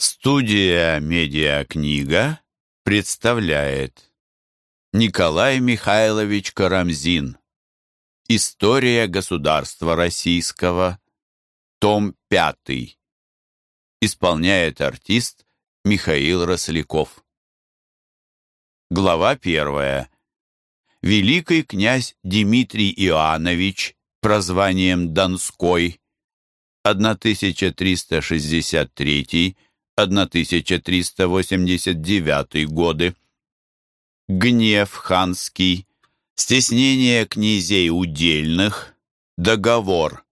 Студия «Медиакнига» представляет Николай Михайлович Карамзин. История государства российского Том 5 Исполняет артист Михаил Росляков. Глава 1 Великий князь Дмитрий Иоаннович прозванием Донской 1363 1389 годы. Гнев ханский, стеснение князей удельных, договор,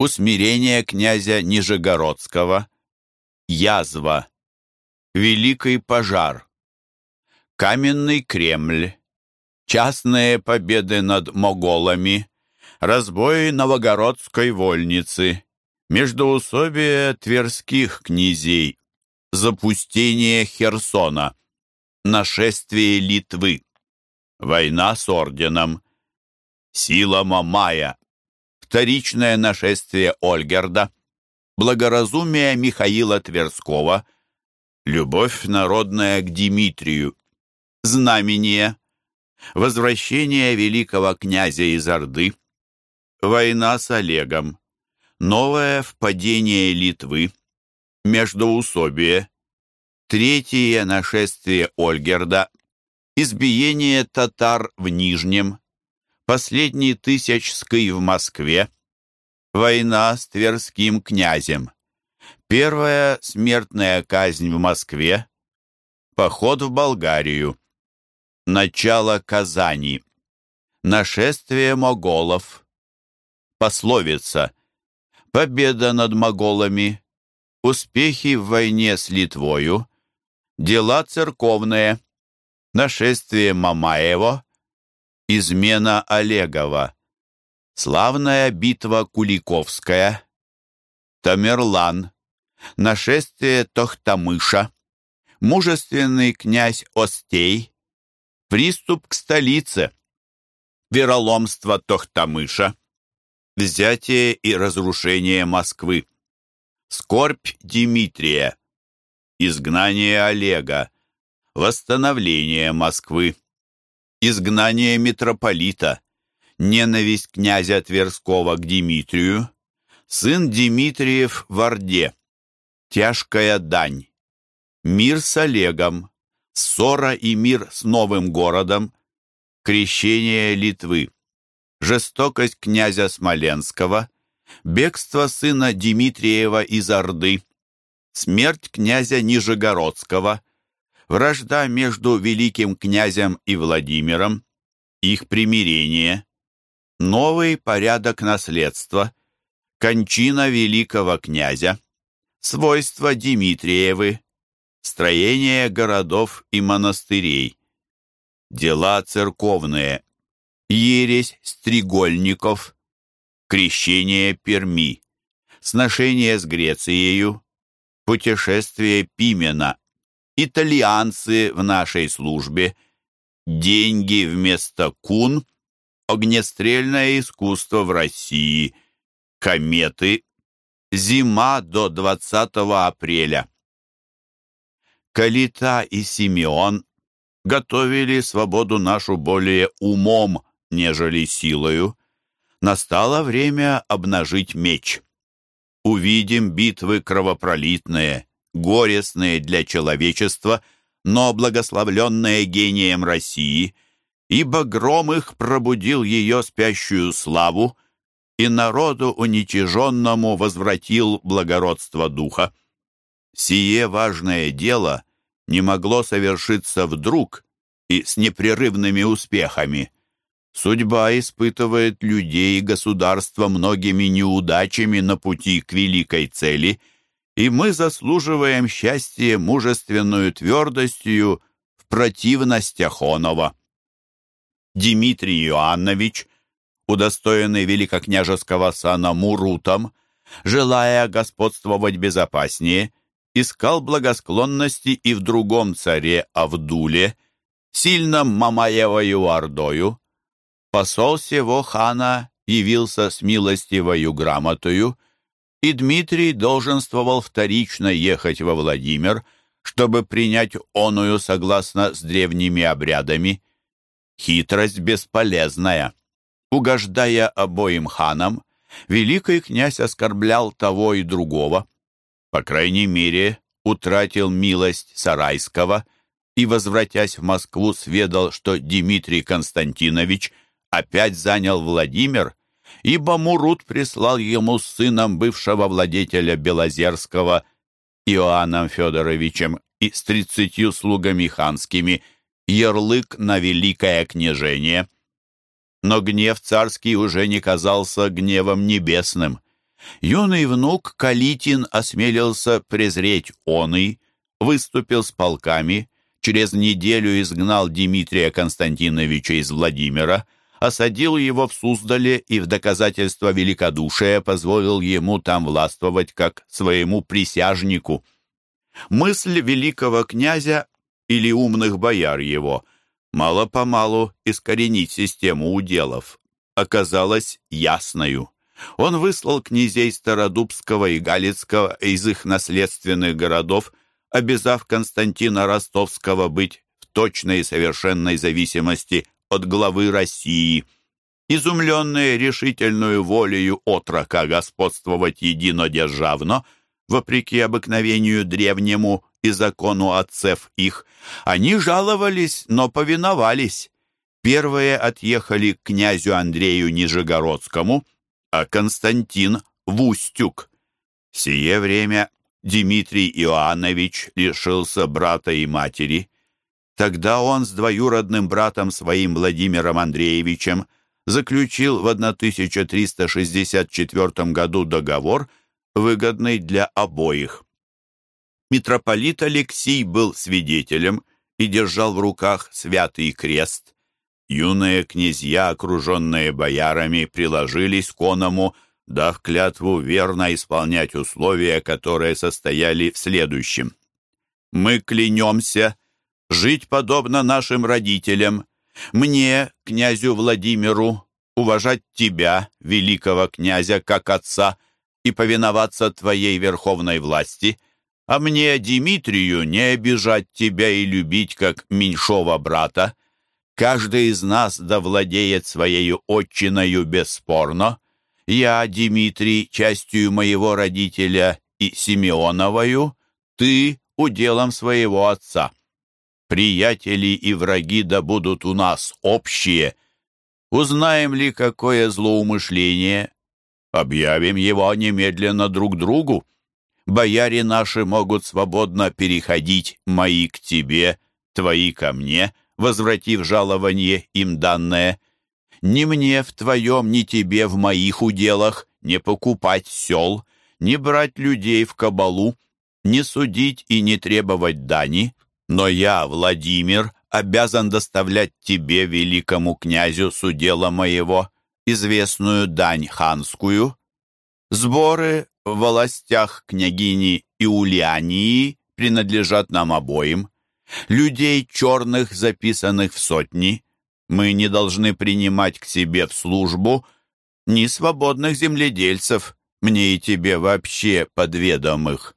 усмирение князя Нижегородского, язва, великий пожар, каменный Кремль, частные победы над моголами, разбои новогородской вольницы, междоусобие тверских князей, Запустение Херсона. Нашествие Литвы. Война с орденом. Сила Мамая. Вторичное нашествие Ольгерда. Благоразумие Михаила Тверского. Любовь народная к Дмитрию. Знамение. Возвращение великого князя из Орды. Война с Олегом. Новое впадение Литвы междоусобие, третье нашествие Ольгерда, избиение татар в Нижнем, последний Тысячский в Москве, война с Тверским князем, первая смертная казнь в Москве, поход в Болгарию, начало Казани, нашествие моголов, пословица, победа над моголами, успехи в войне с Литвою, дела церковные, нашествие Мамаева, измена Олегова, славная битва Куликовская, Тамерлан, нашествие Тохтамыша, мужественный князь Остей, приступ к столице, вероломство Тохтамыша, взятие и разрушение Москвы. Скорбь Дмитрия. Изгнание Олега. Восстановление Москвы. Изгнание митрополита. Ненависть князя Тверского к Дмитрию. Сын Дмитриев в Орде. Тяжкая дань. Мир с Олегом. Ссора и мир с новым городом. Крещение Литвы. Жестокость князя Смоленского бегство сына Дмитриева из Орды, смерть князя Нижегородского, вражда между великим князем и Владимиром, их примирение, новый порядок наследства, кончина великого князя, свойства Дмитриевы, строение городов и монастырей, дела церковные, ересь стригольников, крещение Перми, сношение с Грецией, путешествие Пимена, итальянцы в нашей службе, деньги вместо кун, огнестрельное искусство в России, кометы, зима до 20 апреля. Калита и Симеон готовили свободу нашу более умом, нежели силою, Настало время обнажить меч. Увидим битвы кровопролитные, горестные для человечества, но благословленные гением России, ибо гром их пробудил ее спящую славу, и народу уничиженному возвратил благородство духа. Сие важное дело не могло совершиться вдруг и с непрерывными успехами. Судьба испытывает людей и государства многими неудачами на пути к великой цели, и мы заслуживаем счастья мужественную твердостью в противность Ахонова. Дмитрий Иоаннович, удостоенный великокняжеского сана Мурутом, желая господствовать безопаснее, искал благосклонности и в другом царе Авдуле, сильном Мамаевою Ордою, посол сего хана явился с милостивою грамотою и Дмитрий долженствовал вторично ехать во Владимир, чтобы принять оную согласно с древними обрядами. Хитрость бесполезная. Угождая обоим ханам, великий князь оскорблял того и другого. По крайней мере, утратил милость Сарайского и, возвратясь в Москву, сведал, что Дмитрий Константинович опять занял Владимир, ибо Мурут прислал ему с сыном бывшего владетеля Белозерского Иоанном Федоровичем и с тридцатью слугами ханскими ярлык на великое княжение. Но гнев царский уже не казался гневом небесным. Юный внук Калитин осмелился презреть оный, выступил с полками, через неделю изгнал Дмитрия Константиновича из Владимира, осадил его в Суздале и в доказательство великодушия позволил ему там властвовать как своему присяжнику. Мысль великого князя или умных бояр его мало-помалу искоренить систему уделов оказалась ясною. Он выслал князей Стародубского и Галицкого из их наследственных городов, обязав Константина Ростовского быть в точной и совершенной зависимости от главы России. Изумленные решительную волею отрока господствовать единодержавно, вопреки обыкновению древнему и закону отцев их, они жаловались, но повиновались. Первые отъехали к князю Андрею Нижегородскому, а Константин — в Устюг. В сие время Дмитрий Иоаннович лишился брата и матери. Тогда он с двоюродным братом своим Владимиром Андреевичем заключил в 1364 году договор, выгодный для обоих. Митрополит Алексий был свидетелем и держал в руках святый крест. Юные князья, окруженные боярами, приложились к оному, дав клятву верно исполнять условия, которые состояли в следующем. «Мы клянемся жить подобно нашим родителям, мне, князю Владимиру, уважать тебя, великого князя, как отца, и повиноваться твоей верховной власти, а мне, Дмитрию, не обижать тебя и любить, как меньшого брата. Каждый из нас довладеет своею отчиною бесспорно. Я, Дмитрий, частью моего родителя и Симеоновою, ты уделом своего отца. Приятели и враги да будут у нас общие. Узнаем ли, какое злоумышление? Объявим его немедленно друг другу. Бояре наши могут свободно переходить мои к тебе, твои ко мне, возвратив жалование им данное. Ни мне в твоем, ни тебе в моих уделах не покупать сел, не брать людей в кабалу, не судить и не требовать дани, но я, Владимир, обязан доставлять тебе, великому князю, судела моего, известную дань ханскую. Сборы в властях княгини Иулиании принадлежат нам обоим. Людей черных, записанных в сотни, мы не должны принимать к себе в службу ни свободных земледельцев, мне и тебе вообще подведомых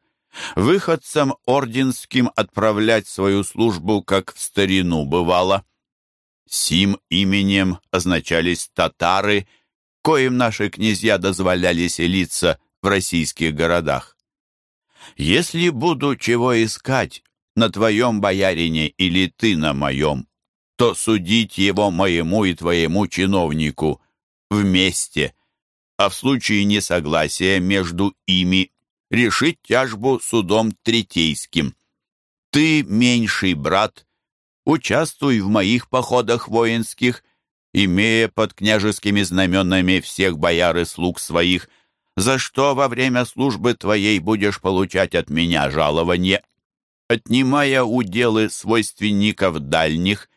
выходцам орденским отправлять свою службу, как в старину бывало. Сим именем означались татары, коим наши князья дозволяли селиться в российских городах. Если буду чего искать на твоем боярине или ты на моем, то судить его моему и твоему чиновнику вместе, а в случае несогласия между ими решить тяжбу судом третейским. Ты, меньший брат, участвуй в моих походах воинских, имея под княжескими знаменами всех бояр и слуг своих, за что во время службы твоей будешь получать от меня жалование. Отнимая уделы свойственников дальних,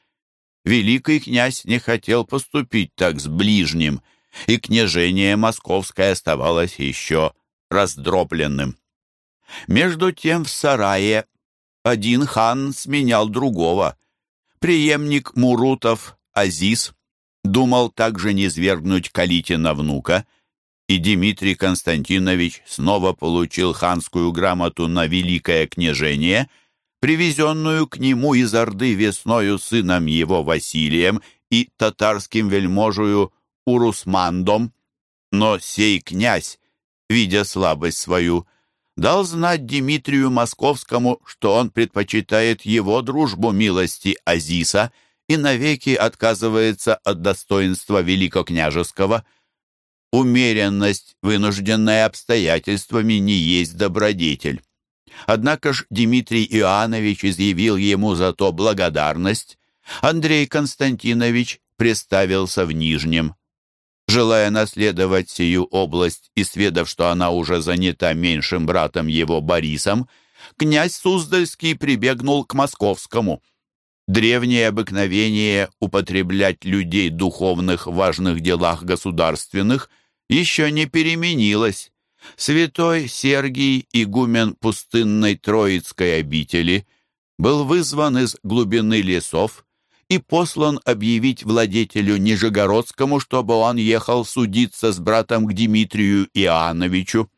великий князь не хотел поступить так с ближним, и княжение московское оставалось еще раздробленным. Между тем в сарае один хан сменял другого. Приемник Мурутов, Азиз, думал также низвергнуть Калитина внука и Дмитрий Константинович снова получил ханскую грамоту на великое княжение, привезенную к нему из Орды весною сыном его Василием и татарским вельможею Урусмандом. Но сей князь, видя слабость свою, дал знать Дмитрию Московскому, что он предпочитает его дружбу милости Азиса и навеки отказывается от достоинства великокняжеского. Умеренность, вынужденная обстоятельствами, не есть добродетель. Однако ж Дмитрий Иоаннович изъявил ему за то благодарность. Андрей Константинович представился в Нижнем. Желая наследовать сию область и сведав, что она уже занята меньшим братом его Борисом, князь Суздальский прибегнул к московскому. Древнее обыкновение употреблять людей духовных в важных делах государственных еще не переменилось. Святой Сергий, игумен пустынной Троицкой обители, был вызван из глубины лесов и послан объявить владетелю Нижегородскому, чтобы он ехал судиться с братом к Дмитрию Иоанновичу.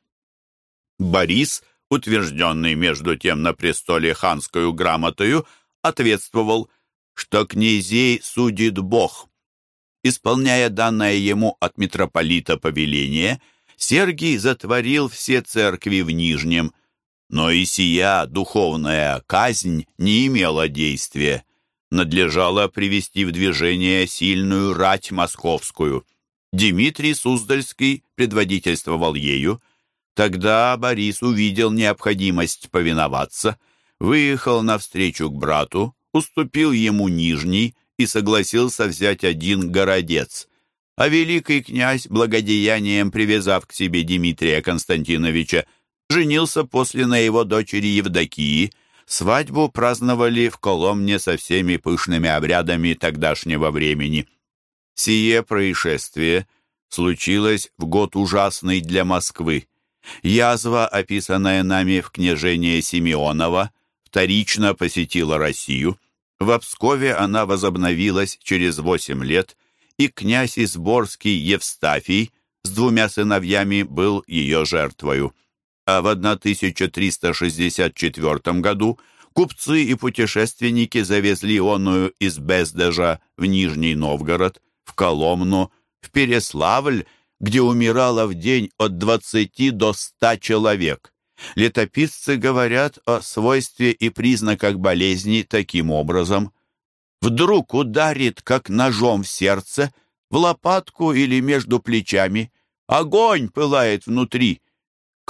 Борис, утвержденный между тем на престоле ханскую грамотою, ответствовал, что князей судит Бог. Исполняя данное ему от митрополита повеление, Сергий затворил все церкви в Нижнем, но и сия духовная казнь не имела действия надлежало привести в движение сильную рать московскую. Дмитрий Суздальский предводительствовал ею. Тогда Борис увидел необходимость повиноваться, выехал навстречу к брату, уступил ему Нижний и согласился взять один городец. А великий князь, благодеянием привязав к себе Дмитрия Константиновича, женился после на его дочери Евдокии – Свадьбу праздновали в Коломне со всеми пышными обрядами тогдашнего времени. Сие происшествие случилось в год ужасный для Москвы. Язва, описанная нами в княжении Симеонова, вторично посетила Россию. В Пскове она возобновилась через восемь лет, и князь Изборский Евстафий с двумя сыновьями был ее жертвою а в 1364 году купцы и путешественники завезли оную из Бездежа в Нижний Новгород, в Коломну, в Переславль, где умирало в день от 20 до 100 человек. Летописцы говорят о свойстве и признаках болезни таким образом. Вдруг ударит, как ножом в сердце, в лопатку или между плечами. Огонь пылает внутри,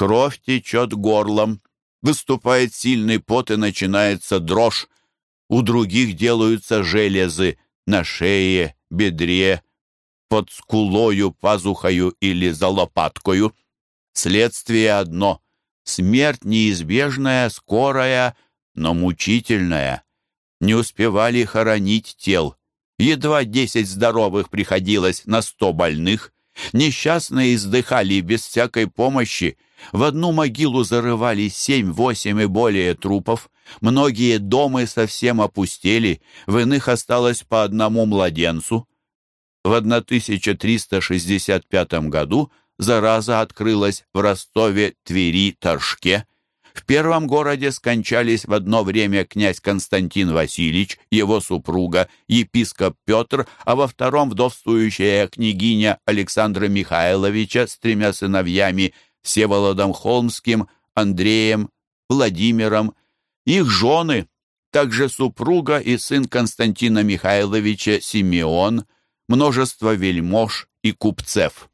Кровь течет горлом, выступает сильный пот и начинается дрожь. У других делаются железы на шее, бедре, под скулою, пазухою или за лопаткою. Следствие одно — смерть неизбежная, скорая, но мучительная. Не успевали хоронить тел. Едва десять здоровых приходилось на сто больных. Несчастные издыхали без всякой помощи. В одну могилу зарывали семь-восемь и более трупов. Многие дома совсем опустели, в иных осталось по одному младенцу. В 1365 году зараза открылась в Ростове, Твери, Торжке. В первом городе скончались в одно время князь Константин Васильевич, его супруга, епископ Петр, а во втором вдовствующая княгиня Александра Михайловича с тремя сыновьями Всеволодом Холмским, Андреем, Владимиром, их жены, также супруга и сын Константина Михайловича Симеон, множество вельмож и купцев.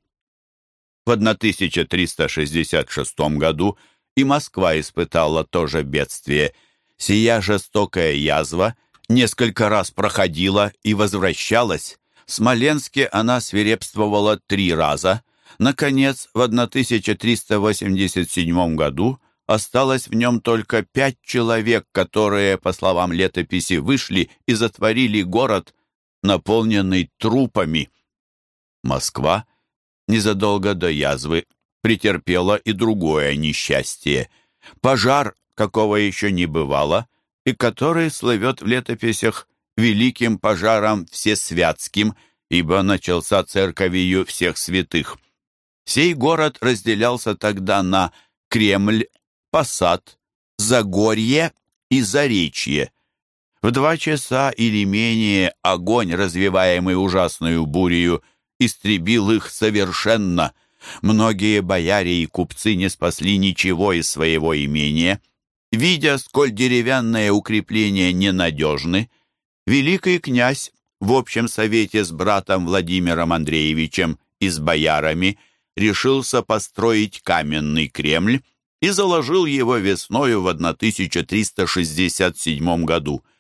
В 1366 году и Москва испытала тоже бедствие. Сия жестокая язва несколько раз проходила и возвращалась. В Смоленске она свирепствовала три раза. Наконец, в 1387 году осталось в нем только пять человек, которые, по словам летописи, вышли и затворили город, наполненный трупами. Москва незадолго до язвы претерпела и другое несчастье. Пожар, какого еще не бывало, и который слывет в летописях великим пожаром всесвятским, ибо начался церковью всех святых. Сей город разделялся тогда на Кремль, Посад, Загорье и Заречье. В два часа или менее огонь, развиваемый ужасную бурею, истребил их совершенно. Многие бояре и купцы не спасли ничего из своего имения. Видя, сколь деревянные укрепления ненадежны, великий князь в общем совете с братом Владимиром Андреевичем и с боярами решился построить каменный Кремль и заложил его весною в 1367 году –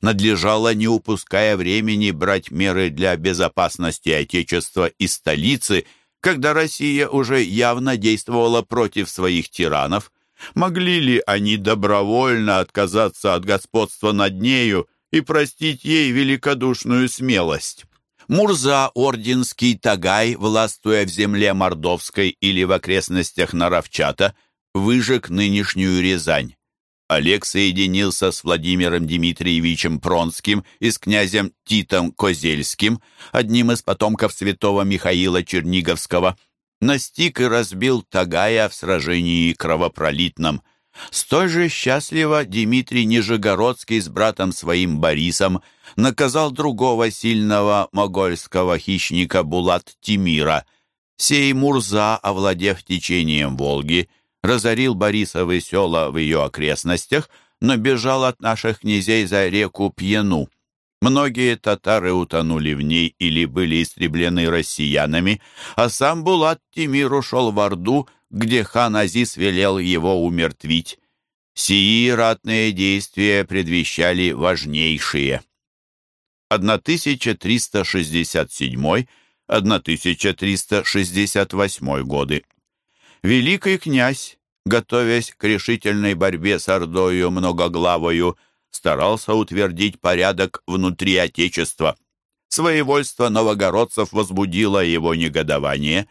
надлежало, не упуская времени, брать меры для безопасности Отечества и столицы, когда Россия уже явно действовала против своих тиранов. Могли ли они добровольно отказаться от господства над нею и простить ей великодушную смелость? Мурза Орденский Тагай, властвуя в земле Мордовской или в окрестностях Наровчата, выжег нынешнюю Рязань. Олег соединился с Владимиром Дмитриевичем Пронским и с князем Титом Козельским, одним из потомков святого Михаила Черниговского, настиг и разбил Тагая в сражении кровопролитном. Столь же счастливо Дмитрий Нижегородский с братом своим Борисом наказал другого сильного могольского хищника Булат Тимира. Сей Мурза, овладев течением Волги, разорил Борисовы села в ее окрестностях, но бежал от наших князей за реку Пьяну. Многие татары утонули в ней или были истреблены россиянами, а сам Булат Тимир ушел в Орду, где хан Азиз велел его умертвить. Сии ратные действия предвещали важнейшие. 1367-1368 годы. Великий князь, готовясь к решительной борьбе с Ордою Многоглавою, старался утвердить порядок внутри Отечества. Своевольство новогородцев возбудило его негодование.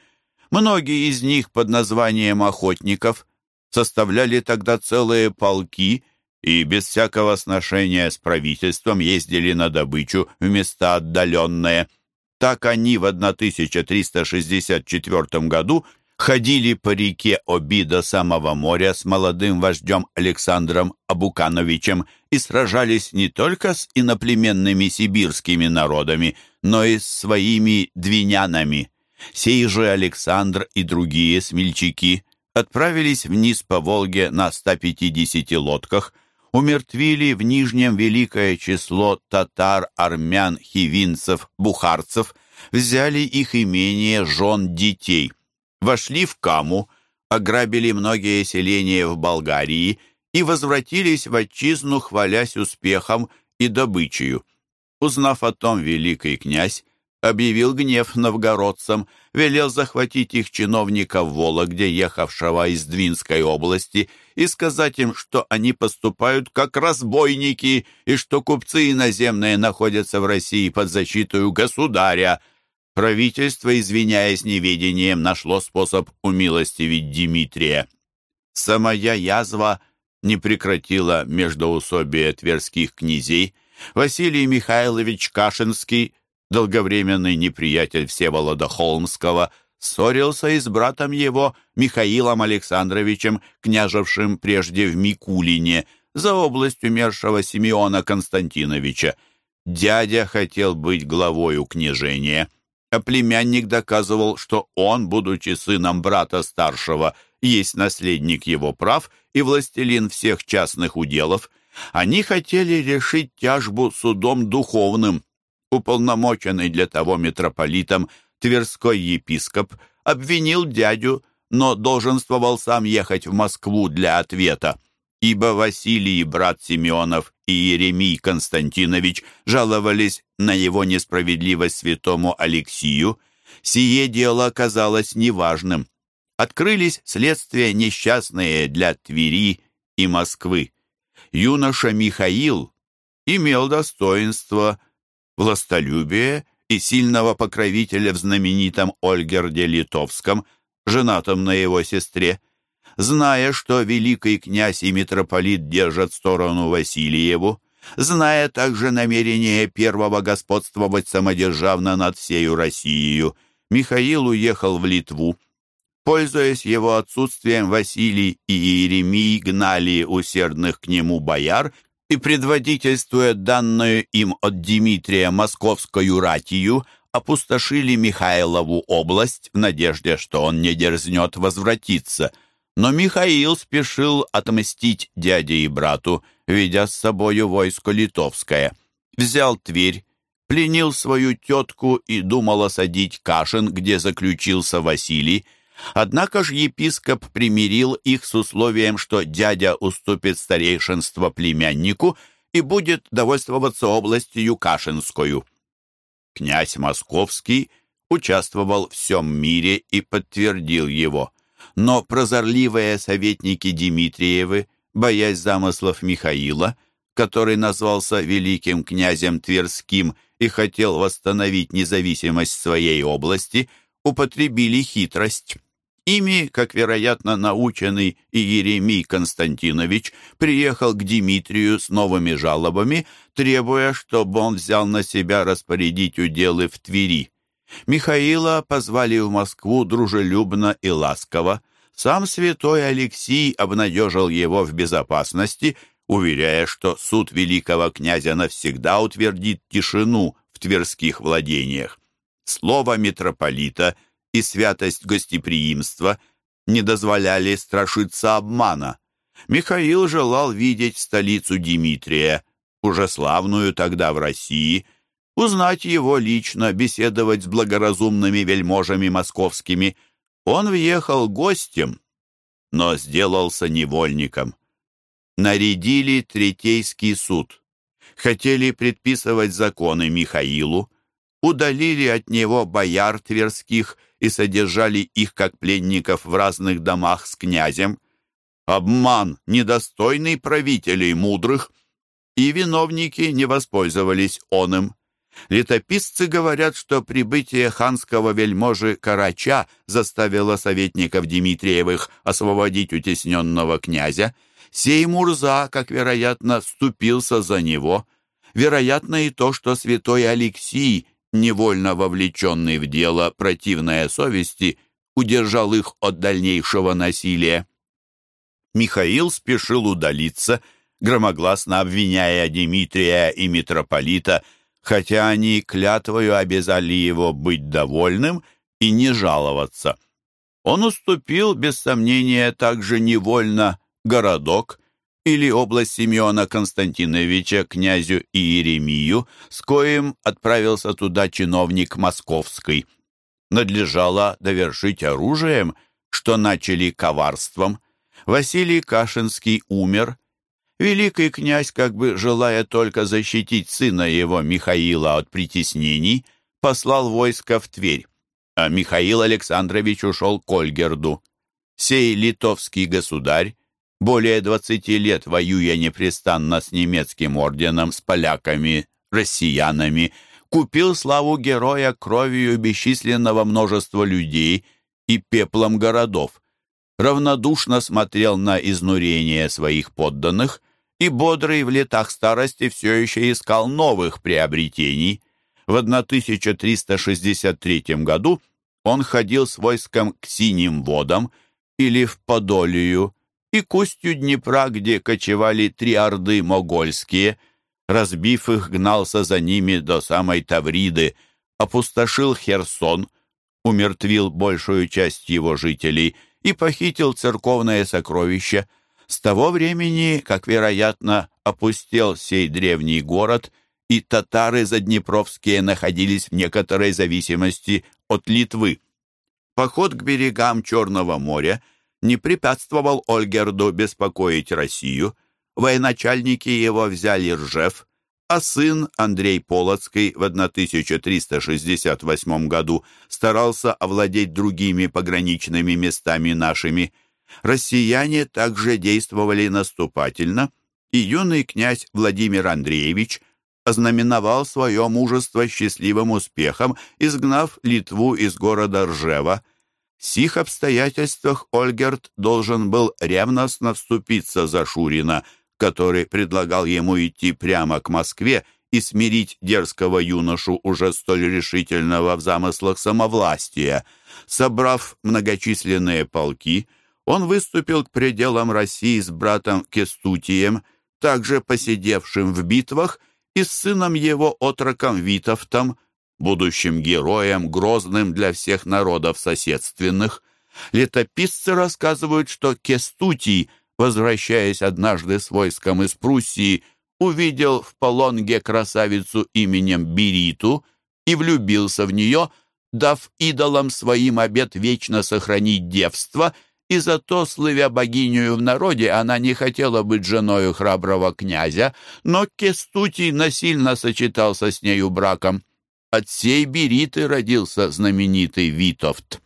Многие из них под названием охотников составляли тогда целые полки и без всякого сношения с правительством ездили на добычу в места отдаленные. Так они в 1364 году ходили по реке Оби до самого моря с молодым вождем Александром Абукановичем и сражались не только с иноплеменными сибирскими народами, но и с своими двинянами. Сей же Александр и другие смельчаки отправились вниз по Волге на 150 лодках, умертвили в Нижнем великое число татар, армян, хивинцев, бухарцев, взяли их имение жен детей – вошли в Каму, ограбили многие селения в Болгарии и возвратились в отчизну, хвалясь успехом и добычею. Узнав о том, великий князь объявил гнев новгородцам, велел захватить их чиновника в Вологде, ехавшего из Двинской области, и сказать им, что они поступают как разбойники и что купцы иноземные находятся в России под защитой государя, Правительство, извиняясь неведением, нашло способ умилостивить Дмитрия. Самая язва не прекратила междоусобия тверских князей. Василий Михайлович Кашинский, долговременный неприятель Всеволода Холмского, ссорился и с братом его, Михаилом Александровичем, княжевшим прежде в Микулине, за область умершего Симеона Константиновича. Дядя хотел быть главою княжения а племянник доказывал, что он, будучи сыном брата старшего, есть наследник его прав и властелин всех частных уделов. Они хотели решить тяжбу судом духовным. Уполномоченный для того митрополитом Тверской епископ обвинил дядю, но долженствовал сам ехать в Москву для ответа ибо Василий, брат Симеонов и Еремий Константинович жаловались на его несправедливость святому Алексию, сие дело казалось неважным. Открылись следствия несчастные для Твери и Москвы. Юноша Михаил имел достоинство, властолюбие и сильного покровителя в знаменитом Ольгерде Литовском, женатом на его сестре зная, что великий князь и митрополит держат сторону Васильеву, зная также намерение первого господствовать самодержавно над всею Россией, Михаил уехал в Литву. Пользуясь его отсутствием, Василий и Иеремий гнали усердных к нему бояр и, предводительствуя данную им от Дмитрия московскую ратию, опустошили Михайлову область в надежде, что он не дерзнет возвратиться. Но Михаил спешил отмстить дяде и брату, ведя с собою войско литовское. Взял Тверь, пленил свою тетку и думал осадить Кашин, где заключился Василий, Однако же епископ примирил их с условием, что дядя уступит старейшинство племяннику и будет довольствоваться областью Кашинскую. Князь Московский участвовал в всем мире и подтвердил его. Но прозорливые советники Дмитриевы, боясь замыслов Михаила, который назвался великим князем Тверским и хотел восстановить независимость своей области, употребили хитрость. Ими, как вероятно, наученный Иеремий Константинович приехал к Дмитрию с новыми жалобами, требуя, чтобы он взял на себя распорядить уделы в Твери. Михаила позвали в Москву дружелюбно и ласково. Сам святой Алексий обнадежил его в безопасности, уверяя, что суд великого князя навсегда утвердит тишину в тверских владениях. Слово митрополита – и святость гостеприимства не дозволяли страшиться обмана. Михаил желал видеть столицу Дмитрия, уже славную тогда в России, узнать его лично, беседовать с благоразумными вельможами московскими. Он въехал гостем, но сделался невольником. Нарядили Третейский суд. Хотели предписывать законы Михаилу, удалили от него бояр тверских и содержали их как пленников в разных домах с князем. Обман, недостойный правителей мудрых, и виновники не воспользовались он им. Летописцы говорят, что прибытие ханского вельможи Карача заставило советников Дмитриевых освободить утесненного князя. Сей Мурза, как вероятно, вступился за него. Вероятно и то, что святой Алексий невольно вовлеченный в дело противная совести, удержал их от дальнейшего насилия. Михаил спешил удалиться, громогласно обвиняя Дмитрия и митрополита, хотя они клятвою обязали его быть довольным и не жаловаться. Он уступил, без сомнения, также невольно городок, или область Симеона Константиновича князю Иеремию, с коим отправился туда чиновник московский. Надлежало довершить оружием, что начали коварством. Василий Кашинский умер. Великий князь, как бы желая только защитить сына его Михаила от притеснений, послал войско в Тверь, а Михаил Александрович ушел к Ольгерду. Сей литовский государь более 20 лет воюя непрестанно с немецким орденом, с поляками, россиянами, купил славу героя кровью бесчисленного множества людей и пеплом городов, равнодушно смотрел на изнурение своих подданных и, бодрый в летах старости, все еще искал новых приобретений. В 1363 году он ходил с войском к Синим водам или в Подолию, и к устью Днепра, где кочевали три орды могольские. Разбив их, гнался за ними до самой Тавриды, опустошил Херсон, умертвил большую часть его жителей и похитил церковное сокровище. С того времени, как, вероятно, опустел сей древний город, и татары заднепровские находились в некоторой зависимости от Литвы. Поход к берегам Черного моря – не препятствовал Ольгерду беспокоить Россию. Военачальники его взяли Ржев, а сын Андрей Полоцкий в 1368 году старался овладеть другими пограничными местами нашими. Россияне также действовали наступательно, и юный князь Владимир Андреевич ознаменовал свое мужество счастливым успехом, изгнав Литву из города Ржева – в сих обстоятельствах Ольгерт должен был ревностно вступиться за Шурина, который предлагал ему идти прямо к Москве и смирить дерзкого юношу, уже столь решительного в замыслах самовластия. Собрав многочисленные полки, он выступил к пределам России с братом Кестутием, также посидевшим в битвах, и с сыном его отроком Витовтом, будущим героем, грозным для всех народов соседственных. Летописцы рассказывают, что Кестутий, возвращаясь однажды с войском из Пруссии, увидел в Полонге красавицу именем Бериту и влюбился в нее, дав идолам своим обет вечно сохранить девство, и зато, слывя богиню в народе, она не хотела быть женою храброго князя, но Кестутий насильно сочетался с нею браком. От сей Бериты родился знаменитый Витовт.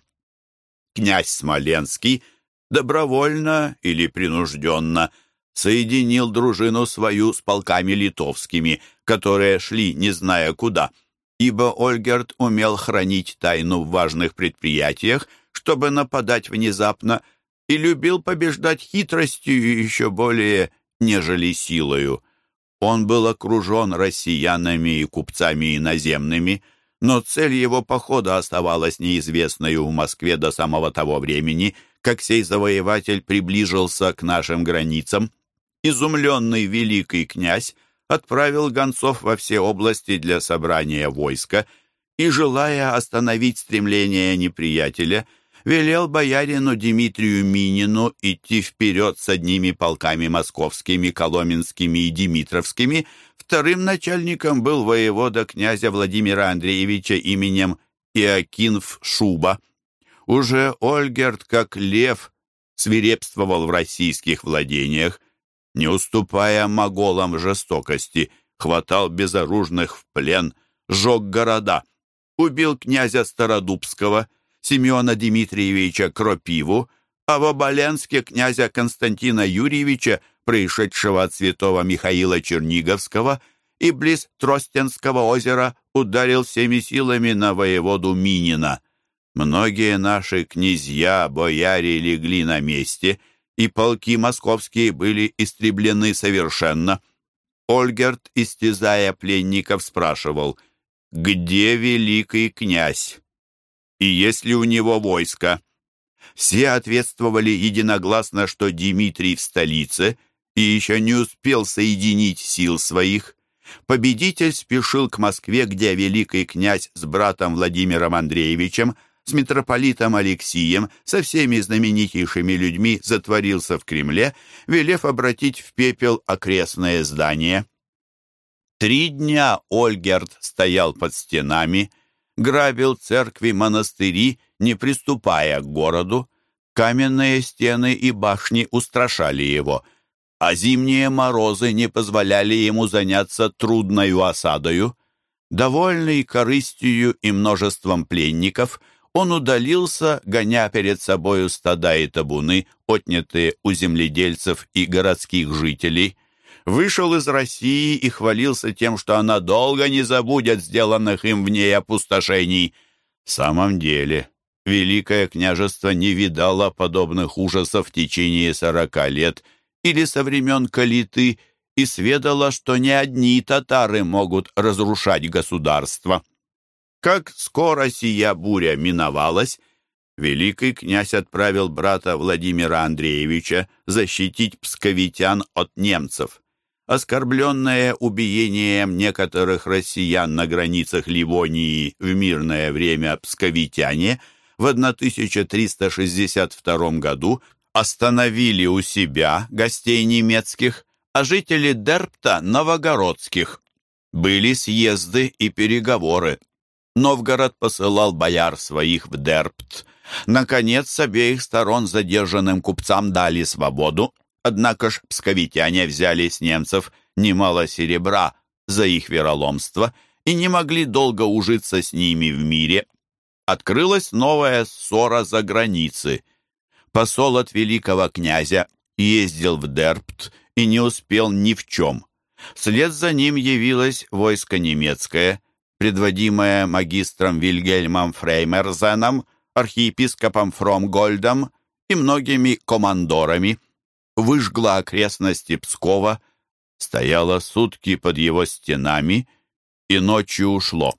Князь Смоленский добровольно или принужденно – соединил дружину свою с полками литовскими, которые шли не зная куда, ибо Ольгерт умел хранить тайну в важных предприятиях, чтобы нападать внезапно, и любил побеждать хитростью еще более, нежели силою. Он был окружен россиянами и купцами иноземными, но цель его похода оставалась неизвестной в Москве до самого того времени, как сей завоеватель приближился к нашим границам изумленный великий князь отправил гонцов во все области для собрания войска и, желая остановить стремление неприятеля, велел боярину Дмитрию Минину идти вперед с одними полками московскими, коломенскими и димитровскими. Вторым начальником был воевода князя Владимира Андреевича именем Иокинф Шуба. Уже Ольгерт, как лев, свирепствовал в российских владениях, не уступая моголам жестокости, хватал безоружных в плен, сжег города, убил князя Стародубского, Семена Дмитриевича Кропиву, а в Оболенске князя Константина Юрьевича, пришедшего от святого Михаила Черниговского, и близ Тростенского озера ударил всеми силами на воеводу Минина. Многие наши князья, бояре легли на месте — и полки московские были истреблены совершенно. Ольгерт, истязая пленников, спрашивал, «Где великий князь? И есть ли у него войско?» Все ответствовали единогласно, что Дмитрий в столице и еще не успел соединить сил своих. Победитель спешил к Москве, где великий князь с братом Владимиром Андреевичем – с митрополитом Алексием, со всеми знаменитейшими людьми затворился в Кремле, велев обратить в пепел окрестное здание. Три дня Ольгерт стоял под стенами, грабил церкви, монастыри, не приступая к городу. Каменные стены и башни устрашали его, а зимние морозы не позволяли ему заняться трудною осадою. Довольный корыстью и множеством пленников, он удалился, гоня перед собою стада и табуны, отнятые у земледельцев и городских жителей. Вышел из России и хвалился тем, что она долго не забудет сделанных им в ней опустошений. В самом деле, Великое княжество не видало подобных ужасов в течение сорока лет или со времен Калиты и сведало, что не одни татары могут разрушать государство. Как скоро сия буря миновалась, великий князь отправил брата Владимира Андреевича защитить псковитян от немцев. Оскорбленные убиением некоторых россиян на границах Ливонии в мирное время псковитяне в 1362 году остановили у себя гостей немецких, а жители Дерпта – новогородских. Были съезды и переговоры. Новгород посылал бояр своих в Дерпт. Наконец, с обеих сторон задержанным купцам дали свободу, однако ж псковитяне взяли с немцев немало серебра за их вероломство и не могли долго ужиться с ними в мире. Открылась новая ссора за границы. Посол от великого князя ездил в Дерпт и не успел ни в чем. Вслед за ним явилось войско немецкое – предводимая магистром Вильгельмом Фреймерзеном, архиепископом Фромгольдом и многими командорами, выжгла окрестности Пскова, стояла сутки под его стенами и ночью ушло.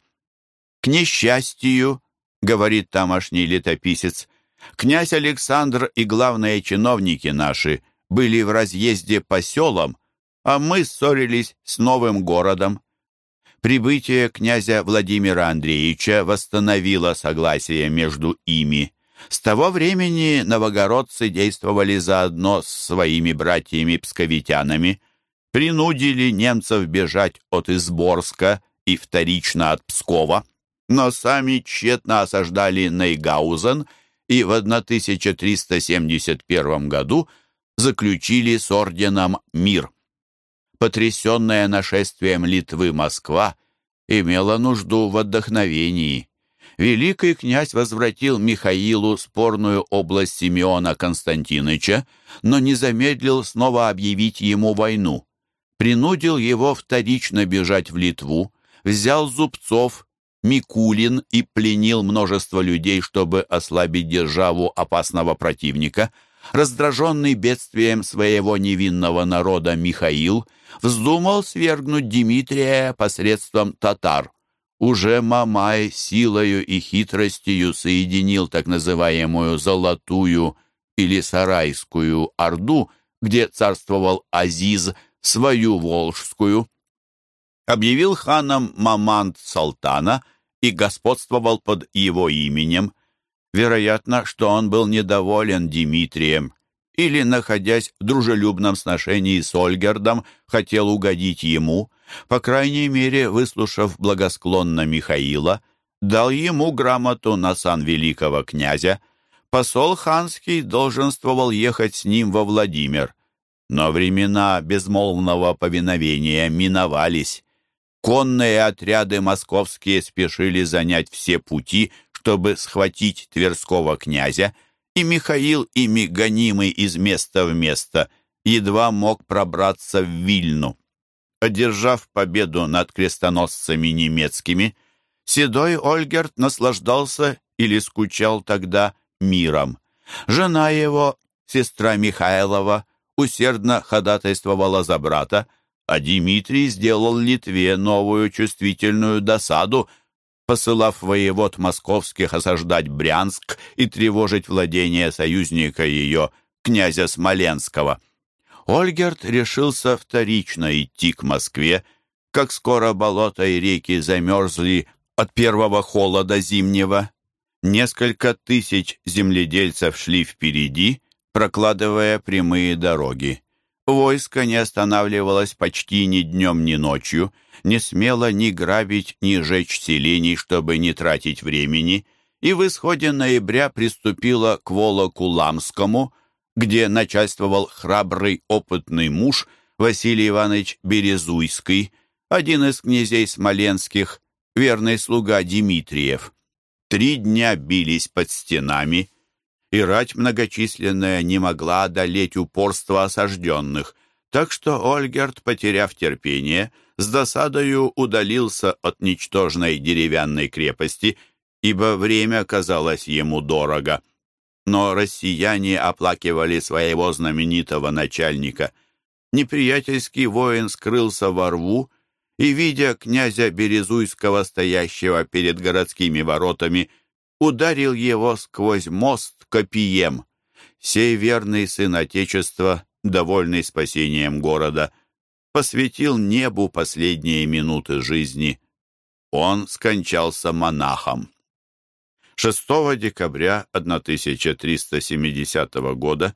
К несчастью, говорит тамошний летописец, князь Александр и главные чиновники наши были в разъезде по селам, а мы ссорились с новым городом. Прибытие князя Владимира Андреевича восстановило согласие между ими. С того времени новогородцы действовали заодно с своими братьями-псковитянами, принудили немцев бежать от Изборска и вторично от Пскова, но сами тщетно осаждали Нейгаузен и в 1371 году заключили с орденом мир. Потрясенная нашествием Литвы Москва имела нужду в отдохновении. Великий князь возвратил Михаилу спорную область Симеона Константиныча, но не замедлил снова объявить ему войну. Принудил его вторично бежать в Литву, взял Зубцов, Микулин и пленил множество людей, чтобы ослабить державу опасного противника. Раздраженный бедствием своего невинного народа Михаил вздумал свергнуть Дмитрия посредством татар. Уже Мамай силою и хитростью соединил так называемую «золотую» или «сарайскую» Орду, где царствовал Азиз, свою Волжскую. Объявил ханом Мамант Салтана и господствовал под его именем. Вероятно, что он был недоволен Дмитрием или, находясь в дружелюбном сношении с Ольгердом, хотел угодить ему – по крайней мере, выслушав благосклонно Михаила, дал ему грамоту на сан великого князя. Посол ханский долженствовал ехать с ним во Владимир. Но времена безмолвного повиновения миновались. Конные отряды московские спешили занять все пути, чтобы схватить Тверского князя, и Михаил, ими гонимый из места в место, едва мог пробраться в Вильну. Одержав победу над крестоносцами немецкими, седой Ольгерт наслаждался или скучал тогда миром. Жена его, сестра Михайлова, усердно ходатайствовала за брата, а Дмитрий сделал Литве новую чувствительную досаду, посылав воевод московских осаждать Брянск и тревожить владение союзника ее, князя Смоленского. Ольгерт решился вторично идти к Москве, как скоро болота и реки замерзли от первого холода зимнего. Несколько тысяч земледельцев шли впереди, прокладывая прямые дороги. Войско не останавливалось почти ни днем, ни ночью, не смело ни грабить, ни жечь селений, чтобы не тратить времени, и в исходе ноября приступило к Волоку-Ламскому, где начальствовал храбрый опытный муж Василий Иванович Березуйский, один из князей смоленских, верный слуга Дмитриев. Три дня бились под стенами, и рать многочисленная не могла одолеть упорство осажденных, так что Ольгерт, потеряв терпение, с досадою удалился от ничтожной деревянной крепости, ибо время казалось ему дорого но россияне оплакивали своего знаменитого начальника. Неприятельский воин скрылся во рву, и, видя князя Березуйского, стоящего перед городскими воротами, ударил его сквозь мост копием. Сей верный сын Отечества, довольный спасением города, посвятил небу последние минуты жизни. Он скончался монахом. 6 декабря 1370 года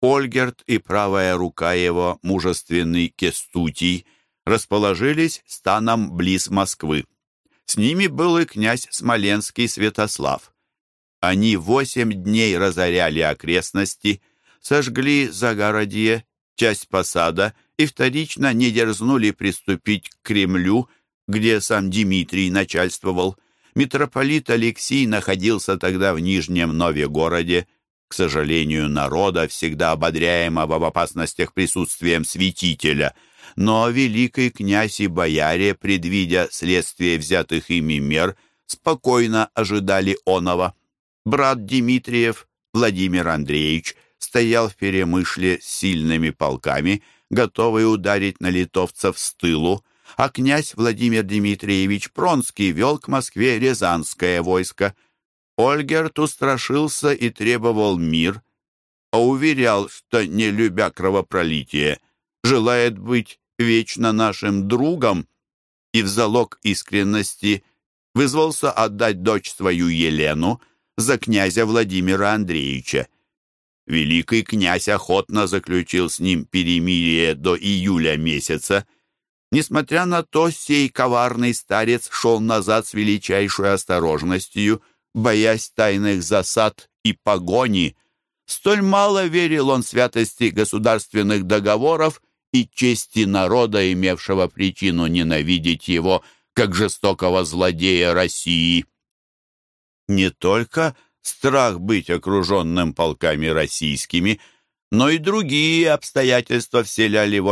Ольгерт и правая рука его, мужественный Кестутий, расположились станом близ Москвы. С ними был и князь Смоленский Святослав. Они восемь дней разоряли окрестности, сожгли загородье, часть посада и вторично не дерзнули приступить к Кремлю, где сам Дмитрий начальствовал – Митрополит Алексий находился тогда в Нижнем Новегороде. К сожалению, народа, всегда ободряемого в опасностях присутствием святителя. Но великий князь и бояре, предвидя следствие взятых ими мер, спокойно ожидали оного. Брат Дмитриев, Владимир Андреевич, стоял в перемышле с сильными полками, готовый ударить на литовцев с тылу, а князь Владимир Дмитриевич Пронский вел к Москве Рязанское войско. Ольгерт устрашился и требовал мир, а уверял, что, не любя кровопролитие, желает быть вечно нашим другом, и в залог искренности вызвался отдать дочь свою Елену за князя Владимира Андреевича. Великий князь охотно заключил с ним перемирие до июля месяца. Несмотря на то, сей коварный старец шел назад с величайшей осторожностью, боясь тайных засад и погони. Столь мало верил он святости государственных договоров и чести народа, имевшего причину ненавидеть его, как жестокого злодея России. Не только страх быть окруженным полками российскими, но и другие обстоятельства вселяли в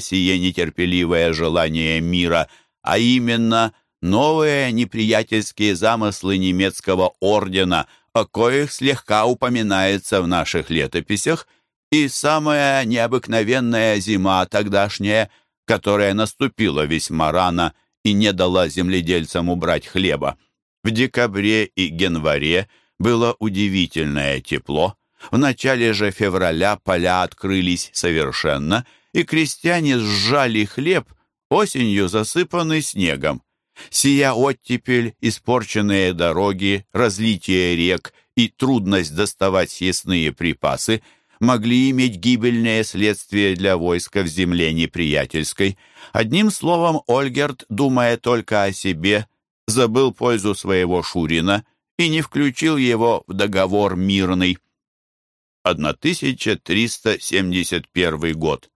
сие нетерпеливое желание мира, а именно новые неприятельские замыслы немецкого ордена, о коих слегка упоминается в наших летописях, и самая необыкновенная зима тогдашняя, которая наступила весьма рано и не дала земледельцам убрать хлеба. В декабре и январе было удивительное тепло. В начале же февраля поля открылись совершенно, и крестьяне сжали хлеб, осенью засыпанный снегом. Сия оттепель, испорченные дороги, разлитие рек и трудность доставать съестные припасы могли иметь гибельные следствия для войска в земле неприятельской. Одним словом, Ольгерт, думая только о себе, забыл пользу своего Шурина и не включил его в договор мирный. 1371 год.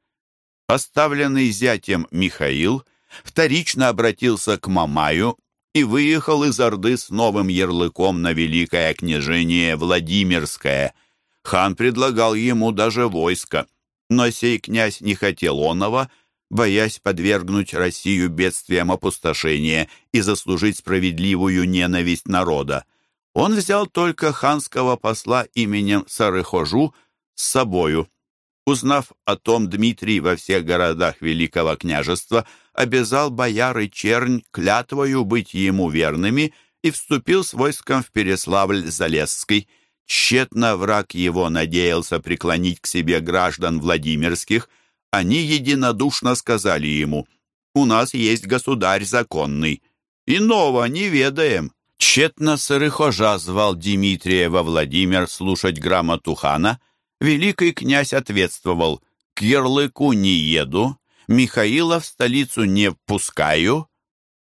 Оставленный зятем Михаил вторично обратился к Мамаю и выехал из Орды с новым ярлыком на Великое княжение Владимирское. Хан предлагал ему даже войско, но сей князь не хотел оного, боясь подвергнуть Россию бедствиям опустошения и заслужить справедливую ненависть народа. Он взял только ханского посла именем Сарыхожу с собою. Узнав о том, Дмитрий во всех городах Великого княжества обязал бояр и чернь клятвою быть ему верными и вступил с войском в Переславль-Залесский. Тщетно враг его надеялся преклонить к себе граждан Владимирских. Они единодушно сказали ему, «У нас есть государь законный. Иного не ведаем, Тщетно Сырыхожа звал Дмитрия во Владимир слушать грамоту хана. Великий князь ответствовал «К ярлыку не еду, Михаила в столицу не впускаю,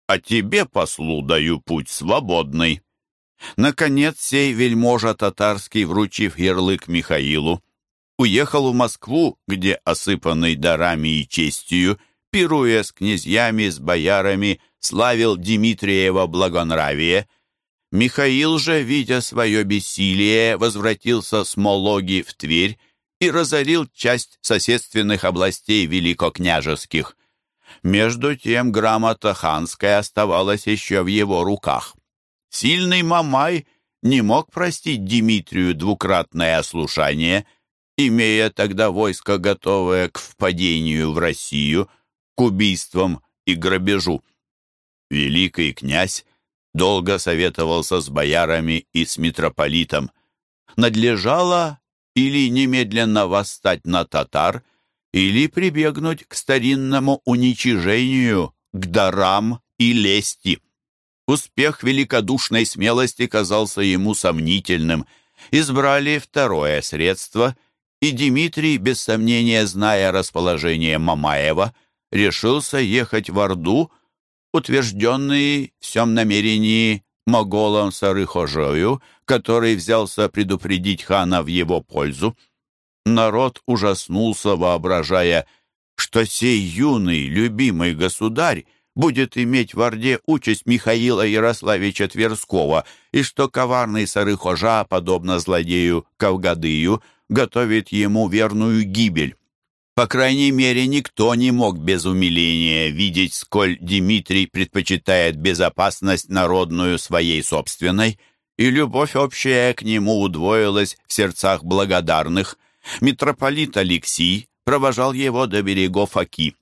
а тебе, послу, даю путь свободный». Наконец сей вельможа татарский, вручив ярлык Михаилу, уехал в Москву, где, осыпанный дарами и честью, пируя с князьями, с боярами, славил Дмитриева благонравие – Михаил же, видя свое бессилие, возвратился с Мологи в Тверь и разорил часть соседственных областей великокняжеских. Между тем грамота ханская оставалась еще в его руках. Сильный Мамай не мог простить Дмитрию двукратное ослушание, имея тогда войско, готовое к впадению в Россию, к убийствам и грабежу. Великий князь долго советовался с боярами и с митрополитом. Надлежало или немедленно восстать на татар, или прибегнуть к старинному уничижению, к дарам и лести. Успех великодушной смелости казался ему сомнительным. Избрали второе средство, и Дмитрий, без сомнения зная расположение Мамаева, решился ехать в Орду, утвержденный всем намерении моголом Сарыхожою, который взялся предупредить хана в его пользу. Народ ужаснулся, воображая, что сей юный, любимый государь будет иметь в Орде участь Михаила Ярославича Тверского, и что коварный Сарыхожа, подобно злодею Кавгадыю, готовит ему верную гибель. По крайней мере, никто не мог без умиления видеть, сколь Дмитрий предпочитает безопасность народную своей собственной, и любовь общая к нему удвоилась в сердцах благодарных. Митрополит Алексий провожал его до берегов Оки.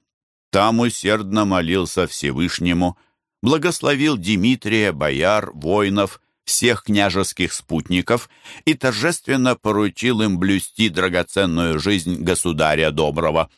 Там усердно молился Всевышнему, благословил Дмитрия, бояр, воинов, всех княжеских спутников и торжественно поручил им блюсти драгоценную жизнь государя доброго.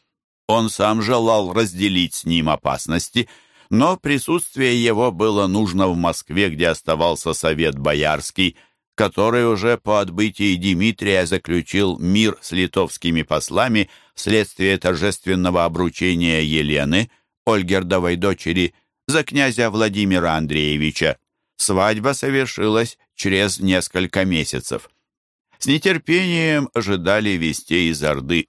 Он сам желал разделить с ним опасности, но присутствие его было нужно в Москве, где оставался совет боярский, который уже по отбытии Дмитрия заключил мир с литовскими послами вследствие торжественного обручения Елены, Ольгердовой дочери, за князя Владимира Андреевича. Свадьба совершилась через несколько месяцев. С нетерпением ожидали вестей из Орды.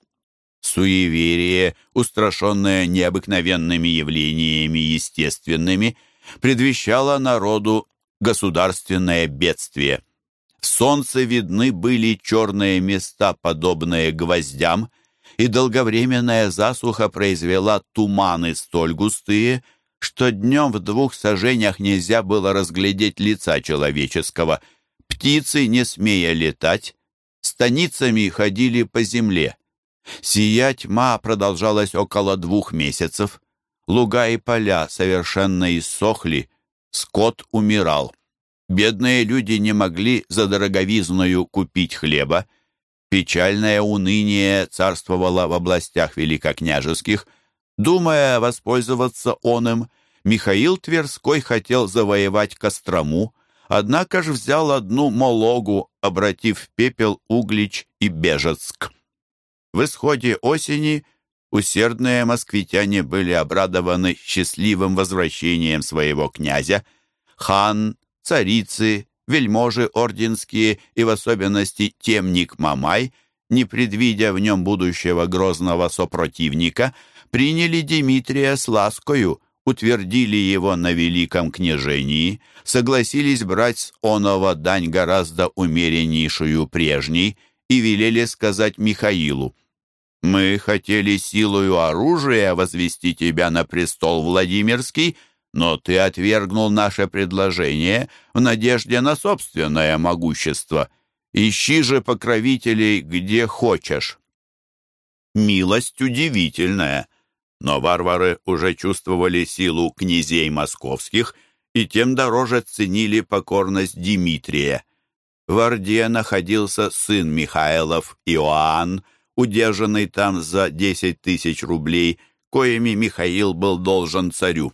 Суеверие, устрашенное необыкновенными явлениями естественными, предвещало народу государственное бедствие. В солнце видны были черные места, подобные гвоздям, и долговременная засуха произвела туманы столь густые, что днем в двух сажениях нельзя было разглядеть лица человеческого. Птицы, не смея летать, станицами ходили по земле. Сия тьма продолжалась около двух месяцев. Луга и поля совершенно иссохли, скот умирал. Бедные люди не могли за дороговизную купить хлеба. Печальное уныние царствовало в областях великокняжеских. Думая воспользоваться он им, Михаил Тверской хотел завоевать Кострому, однако же взял одну Мологу, обратив в пепел Углич и Бежецк. В исходе осени усердные москвитяне были обрадованы счастливым возвращением своего князя. Хан, царицы, вельможи орденские и в особенности темник Мамай, не предвидя в нем будущего грозного сопротивника, приняли Дмитрия с ласкою, утвердили его на великом княжении, согласились брать с оного дань гораздо умереннейшую прежней и велели сказать Михаилу, мы хотели силою оружия возвести тебя на престол Владимирский, но ты отвергнул наше предложение в надежде на собственное могущество. Ищи же покровителей где хочешь». Милость удивительная, но варвары уже чувствовали силу князей московских и тем дороже ценили покорность Дмитрия. В Орде находился сын Михайлов Иоанн, удержанный там за десять тысяч рублей, коими Михаил был должен царю.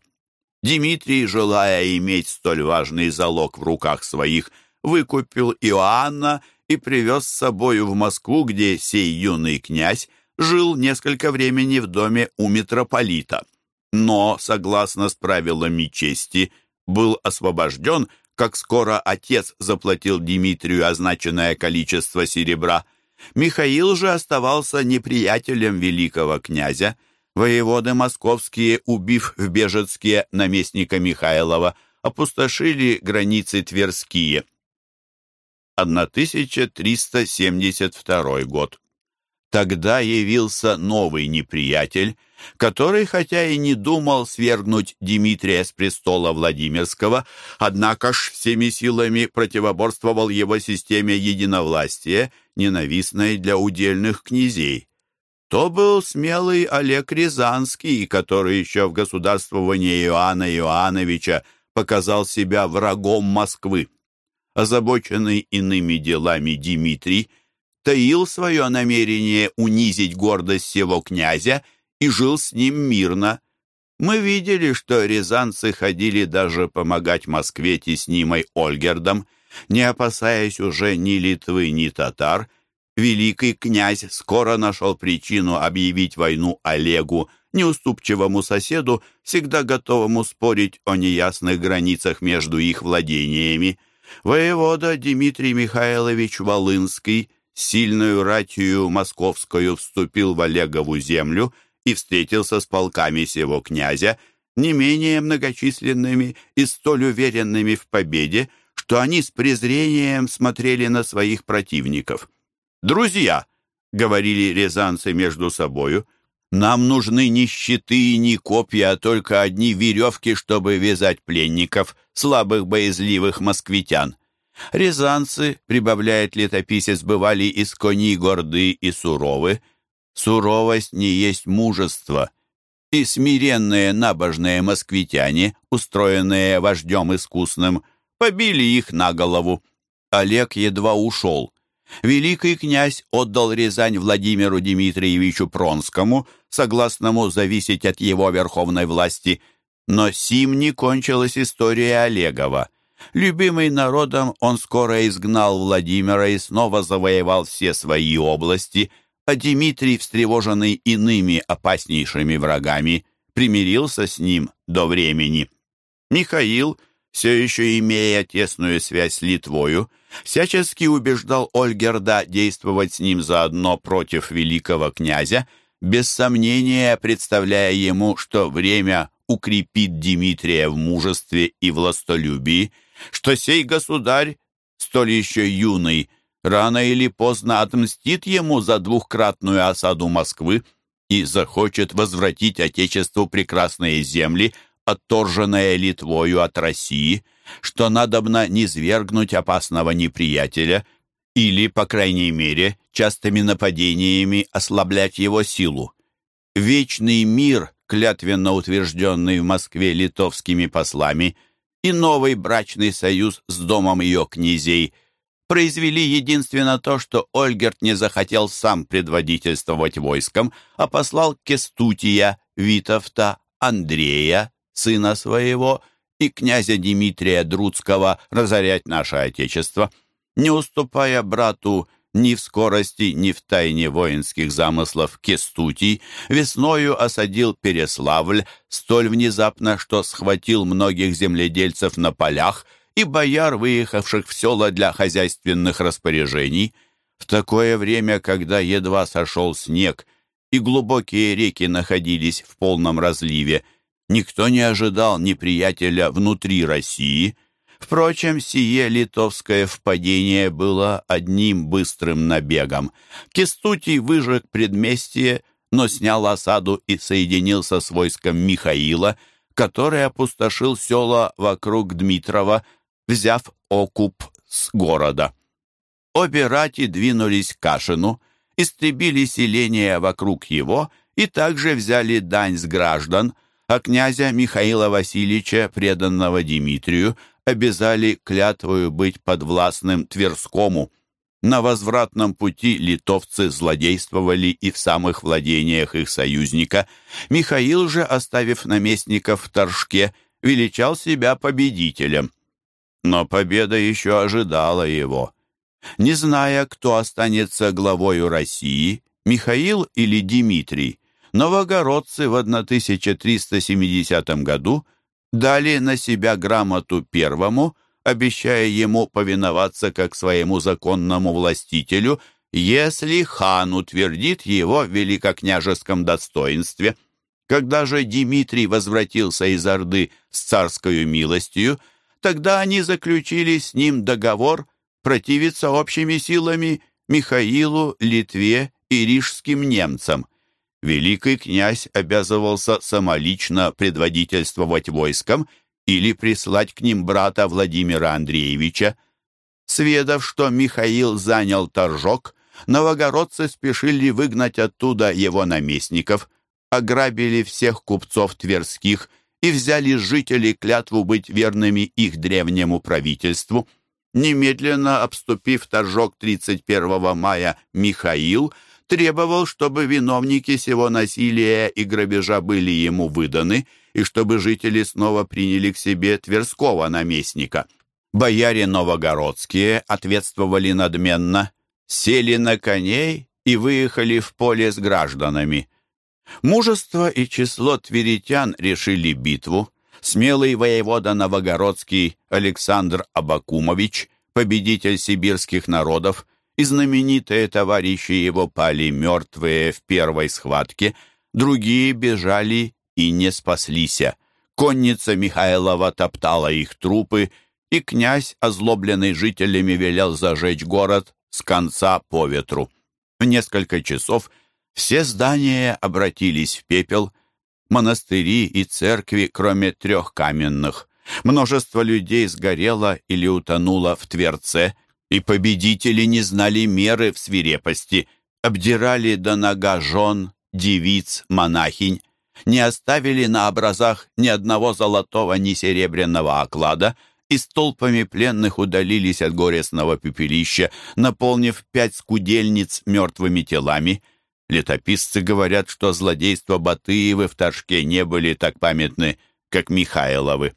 Дмитрий, желая иметь столь важный залог в руках своих, выкупил Иоанна и привез с собою в Москву, где сей юный князь жил несколько времени в доме у митрополита. Но, согласно с правилами чести, был освобожден, как скоро отец заплатил Дмитрию означенное количество серебра – Михаил же оставался неприятелем великого князя. Воеводы московские, убив в Бежецке наместника Михайлова, опустошили границы Тверские. 1372 год. Тогда явился новый неприятель, который, хотя и не думал свергнуть Дмитрия с престола Владимирского, однако ж всеми силами противоборствовал его системе единовластия, ненавистной для удельных князей. То был смелый Олег Рязанский, который еще в государствовании Иоанна Иоанновича показал себя врагом Москвы. Озабоченный иными делами Дмитрий таил свое намерение унизить гордость всего князя и жил с ним мирно. Мы видели, что рязанцы ходили даже помогать Москве теснимой Ольгердом, не опасаясь уже ни Литвы, ни татар, великий князь скоро нашел причину объявить войну Олегу, неуступчивому соседу, всегда готовому спорить о неясных границах между их владениями. Воевода Дмитрий Михайлович Волынский сильную ратью московскую вступил в Олегову землю и встретился с полками сего князя, не менее многочисленными и столь уверенными в победе, что они с презрением смотрели на своих противников. «Друзья!» — говорили рязанцы между собою. «Нам нужны не щиты и не копья, а только одни веревки, чтобы вязать пленников, слабых боязливых москвитян. Рязанцы, прибавляет летописец, бывали из коней горды и суровы. Суровость не есть мужество. И смиренные набожные москвитяне, устроенные вождем искусным, побили их на голову. Олег едва ушел. Великий князь отдал Рязань Владимиру Дмитриевичу Пронскому, согласному зависеть от его верховной власти. Но сим не кончилась история Олегова. Любимый народом, он скоро изгнал Владимира и снова завоевал все свои области, а Дмитрий, встревоженный иными опаснейшими врагами, примирился с ним до времени. Михаил, все еще имея тесную связь с Литвою, всячески убеждал Ольгерда действовать с ним заодно против великого князя, без сомнения представляя ему, что время укрепит Дмитрия в мужестве и властолюбии, что сей государь, столь еще юный, рано или поздно отмстит ему за двухкратную осаду Москвы и захочет возвратить Отечеству прекрасные земли, отторженные Литвою от России, что надобно низвергнуть опасного неприятеля или, по крайней мере, частыми нападениями ослаблять его силу. Вечный мир, клятвенно утвержденный в Москве литовскими послами – и новый брачный союз с домом ее князей произвели единственно то, что Ольгерт не захотел сам предводительствовать войском, а послал Кестутия, Витовта, Андрея, сына своего, и князя Дмитрия Друцкого разорять наше Отечество, не уступая брату ни в скорости, ни в тайне воинских замыслов Кестутий, весною осадил Переславль столь внезапно, что схватил многих земледельцев на полях и бояр, выехавших в села для хозяйственных распоряжений. В такое время, когда едва сошел снег и глубокие реки находились в полном разливе, никто не ожидал неприятеля внутри России — Впрочем, сие литовское впадение было одним быстрым набегом. Кестутий выжег предместье, но снял осаду и соединился с войском Михаила, который опустошил села вокруг Дмитрова, взяв окуп с города. Обе рати двинулись к Кашину, истребили селения вокруг его и также взяли дань с граждан, а князя Михаила Васильевича, преданного Дмитрию, обязали клятвою быть подвластным Тверскому. На возвратном пути литовцы злодействовали и в самых владениях их союзника. Михаил же, оставив наместников в Торжке, величал себя победителем. Но победа еще ожидала его. Не зная, кто останется главою России, Михаил или Дмитрий, новогородцы в 1370 году – дали на себя грамоту первому, обещая ему повиноваться как своему законному властителю, если хан утвердит его в великокняжеском достоинстве. Когда же Дмитрий возвратился из Орды с царской милостью, тогда они заключили с ним договор противиться общими силами Михаилу, Литве и рижским немцам – великий князь обязывался самолично предводительствовать войском или прислать к ним брата Владимира Андреевича. Сведав, что Михаил занял Торжок, новогородцы спешили выгнать оттуда его наместников, ограбили всех купцов тверских и взяли жителей клятву быть верными их древнему правительству. Немедленно обступив Торжок 31 мая Михаил – требовал, чтобы виновники сего насилия и грабежа были ему выданы, и чтобы жители снова приняли к себе Тверского наместника. Бояре новогородские ответствовали надменно, сели на коней и выехали в поле с гражданами. Мужество и число тверитян решили битву. Смелый воевода Новогородский Александр Абакумович, победитель сибирских народов, и знаменитые товарищи его пали мертвые в первой схватке, другие бежали и не спаслися. Конница Михайлова топтала их трупы, и князь, озлобленный жителями, велел зажечь город с конца по ветру. В несколько часов все здания обратились в пепел, монастыри и церкви, кроме трех каменных. Множество людей сгорело или утонуло в Тверце – и победители не знали меры в свирепости, обдирали до нога жен, девиц, монахинь, не оставили на образах ни одного золотого, ни серебряного оклада и с толпами пленных удалились от горестного пепелища, наполнив пять скудельниц мертвыми телами. Летописцы говорят, что злодейства Батыевы в Торжке не были так памятны, как Михайловы.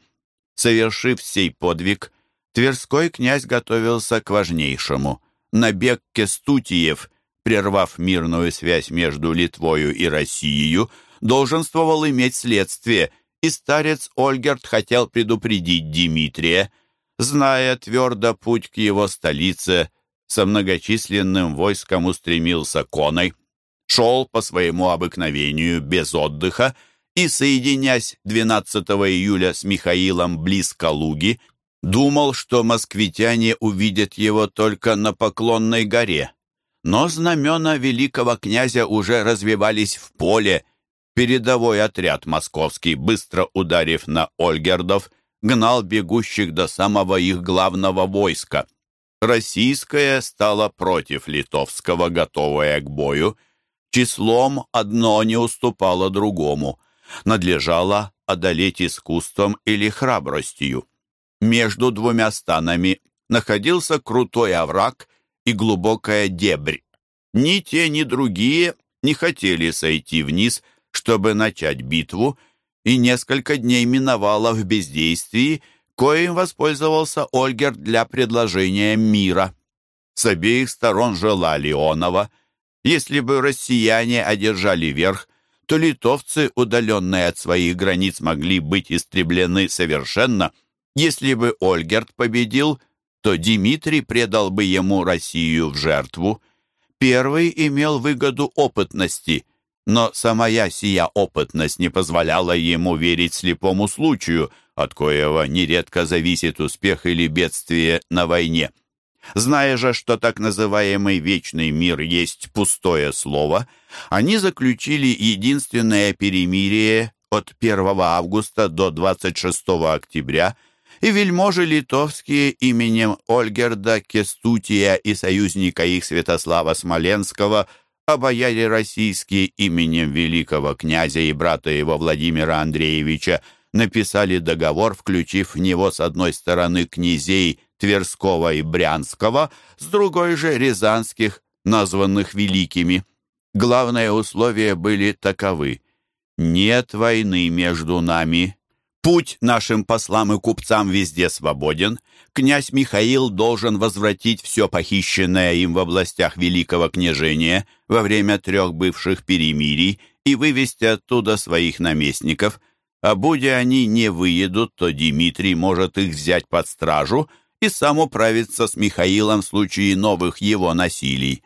Совершив сей подвиг, Тверской князь готовился к важнейшему. Набег Кестутиев, прервав мирную связь между Литвою и Россией, долженствовал иметь следствие, и старец Ольгерт хотел предупредить Дмитрия, зная твердо путь к его столице, со многочисленным войском устремился коной, шел по своему обыкновению без отдыха и, соединясь 12 июля с Михаилом близ Калуги, думал, что москвитяне увидят его только на Поклонной горе. Но знамена великого князя уже развивались в поле. Передовой отряд московский, быстро ударив на Ольгердов, гнал бегущих до самого их главного войска. Российское стало против литовского, готовое к бою. Числом одно не уступало другому. Надлежало одолеть искусством или храбростью. Между двумя станами находился крутой овраг и глубокая дебрь. Ни те, ни другие не хотели сойти вниз, чтобы начать битву, и несколько дней миновало в бездействии, коим воспользовался Ольгер для предложения мира. С обеих сторон желали Онова. Если бы россияне одержали верх, то литовцы, удаленные от своих границ, могли быть истреблены совершенно. Если бы Ольгерт победил, то Дмитрий предал бы ему Россию в жертву. Первый имел выгоду опытности, но самая сия опытность не позволяла ему верить слепому случаю, от коего нередко зависит успех или бедствие на войне. Зная же, что так называемый вечный мир есть пустое слово, они заключили единственное перемирие от 1 августа до 26 октября – и вельможи литовские именем Ольгерда, Кестутия и союзника их Святослава Смоленского, а бояре российские именем великого князя и брата его Владимира Андреевича написали договор, включив в него с одной стороны князей Тверского и Брянского, с другой же Рязанских, названных великими. Главные условия были таковы. «Нет войны между нами, Путь нашим послам и купцам везде свободен. Князь Михаил должен возвратить все похищенное им в областях Великого княжения во время трех бывших перемирий и вывести оттуда своих наместников. А будь они не выедут, то Дмитрий может их взять под стражу и сам управиться с Михаилом в случае новых его насилий.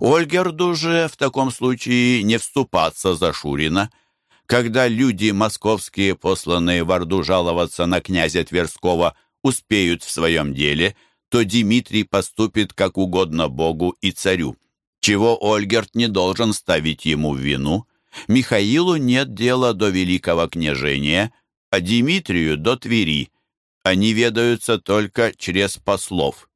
Ольгерду же в таком случае не вступаться за Шурина – когда люди московские, посланные в Орду жаловаться на князя Тверского, успеют в своем деле, то Дмитрий поступит как угодно Богу и царю, чего Ольгерт не должен ставить ему в вину. Михаилу нет дела до великого княжения, а Дмитрию до Твери. Они ведаются только через послов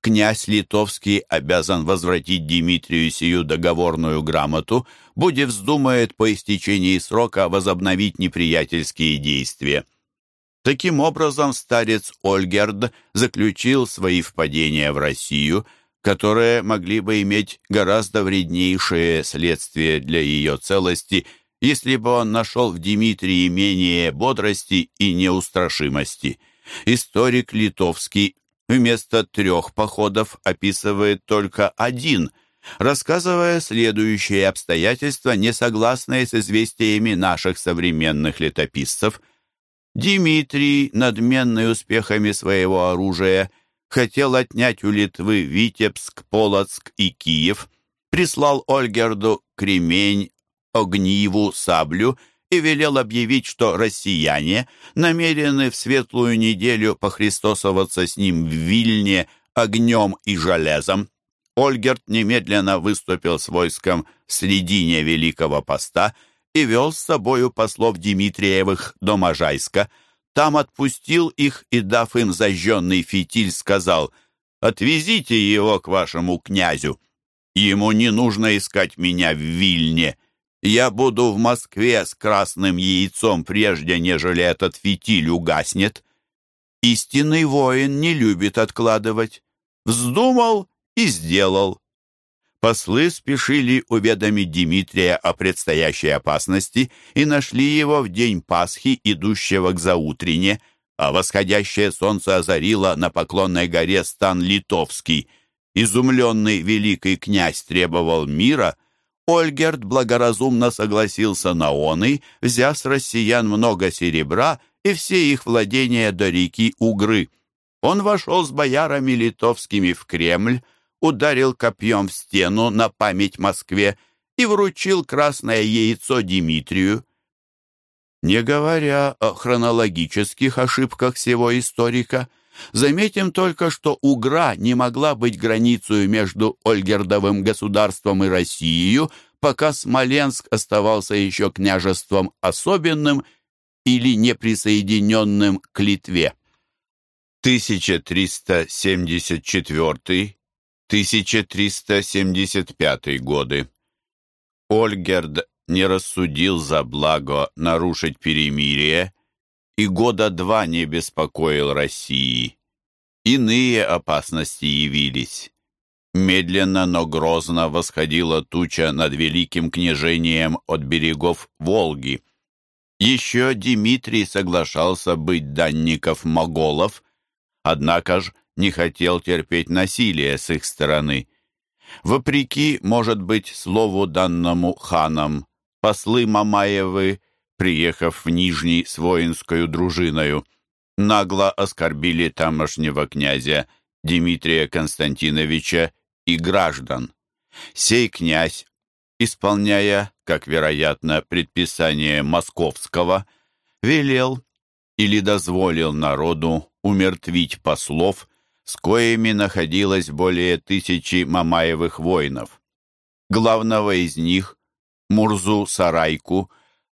князь Литовский обязан возвратить Дмитрию сию договорную грамоту, буде вздумает по истечении срока возобновить неприятельские действия. Таким образом, старец Ольгерд заключил свои впадения в Россию, которые могли бы иметь гораздо вреднейшие следствия для ее целости, если бы он нашел в Дмитрии менее бодрости и неустрашимости. Историк литовский вместо трех походов описывает только один, рассказывая следующие обстоятельства, не согласные с известиями наших современных летописцев. Дмитрий, надменный успехами своего оружия, хотел отнять у Литвы Витебск, Полоцк и Киев, прислал Ольгерду кремень, огниву, саблю и велел объявить, что россияне намерены в светлую неделю похристосоваться с ним в Вильне огнем и железом. Ольгерт немедленно выступил с войском в средине Великого Поста и вел с собою послов Дмитриевых до Можайска. Там отпустил их и, дав им зажженный фитиль, сказал «Отвезите его к вашему князю. Ему не нужно искать меня в Вильне». Я буду в Москве с красным яйцом, прежде нежели этот фитиль угаснет. Истинный воин не любит откладывать. Вздумал и сделал. Послы спешили уведомить Дмитрия о предстоящей опасности и нашли его в день Пасхи, идущего к заутрене, а восходящее солнце озарило на Поклонной горе стан Литовский. Изумленный великий князь требовал мира, Ольгерд благоразумно согласился на он и, взяв с россиян много серебра и все их владения до реки Угры. Он вошел с боярами литовскими в Кремль, ударил копьем в стену на память Москве и вручил красное яйцо Дмитрию. Не говоря о хронологических ошибках всего историка, заметим только, что Угра не могла быть границей между Ольгердовым государством и Россией, пока Смоленск оставался еще княжеством особенным или неприсоединенным к Литве. 1374-1375 годы. Ольгерд не рассудил за благо нарушить перемирие и года два не беспокоил России. Иные опасности явились. Медленно, но грозно восходила туча над великим княжением от берегов Волги. Еще Дмитрий соглашался быть данников моголов, однако ж не хотел терпеть насилие с их стороны. Вопреки, может быть, слову данному ханам, послы Мамаевы, приехав в Нижний с воинскою дружиною, нагло оскорбили тамошнего князя Дмитрия Константиновича и граждан. Сей князь, исполняя, как вероятно, предписание московского, велел или дозволил народу умертвить послов, с коими находилось более тысячи Мамаевых воинов. Главного из них, Мурзу Сарайку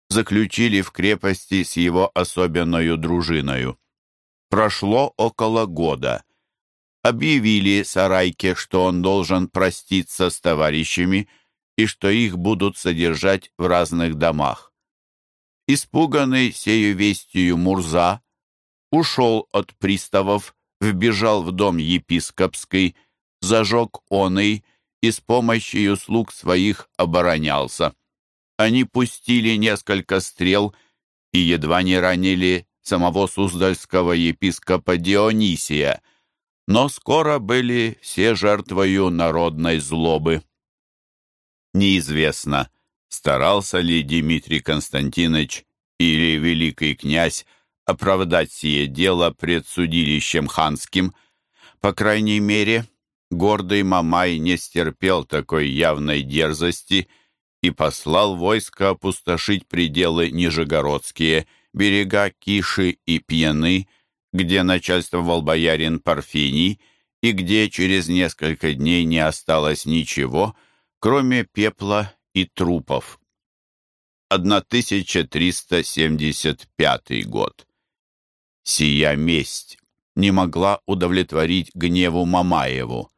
заключили в крепости с его особенною дружиною. Прошло около года. Объявили Сарайке, что он должен проститься с товарищами и что их будут содержать в разных домах. Испуганный сею вестью Мурза ушел от приставов, вбежал в дом епископский, зажег оный и с помощью слуг своих оборонялся. Они пустили несколько стрел и едва не ранили самого Суздальского епископа Дионисия, но скоро были все жертвою народной злобы. Неизвестно, старался ли Дмитрий Константинович или великий князь оправдать сие дело пред судилищем ханским. По крайней мере, гордый Мамай не стерпел такой явной дерзости и послал войско опустошить пределы Нижегородские, берега Киши и Пьяны, где начальствовал боярин Парфений, и где через несколько дней не осталось ничего, кроме пепла и трупов. 1375 год. Сия месть не могла удовлетворить гневу Мамаеву.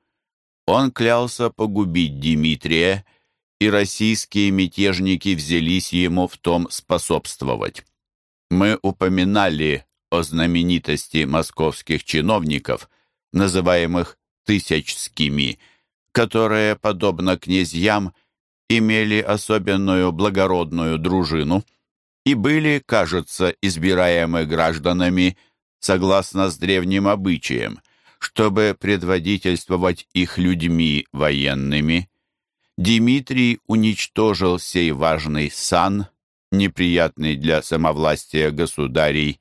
Он клялся погубить Дмитрия, и российские мятежники взялись ему в том способствовать. Мы упоминали о знаменитости московских чиновников, называемых «тысячскими», которые, подобно князьям, имели особенную благородную дружину и были, кажется, избираемы гражданами согласно с древним обычаям, чтобы предводительствовать их людьми военными. Дмитрий уничтожил сей важный сан, неприятный для самовластия государей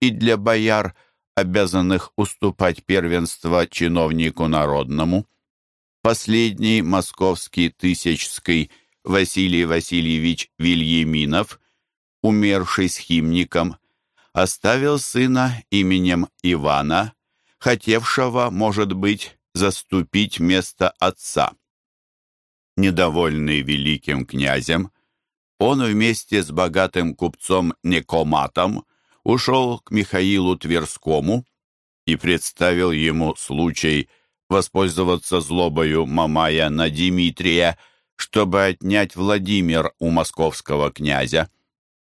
и для бояр, обязанных уступать первенство чиновнику народному. Последний московский тысячский Василий Васильевич Вильяминов, умерший схимником, оставил сына именем Ивана, хотевшего, может быть, заступить место отца. Недовольный великим князем, он вместе с богатым купцом Некоматом ушел к Михаилу Тверскому и представил ему случай воспользоваться злобою Мамая на Дмитрия, чтобы отнять Владимир у московского князя.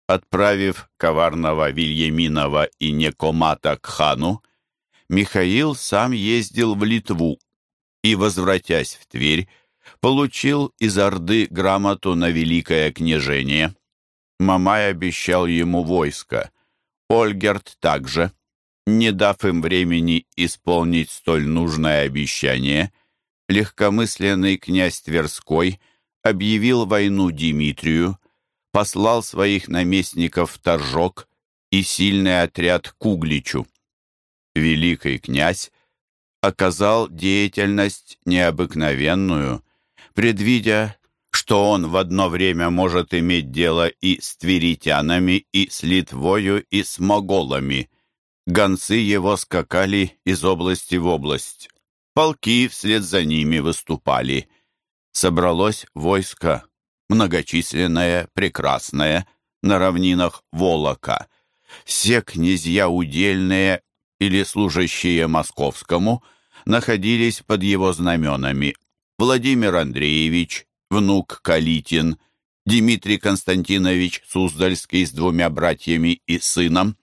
Отправив коварного Вильяминова и Некомата к хану, Михаил сам ездил в Литву и, возвратясь в Тверь, получил из Орды грамоту на великое княжение. Мамай обещал ему войско. Ольгерт также, не дав им времени исполнить столь нужное обещание, легкомысленный князь Тверской объявил войну Дмитрию, послал своих наместников в Торжок и сильный отряд к. Великий князь оказал деятельность необыкновенную, предвидя, что он в одно время может иметь дело и с тверитянами, и с Литвою, и с моголами. Гонцы его скакали из области в область. Полки вслед за ними выступали. Собралось войско, многочисленное, прекрасное, на равнинах Волока. Все князья удельные или служащие московскому находились под его знаменами. Владимир Андреевич, внук Калитин, Дмитрий Константинович Суздальский с двумя братьями и сыном,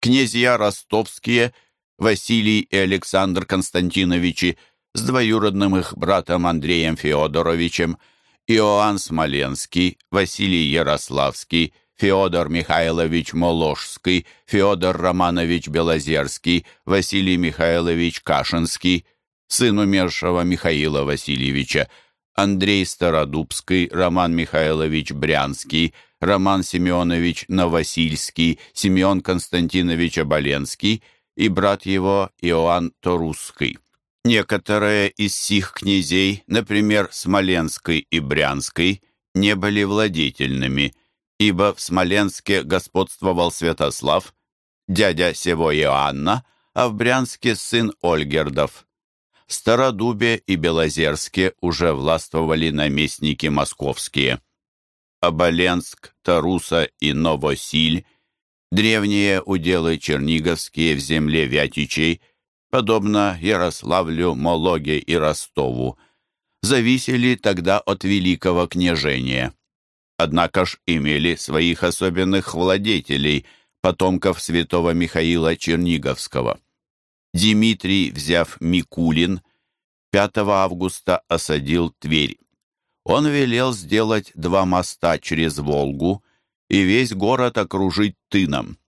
князья ростовские, Василий и Александр Константиновичи с двоюродным их братом Андреем Феодоровичем, Иоанн Смоленский, Василий Ярославский, Феодор Михайлович Моложский, Феодор Романович Белозерский, Василий Михайлович Кашинский, сын умершего Михаила Васильевича, Андрей Стародубский, Роман Михайлович Брянский, Роман Семенович Новосильский, Семен Константинович Оболенский и брат его Иоанн Торусский. Некоторые из сих князей, например, Смоленской и Брянской, не были владетельными, ибо в Смоленске господствовал Святослав, дядя сего Иоанна, а в Брянске сын Ольгердов. Стародубе и Белозерске уже властвовали наместники московские. Оболенск, Таруса и Новосиль, древние уделы черниговские в земле Вятичей, подобно Ярославлю, Мологе и Ростову, зависели тогда от великого княжения. Однако ж имели своих особенных владетелей, потомков святого Михаила Черниговского. Дмитрий, взяв Микулин, 5 августа осадил Тверь. Он велел сделать два моста через Волгу и весь город окружить тыном.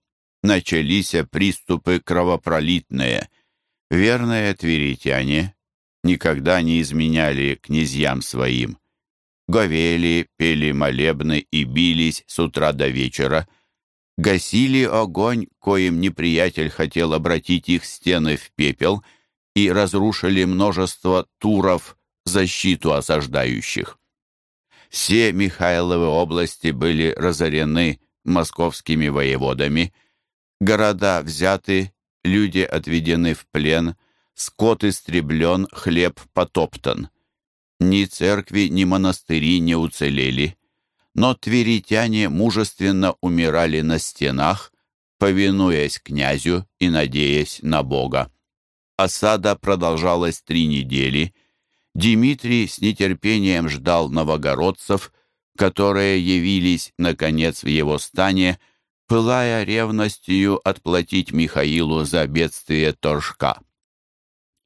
Начались приступы кровопролитные. Верные тверитяне никогда не изменяли князьям своим. Говели, пели молебны и бились с утра до вечера — гасили огонь, коим неприятель хотел обратить их стены в пепел, и разрушили множество туров защиту осаждающих. Все Михайловы области были разорены московскими воеводами, города взяты, люди отведены в плен, скот истреблен, хлеб потоптан. Ни церкви, ни монастыри не уцелели но тверитяне мужественно умирали на стенах, повинуясь князю и надеясь на Бога. Осада продолжалась три недели. Дмитрий с нетерпением ждал новогородцев, которые явились, наконец, в его стане, пылая ревностью отплатить Михаилу за бедствие Торжка.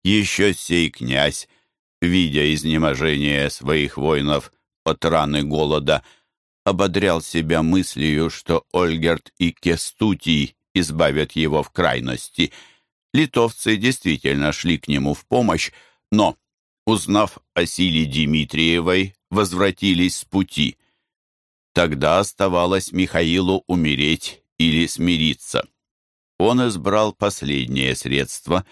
Еще сей князь, видя изнеможение своих воинов от раны голода, ободрял себя мыслью, что Ольгерт и Кестутий избавят его в крайности. Литовцы действительно шли к нему в помощь, но, узнав о силе Дмитриевой, возвратились с пути. Тогда оставалось Михаилу умереть или смириться. Он избрал последнее средство,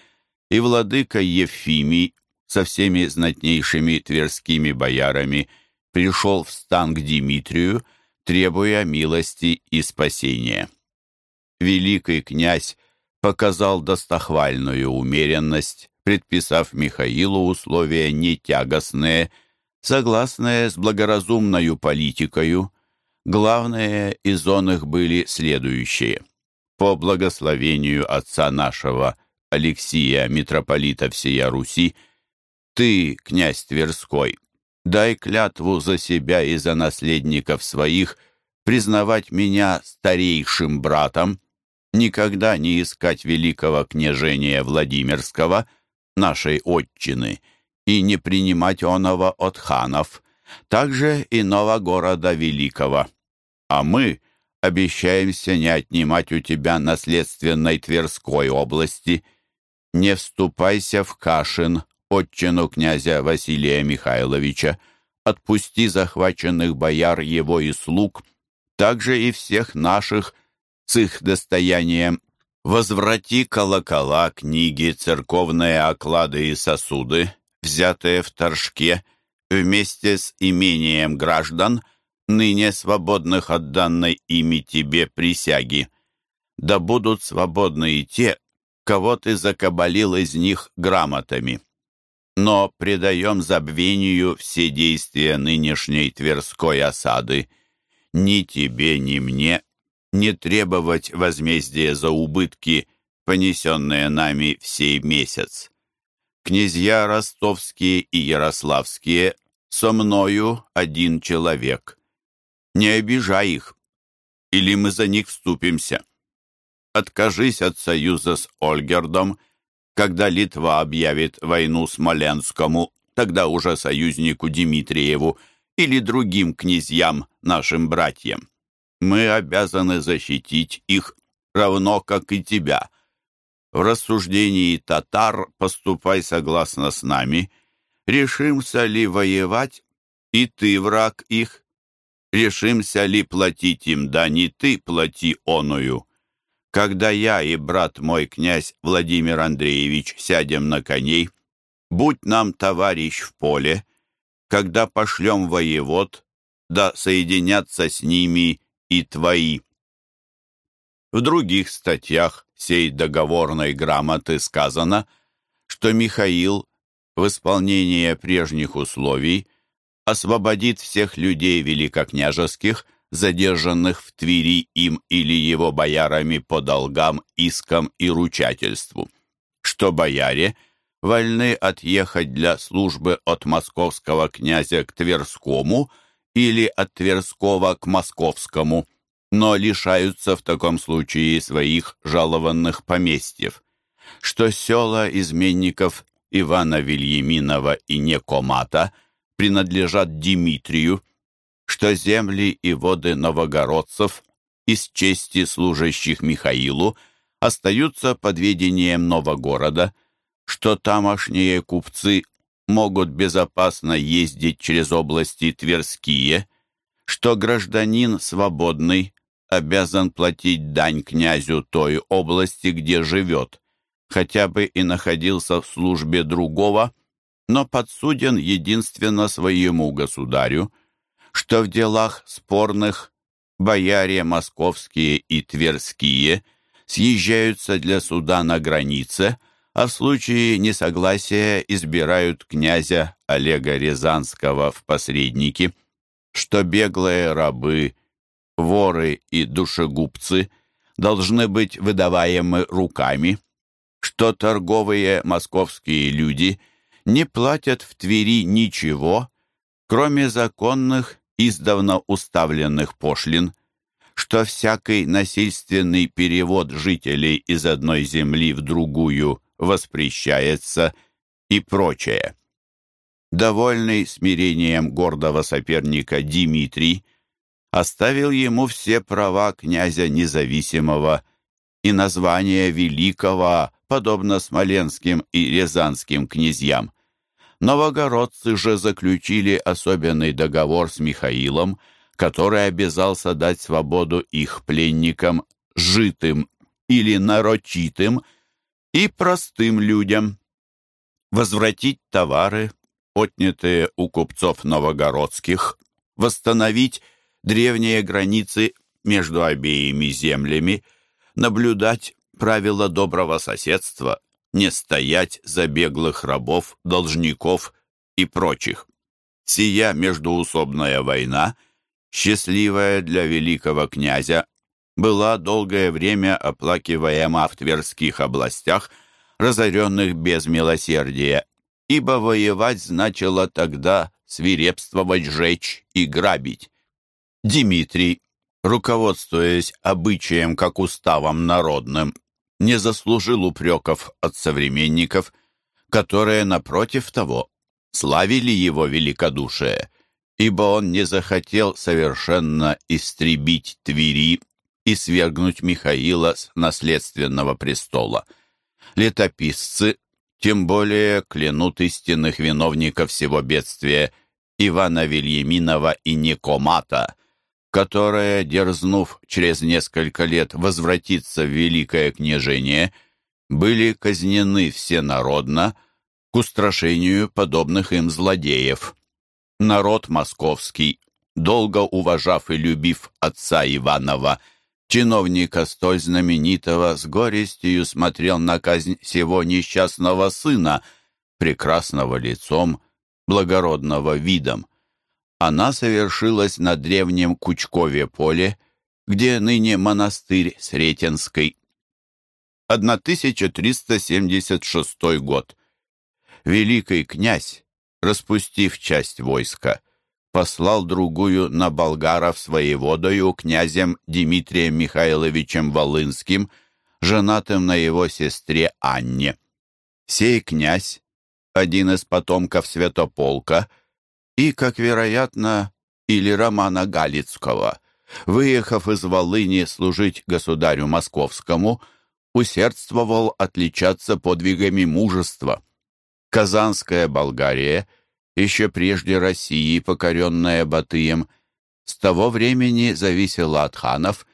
и владыка Ефимий со всеми знатнейшими тверскими боярами – пришел в стан к Дмитрию, требуя милости и спасения. Великий князь показал достохвальную умеренность, предписав Михаилу условия нетягостные, согласные с благоразумною политикою. Главные из он их были следующие. По благословению отца нашего, Алексия, митрополита всея Руси, ты, князь Тверской, Дай клятву за себя и за наследников своих признавать меня старейшим братом, никогда не искать великого княжения Владимирского, нашей отчины, и не принимать оного от ханов, также иного города великого. А мы обещаемся не отнимать у тебя наследственной Тверской области. Не вступайся в Кашин, отчину князя Василия Михайловича, отпусти захваченных бояр его и слуг, также и всех наших с их достоянием. Возврати колокола, книги, церковные оклады и сосуды, взятые в Торжке, вместе с имением граждан, ныне свободных от данной ими тебе присяги. Да будут свободны и те, кого ты закабалил из них грамотами но предаем забвению все действия нынешней Тверской осады. Ни тебе, ни мне не требовать возмездия за убытки, понесенные нами в сей месяц. Князья ростовские и ярославские со мною один человек. Не обижай их, или мы за них вступимся. Откажись от союза с Ольгердом — когда Литва объявит войну Смоленскому, тогда уже союзнику Дмитриеву или другим князьям, нашим братьям. Мы обязаны защитить их, равно как и тебя. В рассуждении татар поступай согласно с нами. Решимся ли воевать, и ты враг их? Решимся ли платить им дань, и ты плати оную? Когда я и брат мой, князь Владимир Андреевич, сядем на коней, будь нам товарищ в поле, когда пошлем воевод, да соединятся с ними и твои. В других статьях сей договорной грамоты сказано, что Михаил в исполнение прежних условий освободит всех людей великокняжеских задержанных в Твери им или его боярами по долгам, искам и ручательству, что бояре вольны отъехать для службы от московского князя к Тверскому или от Тверского к Московскому, но лишаются в таком случае своих жалованных поместьев, что села изменников Ивана Вильяминова и Некомата принадлежат Дмитрию, что земли и воды новогородцев из чести служащих Михаилу остаются под ведением Новогорода, что тамошние купцы могут безопасно ездить через области Тверские, что гражданин свободный обязан платить дань князю той области, где живет, хотя бы и находился в службе другого, но подсуден единственно своему государю – что в делах спорных бояре московские и тверские съезжаются для суда на границе, а в случае несогласия избирают князя Олега Рязанского в посредники, что беглые рабы, воры и душегубцы должны быть выдаваемы руками, что торговые московские люди не платят в Твери ничего, кроме законных издавна уставленных пошлин, что всякий насильственный перевод жителей из одной земли в другую воспрещается и прочее. Довольный смирением гордого соперника Дмитрий оставил ему все права князя независимого и название великого, подобно смоленским и рязанским князьям. Новогородцы же заключили особенный договор с Михаилом, который обязался дать свободу их пленникам житым или нарочитым и простым людям, возвратить товары, отнятые у купцов новогородских, восстановить древние границы между обеими землями, наблюдать правила доброго соседства не стоять за беглых рабов, должников и прочих. Сия междуусобная война, счастливая для великого князя, была долгое время оплакиваема в Тверских областях, разоренных без милосердия, ибо воевать значило тогда свирепствовать, жечь и грабить. Дмитрий, руководствуясь обычаем как уставом народным, не заслужил упреков от современников, которые, напротив того, славили его великодушие, ибо он не захотел совершенно истребить Твери и свергнуть Михаила с наследственного престола. Летописцы тем более клянут истинных виновников всего бедствия Ивана Вильяминова и Никомата, которые, дерзнув через несколько лет возвратиться в Великое княжение, были казнены всенародно к устрашению подобных им злодеев. Народ московский, долго уважав и любив отца Иванова, чиновника столь знаменитого, с горестью смотрел на казнь сего несчастного сына, прекрасного лицом, благородного видом она совершилась на древнем Кучкове поле, где ныне монастырь Сретенской. 1376 год. Великий князь, распустив часть войска, послал другую на болгаров своей водою князем Дмитрием Михайловичем Волынским, женатым на его сестре Анне. Сей князь, один из потомков Святополка, — и, как вероятно, или Романа Галицкого, выехав из Волыни служить государю московскому, усердствовал отличаться подвигами мужества. Казанская Болгария, еще прежде России, покоренная Батыем, с того времени зависела от ханов,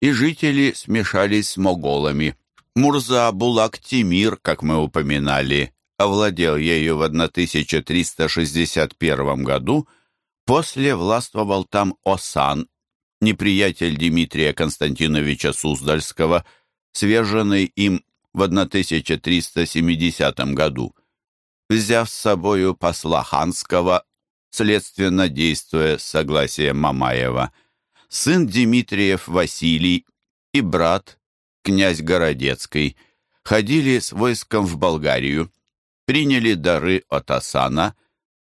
и жители смешались с моголами. Мурза Булак-Тимир, как мы упоминали, овладел ею в 1361 году, после властвовал там Осан, неприятель Дмитрия Константиновича Суздальского, сверженный им в 1370 году. Взяв с собою посла ханского, следственно действуя с согласием Мамаева, сын Дмитриев Василий и брат, князь Городецкий, ходили с войском в Болгарию приняли дары от Асана,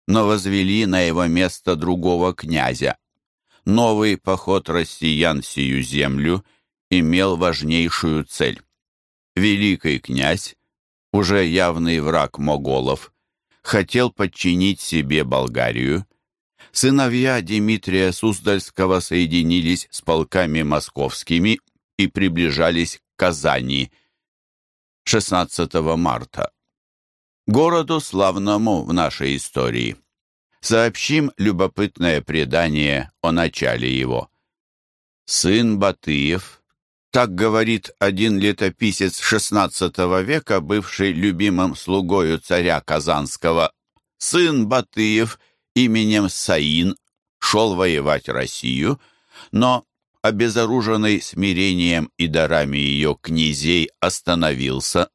но возвели на его место другого князя. Новый поход россиян в сию землю имел важнейшую цель. Великий князь, уже явный враг моголов, хотел подчинить себе Болгарию. Сыновья Дмитрия Суздальского соединились с полками московскими и приближались к Казани 16 марта городу славному в нашей истории. Сообщим любопытное предание о начале его. Сын Батыев, так говорит один летописец XVI века, бывший любимым слугою царя Казанского, сын Батыев именем Саин шел воевать Россию, но, обезоруженный смирением и дарами ее князей, остановился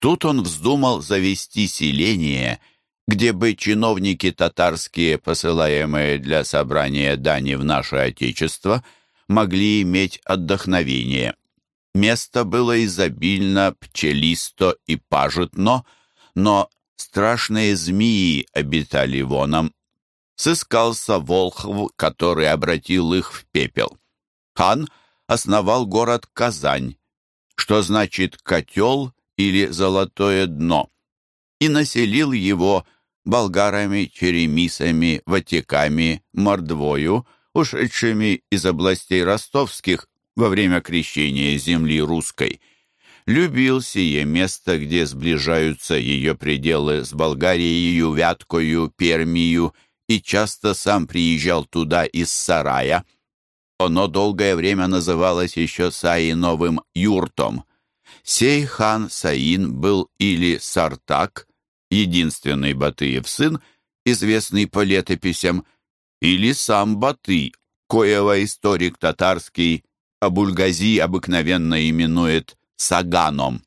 Тут он вздумал завести селение, где бы чиновники татарские, посылаемые для собрания дани в наше Отечество, могли иметь отдохновение. Место было изобильно, пчелисто и пажитно, но страшные змеи обитали воном. Сыскался Волхв, который обратил их в пепел. Хан основал город Казань, что значит «котел» или «Золотое дно», и населил его болгарами, черемисами, ватиками, мордвою, ушедшими из областей ростовских во время крещения земли русской. Любил сие место, где сближаются ее пределы с Болгарией, Вяткою, Пермию, и часто сам приезжал туда из сарая. Оно долгое время называлось еще Саиновым юртом. Сей хан Саин был или Сартак, единственный Батыев сын, известный по летописям, или сам Баты, коего историк татарский Абульгази обыкновенно именует Саганом.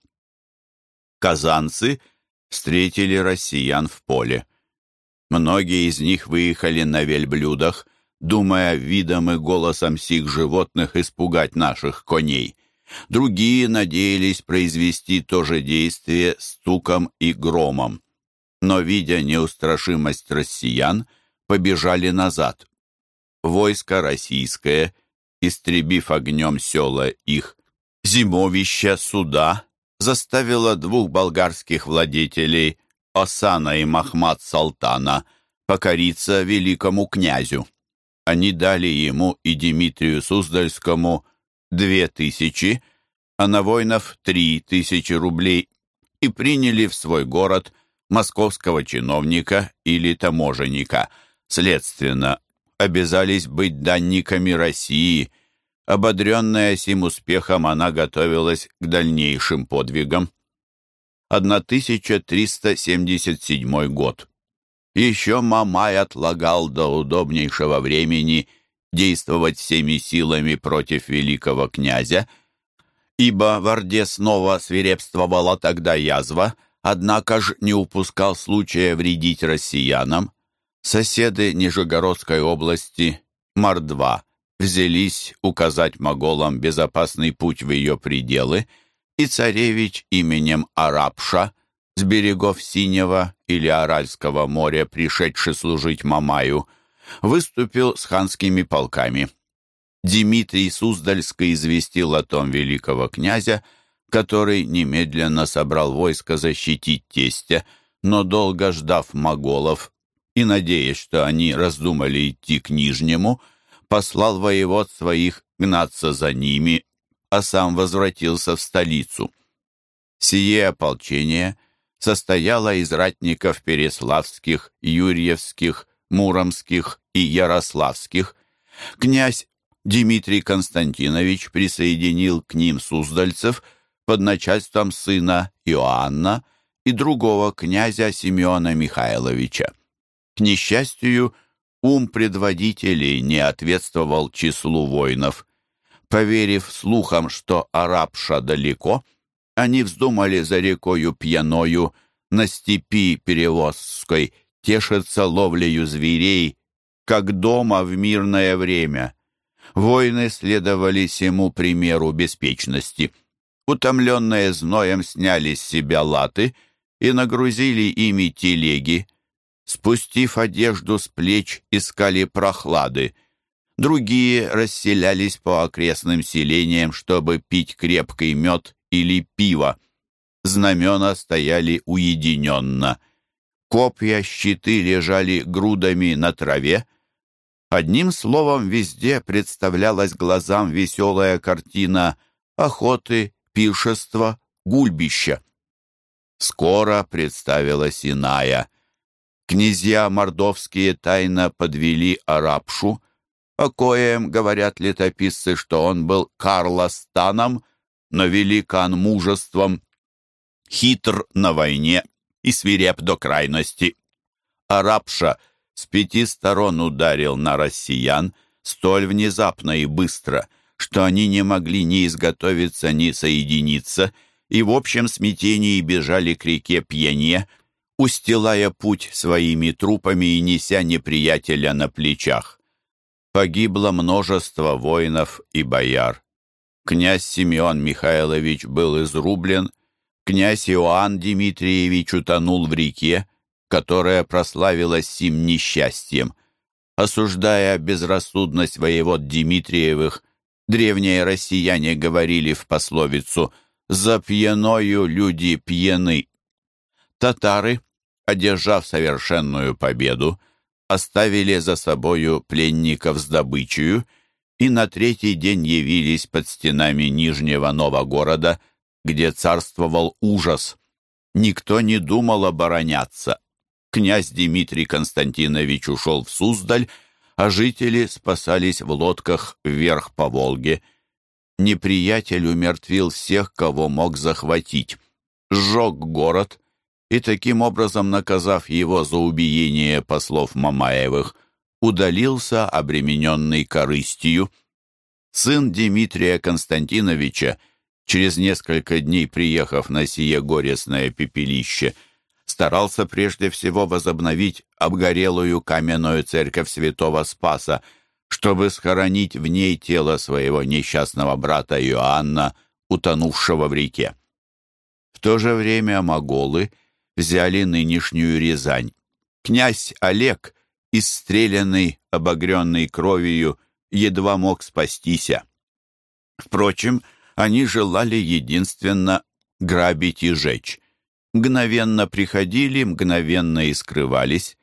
Казанцы встретили россиян в поле. Многие из них выехали на вельблюдах, думая видом и голосом сих животных испугать наших коней. Другие надеялись произвести то же действие стуком и громом. Но, видя неустрашимость россиян, побежали назад. Войско российское, истребив огнем села их. Зимовище суда заставило двух болгарских владетелей Осана и Махмад Салтана покориться великому князю. Они дали ему и Дмитрию Суздальскому две тысячи, а на воинов три тысячи рублей и приняли в свой город московского чиновника или таможенника, следственно, обязались быть данниками России. Ободренная сим успехом, она готовилась к дальнейшим подвигам. 1377 год. Еще Мамай отлагал до удобнейшего времени действовать всеми силами против великого князя, ибо в Орде снова свирепствовала тогда язва, однако ж не упускал случая вредить россиянам. Соседы Нижегородской области, Мордва, взялись указать моголам безопасный путь в ее пределы, и царевич именем Арабша с берегов Синего или Аральского моря, пришедший служить Мамаю, выступил с ханскими полками. Дмитрий Суздальский известил о том великого князя, который немедленно собрал войско защитить тестя, но долго ждав моголов и надеясь, что они раздумали идти к Нижнему, послал воевод своих гнаться за ними, а сам возвратился в столицу. Сие ополчение состояло из ратников переславских, юрьевских, муромских и ярославских. Князь Дмитрий Константинович присоединил к ним суздальцев под начальством сына Иоанна и другого князя Семена Михайловича. К несчастью, ум предводителей не ответствовал числу воинов. Поверив слухам, что арабша далеко, они вздумали за рекою Пьяною на степи Перевозской тешиться ловлею зверей, как дома в мирное время. Воины следовали сему примеру беспечности. Утомленные зноем сняли с себя латы и нагрузили ими телеги. Спустив одежду с плеч, искали прохлады. Другие расселялись по окрестным селениям, чтобы пить крепкий мед или пиво. Знамена стояли уединенно. Копья, щиты лежали грудами на траве. Одним словом, везде представлялась глазам веселая картина охоты, пиршества, гульбища. Скоро представилась иная. Князья мордовские тайно подвели арабшу, о коем говорят летописцы, что он был Карлостаном, но великан мужеством, хитр на войне и свиреп до крайности. Арабша с пяти сторон ударил на россиян столь внезапно и быстро, что они не могли ни изготовиться, ни соединиться, и в общем смятении бежали к реке Пьяне, устилая путь своими трупами и неся неприятеля на плечах. Погибло множество воинов и бояр. Князь Симеон Михайлович был изрублен, князь Иоанн Дмитриевич утонул в реке, которая прославилась сим несчастьем. Осуждая безрассудность воевод Дмитриевых, древние россияне говорили в пословицу «За пьяною люди пьяны». Татары, одержав совершенную победу, оставили за собою пленников с добычею и на третий день явились под стенами Нижнего Новогорода, где царствовал ужас. Никто не думал обороняться. Князь Дмитрий Константинович ушел в Суздаль, а жители спасались в лодках вверх по Волге. Неприятель умертвил всех, кого мог захватить. Сжег город и, таким образом наказав его за убиение послов Мамаевых, удалился, обремененный корыстью. Сын Дмитрия Константиновича, через несколько дней приехав на сие горестное пепелище, старался прежде всего возобновить обгорелую каменную церковь святого Спаса, чтобы схоронить в ней тело своего несчастного брата Иоанна, утонувшего в реке. В то же время моголы взяли нынешнюю Рязань. Князь Олег — исстреленный, обогренный кровью едва мог спастися. Впрочем, они желали единственно грабить и жечь. Мгновенно приходили, мгновенно и скрывались.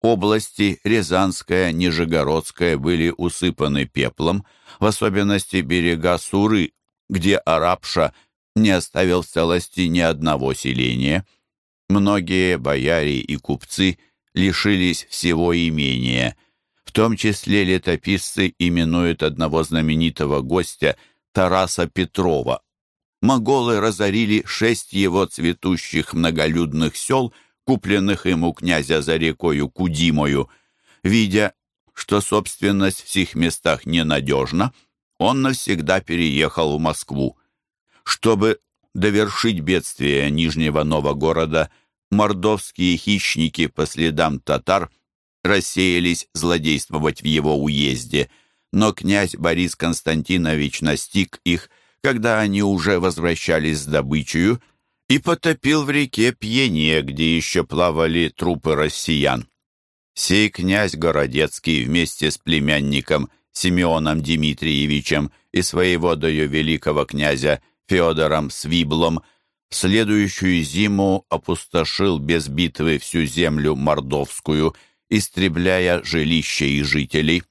Области Рязанская, Нижегородская были усыпаны пеплом, в особенности берега Суры, где Арабша не оставил в целости ни одного селения. Многие бояре и купцы лишились всего имения. В том числе летописцы именуют одного знаменитого гостя Тараса Петрова. Моголы разорили шесть его цветущих многолюдных сел, купленных ему князя за рекою Кудимою. Видя, что собственность в сих местах ненадежна, он навсегда переехал в Москву. Чтобы довершить бедствие Нижнего Новогорода, мордовские хищники по следам татар рассеялись злодействовать в его уезде, но князь Борис Константинович настиг их, когда они уже возвращались с добычей, и потопил в реке Пьене, где еще плавали трупы россиян. Сей князь Городецкий вместе с племянником Симеоном Дмитриевичем и своеводою великого князя Федором Свиблом следующую зиму опустошил без битвы всю землю мордовскую, истребляя жилища и жителей.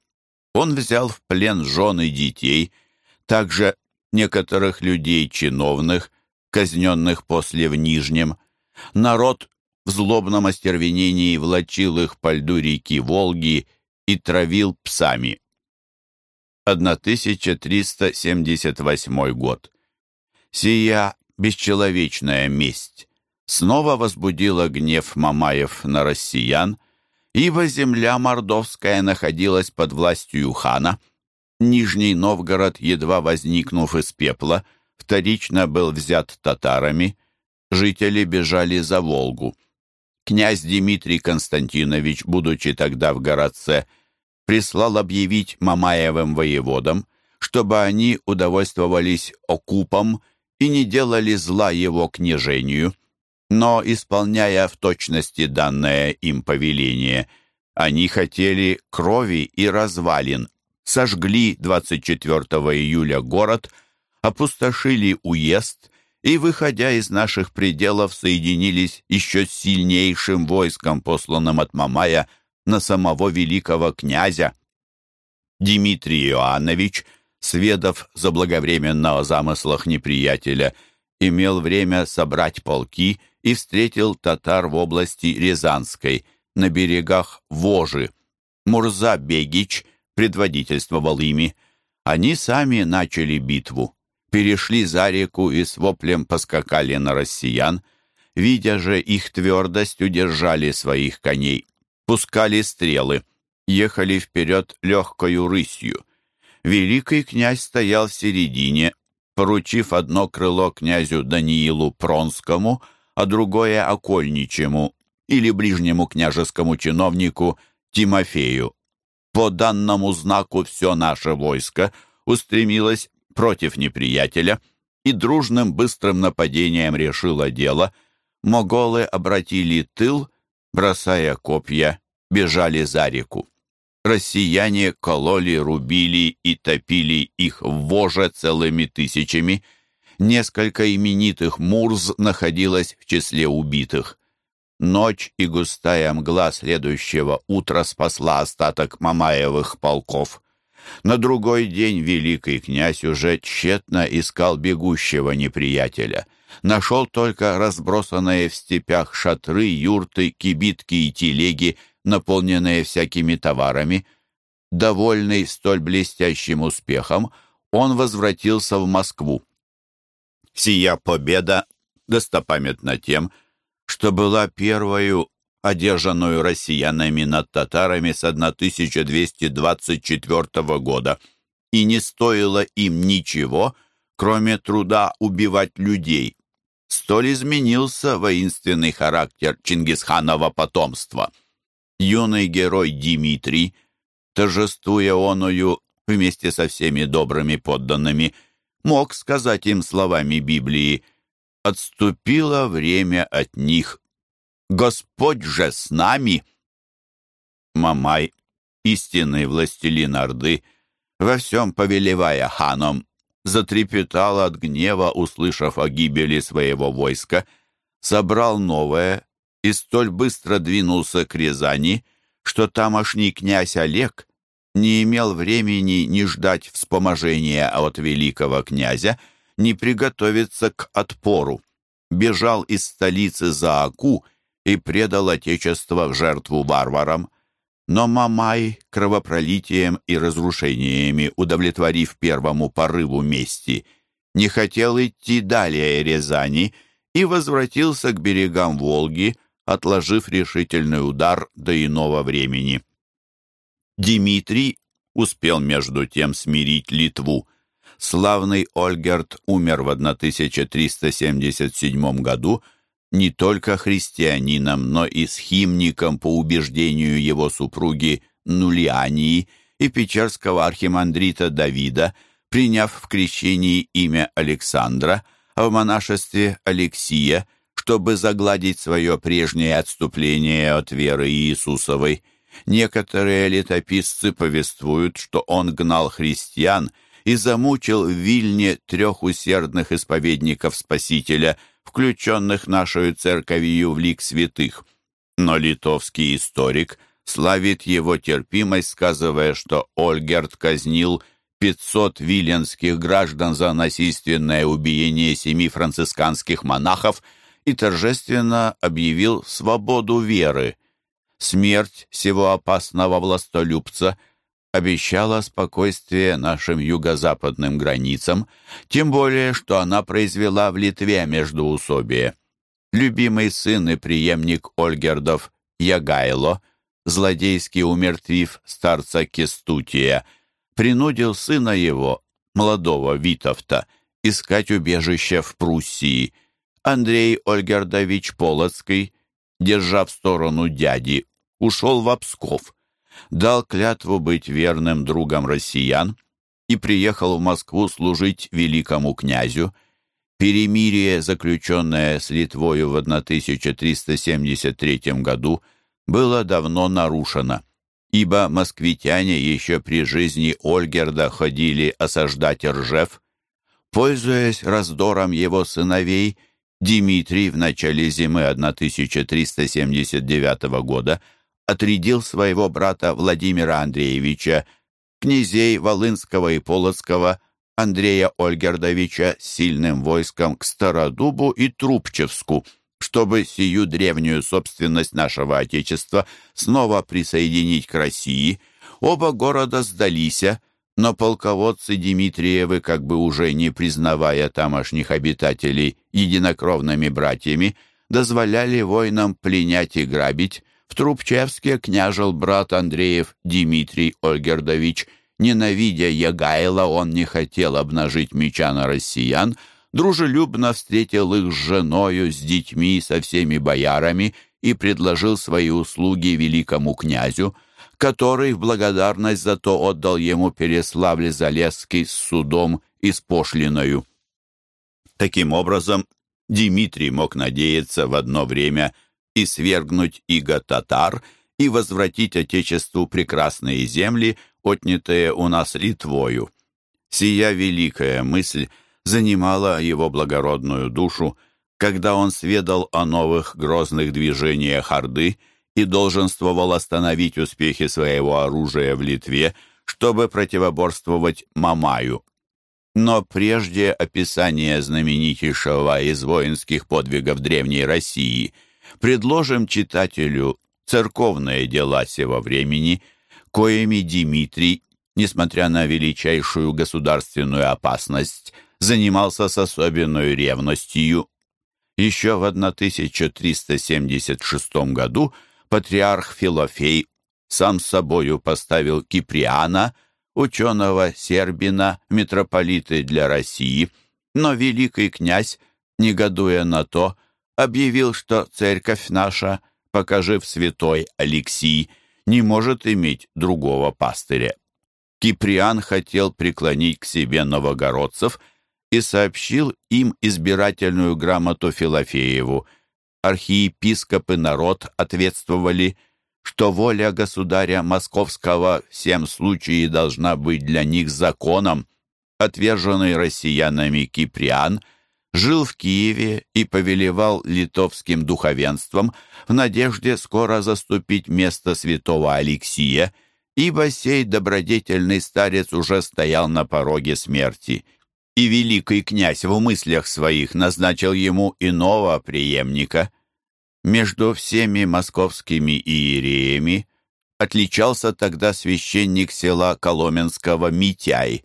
Он взял в плен жен и детей, также некоторых людей чиновных, казненных после в Нижнем. Народ в злобном остервенении влачил их по льду реки Волги и травил псами. 1378 год. Сия бесчеловечная месть снова возбудила гнев Мамаев на россиян, ибо земля мордовская находилась под властью хана. Нижний Новгород, едва возникнув из пепла, вторично был взят татарами, жители бежали за Волгу. Князь Дмитрий Константинович, будучи тогда в городце, прислал объявить Мамаевым воеводам, чтобы они удовольствовались окупом и не делали зла его княжению. Но, исполняя в точности данное им повеление, они хотели крови и развалин, сожгли 24 июля город, опустошили уезд и, выходя из наших пределов, соединились еще с сильнейшим войском, посланным от Мамая на самого великого князя. Дмитрий Иоаннович – сведав заблаговременно о замыслах неприятеля, имел время собрать полки и встретил татар в области Рязанской, на берегах Вожи. Мурза Бегич предводительствовал ими. Они сами начали битву, перешли за реку и с воплем поскакали на россиян. Видя же их твердость, удержали своих коней, пускали стрелы, ехали вперед легкою рысью. Великий князь стоял в середине, поручив одно крыло князю Даниилу Пронскому, а другое Окольничему или ближнему княжескому чиновнику Тимофею. По данному знаку все наше войско устремилось против неприятеля и дружным быстрым нападением решило дело. Моголы обратили тыл, бросая копья, бежали за реку россияне кололи, рубили и топили их в воже целыми тысячами. Несколько именитых мурз находилось в числе убитых. Ночь и густая мгла следующего утра спасла остаток Мамаевых полков. На другой день великий князь уже тщетно искал бегущего неприятеля. Нашел только разбросанные в степях шатры, юрты, кибитки и телеги, наполненные всякими товарами. Довольный столь блестящим успехом, он возвратился в Москву. Сия победа достопамятна тем, что была первою одержанную россиянами над татарами с 1224 года, и не стоило им ничего, кроме труда убивать людей. Столь изменился воинственный характер Чингисханова потомства – юный герой Дмитрий, торжествуя оною вместе со всеми добрыми подданными, мог сказать им словами Библии «Отступило время от них. Господь же с нами!» Мамай, истинный властелин Орды, во всем повелевая ханом, затрепетал от гнева, услышав о гибели своего войска, собрал новое и столь быстро двинулся к Рязани, что тамошний князь Олег не имел времени ни ждать вспоможения от великого князя, ни приготовиться к отпору. Бежал из столицы за Аку и предал отечество в жертву варварам. Но Мамай кровопролитием и разрушениями, удовлетворив первому порыву мести, не хотел идти далее Рязани и возвратился к берегам Волги, отложив решительный удар до иного времени. Дмитрий успел между тем смирить Литву. Славный Ольгерт умер в 1377 году не только христианином, но и схимником по убеждению его супруги Нулиании и печерского архимандрита Давида, приняв в крещении имя Александра, а в монашестве Алексия, чтобы загладить свое прежнее отступление от веры Иисусовой. Некоторые летописцы повествуют, что он гнал христиан и замучил в Вильне трех усердных исповедников Спасителя, включенных нашою церковью в лик святых. Но литовский историк славит его терпимость, сказывая, что Ольгерт казнил 500 виленских граждан за насильственное убиение семи францисканских монахов – и торжественно объявил свободу веры. Смерть всего опасного властолюбца обещала спокойствие нашим юго-западным границам, тем более, что она произвела в Литве междоусобие. Любимый сын и преемник Ольгердов Ягайло, злодейски умертвив старца Кестутия, принудил сына его, молодого Витовта, искать убежище в Пруссии – Андрей Ольгердович Полоцкий, держа в сторону дяди, ушел в Псков, дал клятву быть верным другом россиян и приехал в Москву служить великому князю. Перемирие, заключенное с Литвою в 1373 году, было давно нарушено, ибо москвитяне еще при жизни Ольгерда ходили осаждать Ржев. Пользуясь раздором его сыновей, Дмитрий в начале зимы 1379 года отрядил своего брата Владимира Андреевича, князей Волынского и Полоцкого, Андрея Ольгердовича с сильным войском к Стародубу и Трубчевску, чтобы сию древнюю собственность нашего Отечества снова присоединить к России. Оба города сдались, но полководцы Дмитриевы, как бы уже не признавая тамошних обитателей единокровными братьями, дозволяли воинам пленять и грабить. В Трубчевске княжил брат Андреев Дмитрий Ольгердович. Ненавидя Ягайла, он не хотел обнажить меча на россиян, дружелюбно встретил их с женою, с детьми, со всеми боярами и предложил свои услуги великому князю который в благодарность за то отдал ему Переславль-Залесский с судом и с пошлиною. Таким образом, Дмитрий мог надеяться в одно время и свергнуть иго татар, и возвратить Отечеству прекрасные земли, отнятые у нас Литвою. Сия великая мысль занимала его благородную душу, когда он сведал о новых грозных движениях Орды – и долженствовал остановить успехи своего оружия в Литве, чтобы противоборствовать Мамаю. Но прежде описания знаменитейшего из воинских подвигов Древней России предложим читателю церковные дела сего времени, коими Дмитрий, несмотря на величайшую государственную опасность, занимался с особенной ревностью. Еще в 1376 году патриарх Филофей сам с собою поставил Киприана, ученого Сербина, митрополиты для России, но великий князь, негодуя на то, объявил, что церковь наша, покажив святой Алексий, не может иметь другого пастыря. Киприан хотел преклонить к себе новогородцев и сообщил им избирательную грамоту Филофееву – архиепископ и народ ответствовали что воля государя московского всем случае должна быть для них законом. Отверженный россиянами Киприан жил в Киеве и повелевал литовским духовенством в надежде скоро заступить место святого Алексия, ибо сей добродетельный старец уже стоял на пороге смерти, и великий князь в мыслях своих назначил ему иного преемника. Между всеми московскими иереями отличался тогда священник села Коломенского Митяй,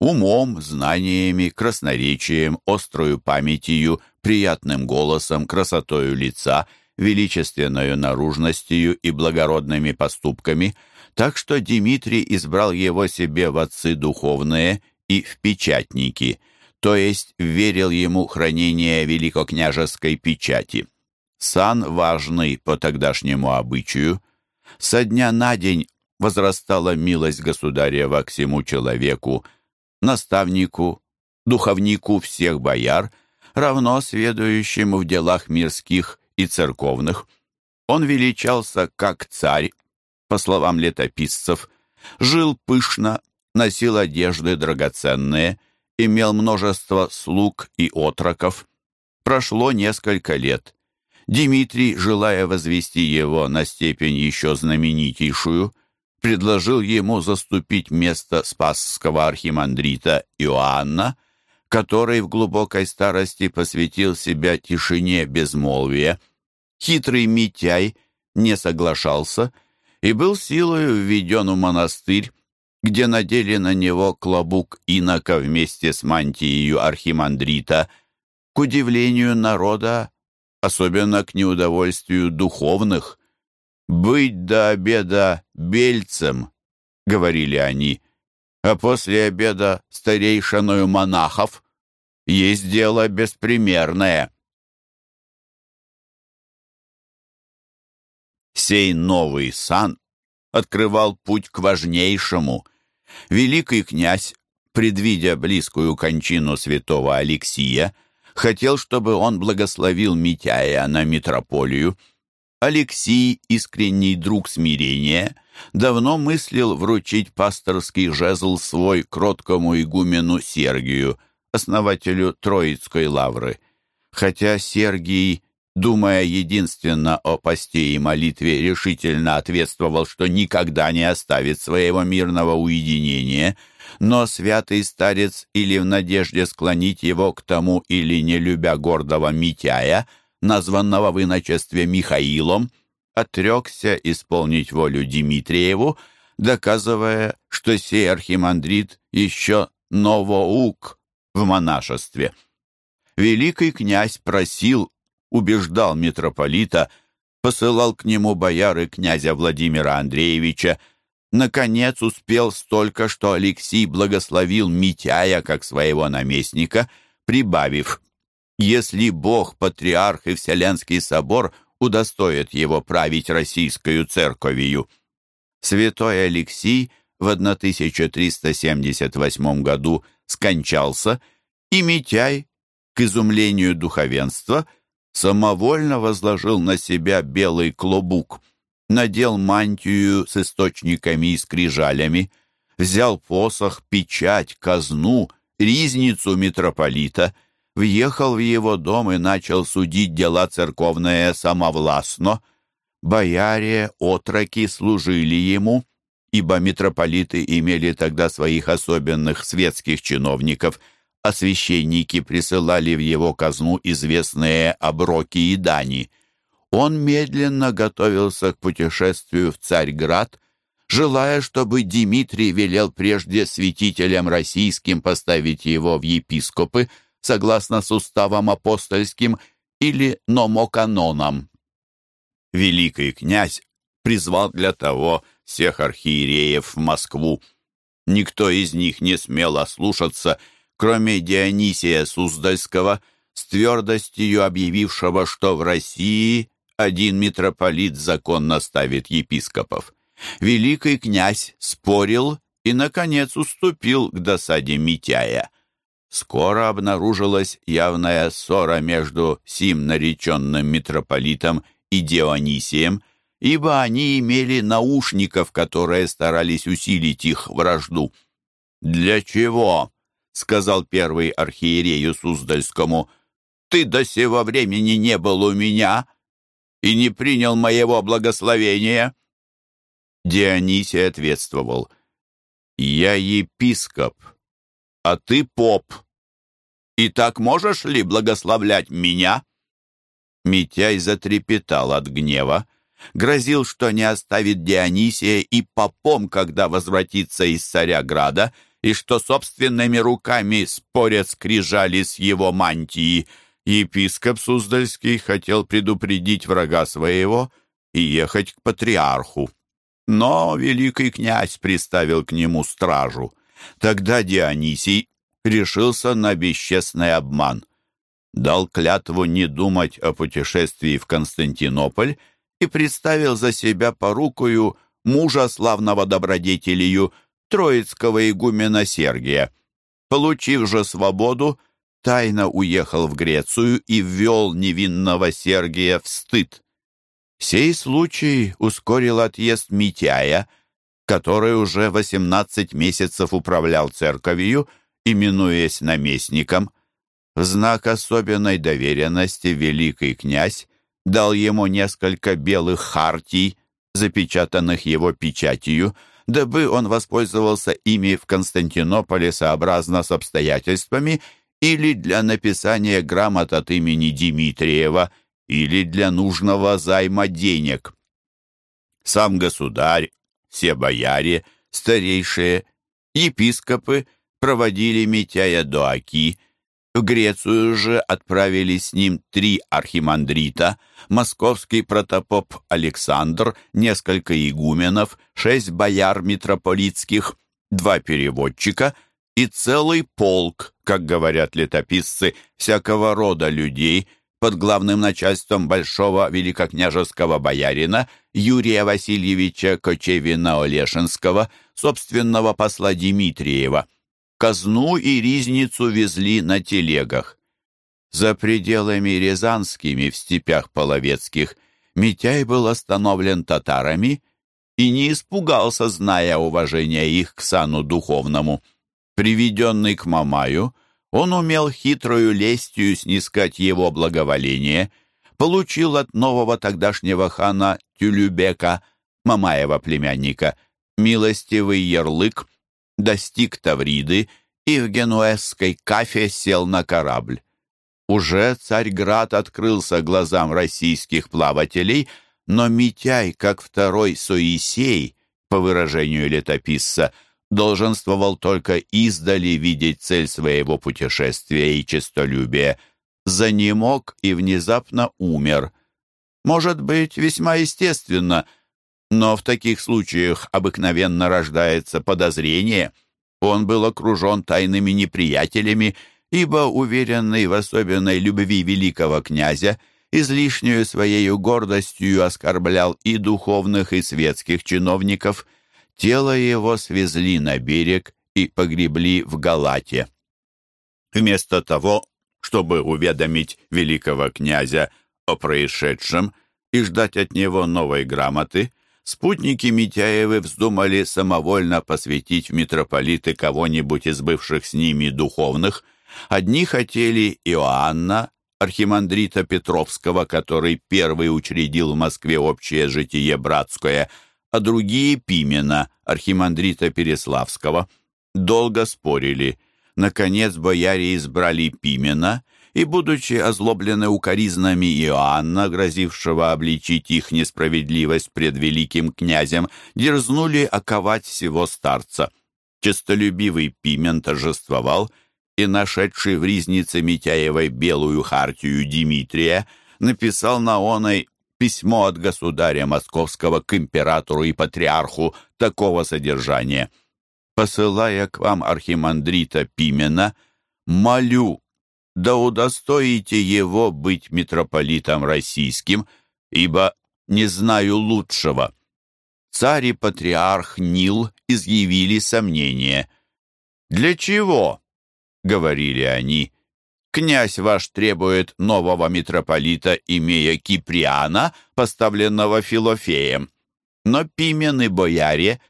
умом, знаниями, красноречием, острою памятью, приятным голосом, красотою лица, величественной наружностью и благородными поступками, так что Дмитрий избрал его себе в отцы духовные и в печатники, то есть верил ему хранение великокняжеской печати. Сан важный по тогдашнему обычаю. Со дня на день возрастала милость государева к всему человеку, наставнику, духовнику всех бояр, равно сведущему в делах мирских и церковных. Он величался как царь, по словам летописцев, жил пышно, носил одежды драгоценные, имел множество слуг и отроков. Прошло несколько лет. Дмитрий, желая возвести его на степень еще знаменитейшую, предложил ему заступить место спасского архимандрита Иоанна, который в глубокой старости посвятил себя тишине безмолвия. Хитрый Митяй не соглашался и был силою введен в монастырь, где надели на него клобук инока вместе с мантией архимандрита. К удивлению народа, особенно к неудовольствию духовных, «Быть до обеда бельцем», — говорили они, «а после обеда старейшиною монахов есть дело беспримерное». Сей новый сан открывал путь к важнейшему. Великий князь, предвидя близкую кончину святого Алексия, хотел, чтобы он благословил Митяя на митрополию — Алексий, искренний друг смирения, давно мыслил вручить пасторский жезл свой кроткому игумену Сергию, основателю Троицкой лавры. Хотя Сергий, думая единственно о посте и молитве, решительно ответствовал, что никогда не оставит своего мирного уединения, но святый старец или в надежде склонить его к тому, или не любя гордого Митяя – названного в иночестве Михаилом, отрекся исполнить волю Дмитриеву, доказывая, что сей архимандрит еще новоук в монашестве. Великий князь просил, убеждал митрополита, посылал к нему бояры князя Владимира Андреевича, наконец успел столько, что Алексей благословил Митяя как своего наместника, прибавив если Бог, Патриарх и Вселенский собор удостоят его править российскую церковью. Святой Алексий в 1378 году скончался, и Митяй, к изумлению духовенства, самовольно возложил на себя белый клобук, надел мантию с источниками и скрижалями, взял посох, печать, казну, ризницу митрополита — въехал в его дом и начал судить дела церковные самовластно. Бояре, отроки служили ему, ибо митрополиты имели тогда своих особенных светских чиновников, а священники присылали в его казну известные оброки и дани. Он медленно готовился к путешествию в Царьград, желая, чтобы Дмитрий велел прежде святителям российским поставить его в епископы, согласно с уставам апостольским или номоканонам. Великий князь призвал для того всех архиереев в Москву. Никто из них не смел ослушаться, кроме Дионисия Суздальского, с твердостью объявившего, что в России один митрополит законно ставит епископов. Великий князь спорил и, наконец, уступил к досаде Митяя. Скоро обнаружилась явная ссора между сим нареченным митрополитом и Дионисием, ибо они имели наушников, которые старались усилить их вражду. «Для чего?» — сказал первый архиерею Суздальскому. «Ты до сего времени не был у меня и не принял моего благословения». Дионисий ответствовал. «Я епископ, а ты поп. И так можешь ли благословлять меня?» Митяй затрепетал от гнева, грозил, что не оставит Дионисия и попом, когда возвратится из Царяграда, и что собственными руками спорят скрижали с его мантии. Епископ Суздальский хотел предупредить врага своего и ехать к патриарху. Но великий князь приставил к нему стражу. Тогда Дионисий решился на бесчестный обман. Дал клятву не думать о путешествии в Константинополь и представил за себя порукою мужа славного добродетелью троицкого игумена Сергия. Получив же свободу, тайно уехал в Грецию и ввел невинного Сергия в стыд. Сей случай ускорил отъезд Митяя, который уже 18 месяцев управлял церковью, именуясь наместником. В знак особенной доверенности великий князь дал ему несколько белых хартий, запечатанных его печатью, дабы он воспользовался ими в Константинополе сообразно с обстоятельствами или для написания грамот от имени Дмитриева – или для нужного займа денег. Сам государь, все бояре, старейшие, епископы проводили Митяя до Аки, в Грецию же отправились с ним три архимандрита, московский протопоп Александр, несколько игуменов, шесть бояр митрополитских, два переводчика и целый полк, как говорят летописцы, всякого рода людей – под главным начальством большого великокняжеского боярина Юрия Васильевича Кочевина-Олешинского, собственного посла Дмитриева. Казну и ризницу везли на телегах. За пределами Рязанскими в степях половецких Митяй был остановлен татарами и не испугался, зная уважение их к сану духовному. Приведенный к Мамаю, он умел хитрою лестью снискать его благоволение, получил от нового тогдашнего хана Тюлюбека, Мамаева племянника, милостивый ярлык, достиг Тавриды и в генуэзской кафе сел на корабль. Уже Царьград открылся глазам российских плавателей, но Митяй, как второй Соисей, по выражению летописца, долженствовал только издали видеть цель своего путешествия и честолюбия, занемог и внезапно умер. Может быть, весьма естественно, но в таких случаях обыкновенно рождается подозрение. Он был окружен тайными неприятелями, ибо, уверенный в особенной любви великого князя, излишнюю своей гордостью оскорблял и духовных, и светских чиновников – Тело его свезли на берег и погребли в Галате. Вместо того, чтобы уведомить великого князя о происшедшем и ждать от него новой грамоты, спутники Митяевы вздумали самовольно посвятить в митрополиты кого-нибудь из бывших с ними духовных. Одни хотели Иоанна, архимандрита Петровского, который первый учредил в Москве общее житие братское – а другие Пимена, архимандрита Переславского. Долго спорили. Наконец бояре избрали Пимена, и, будучи озлоблены укоризнами Иоанна, грозившего обличить их несправедливость пред великим князем, дерзнули оковать всего старца. Честолюбивый Пимен торжествовал, и нашедший в ризнице Митяевой белую хартию Дмитрия написал на оной письмо от государя московского к императору и патриарху такого содержания. «Посылая к вам архимандрита Пимена, молю, да удостоите его быть митрополитом российским, ибо не знаю лучшего». Царь и патриарх Нил изъявили сомнение. «Для чего?» — говорили они. Князь ваш требует нового митрополита, имея Киприана, поставленного Филофеем. Но Пимен и бояре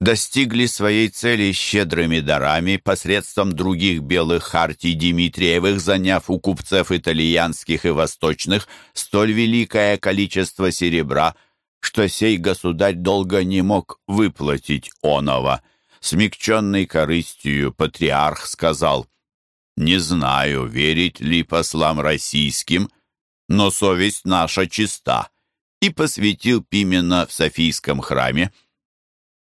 достигли своей цели щедрыми дарами посредством других белых хартий Дмитриевых, заняв у купцев итальянских и восточных столь великое количество серебра, что сей государь долго не мог выплатить оного. Смягченный корыстью патриарх сказал, «Не знаю, верить ли послам российским, но совесть наша чиста», и посвятил Пимена в Софийском храме,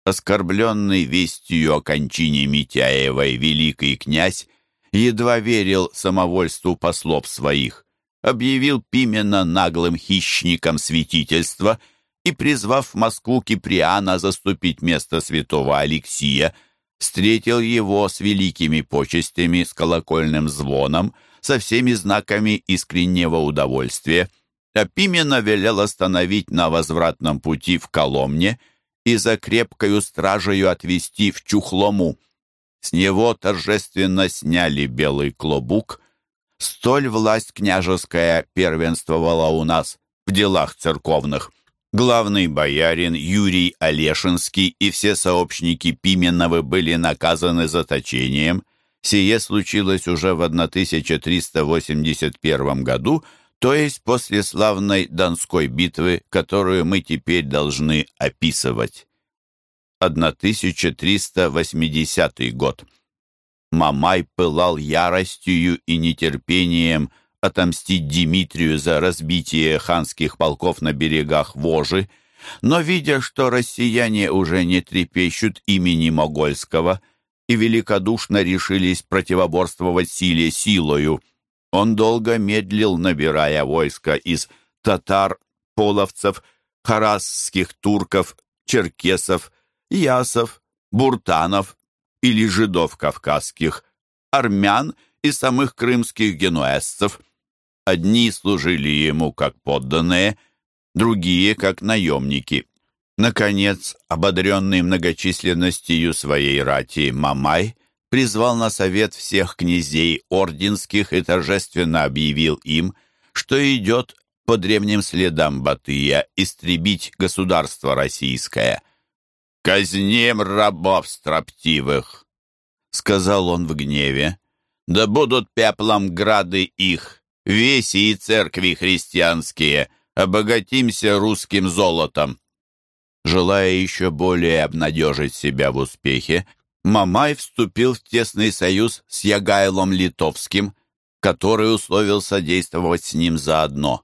Оскорбленный вестью о кончине Митяевой великий князь едва верил самовольству послов своих, объявил Пимена наглым хищником святительства и, призвав в Москву Киприана заступить место святого Алексия, встретил его с великими почестями, с колокольным звоном, со всеми знаками искреннего удовольствия, а Пимена велел остановить на возвратном пути в Коломне – и за крепкою стражею отвести в Чухлому. С него торжественно сняли белый клобук. Столь власть княжеская первенствовала у нас в делах церковных. Главный боярин Юрий Олешинский и все сообщники Пименовы были наказаны заточением. Сие случилось уже в 1381 году, то есть после славной Донской битвы, которую мы теперь должны описывать. 1380 год. Мамай пылал яростью и нетерпением отомстить Дмитрию за разбитие ханских полков на берегах Вожи, но, видя, что россияне уже не трепещут имени Могольского и великодушно решились противоборствовать силе силою, он долго медлил, набирая войско из татар, половцев, харасских турков, черкесов, ясов, буртанов или жидов кавказских, армян и самых крымских генуэзцев. Одни служили ему как подданные, другие как наемники. Наконец, ободренный многочисленностью своей рати Мамай призвал на совет всех князей орденских и торжественно объявил им, что идет по древним следам Батыя истребить государство российское. «Казнем рабов строптивых!» — сказал он в гневе. «Да будут пеплом грады их, веси и церкви христианские, обогатимся русским золотом». Желая еще более обнадежить себя в успехе, Мамай вступил в тесный союз с Ягайлом Литовским, который условился действовать с ним заодно.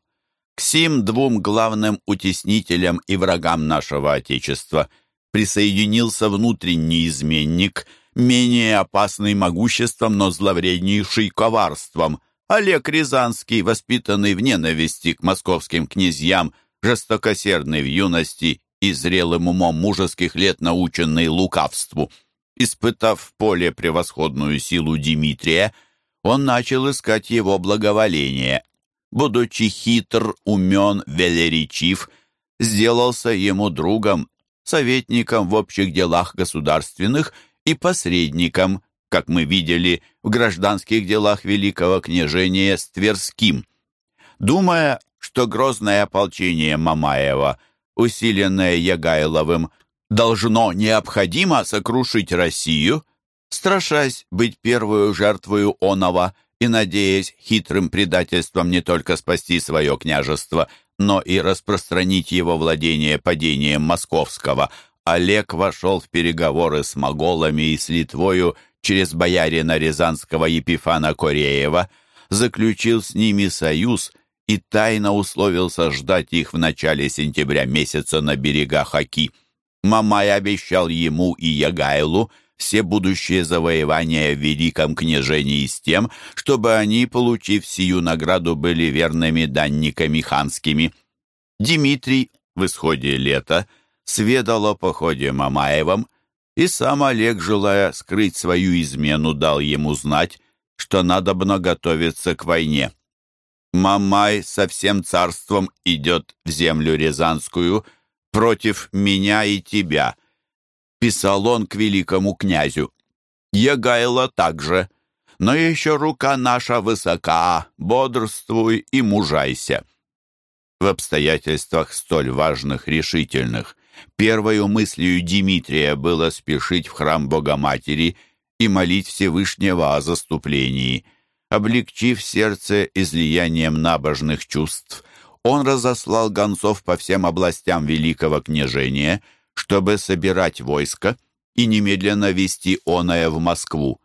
К сим двум главным утеснителям и врагам нашего Отечества присоединился внутренний изменник, менее опасный могуществом, но зловреднейший коварством, Олег Рязанский, воспитанный в ненависти к московским князьям, жестокосердный в юности и зрелым умом мужеских лет наученный лукавству – Испытав в поле превосходную силу Дмитрия, он начал искать его благоволение. Будучи хитр, умен, велеречив, сделался ему другом, советником в общих делах государственных и посредником, как мы видели, в гражданских делах великого княжения с Тверским. Думая, что грозное ополчение Мамаева, усиленное Ягайловым, должно необходимо сокрушить Россию, страшась быть первую жертвою онова и надеясь хитрым предательством не только спасти свое княжество, но и распространить его владение падением московского, Олег вошел в переговоры с моголами и с Литвою через боярина Рязанского Епифана Кореева, заключил с ними союз и тайно условился ждать их в начале сентября месяца на берегах Аки. Мамай обещал ему и Ягайлу все будущие завоевания в Великом княжении с тем, чтобы они, получив сию награду, были верными данниками ханскими. Дмитрий в исходе лета сведал о походе Мамаевом, и сам Олег, желая скрыть свою измену, дал ему знать, что надо бы готовиться к войне. Мамай со всем царством идет в землю Рязанскую — против меня и тебя», — писал он к великому князю. Ягайло также, но еще рука наша высока, бодрствуй и мужайся». В обстоятельствах столь важных, решительных, первою мыслью Дмитрия было спешить в храм Богоматери и молить Всевышнего о заступлении. Облегчив сердце излиянием набожных чувств, он разослал гонцов по всем областям Великого княжения, чтобы собирать войско и немедленно вести оное в Москву.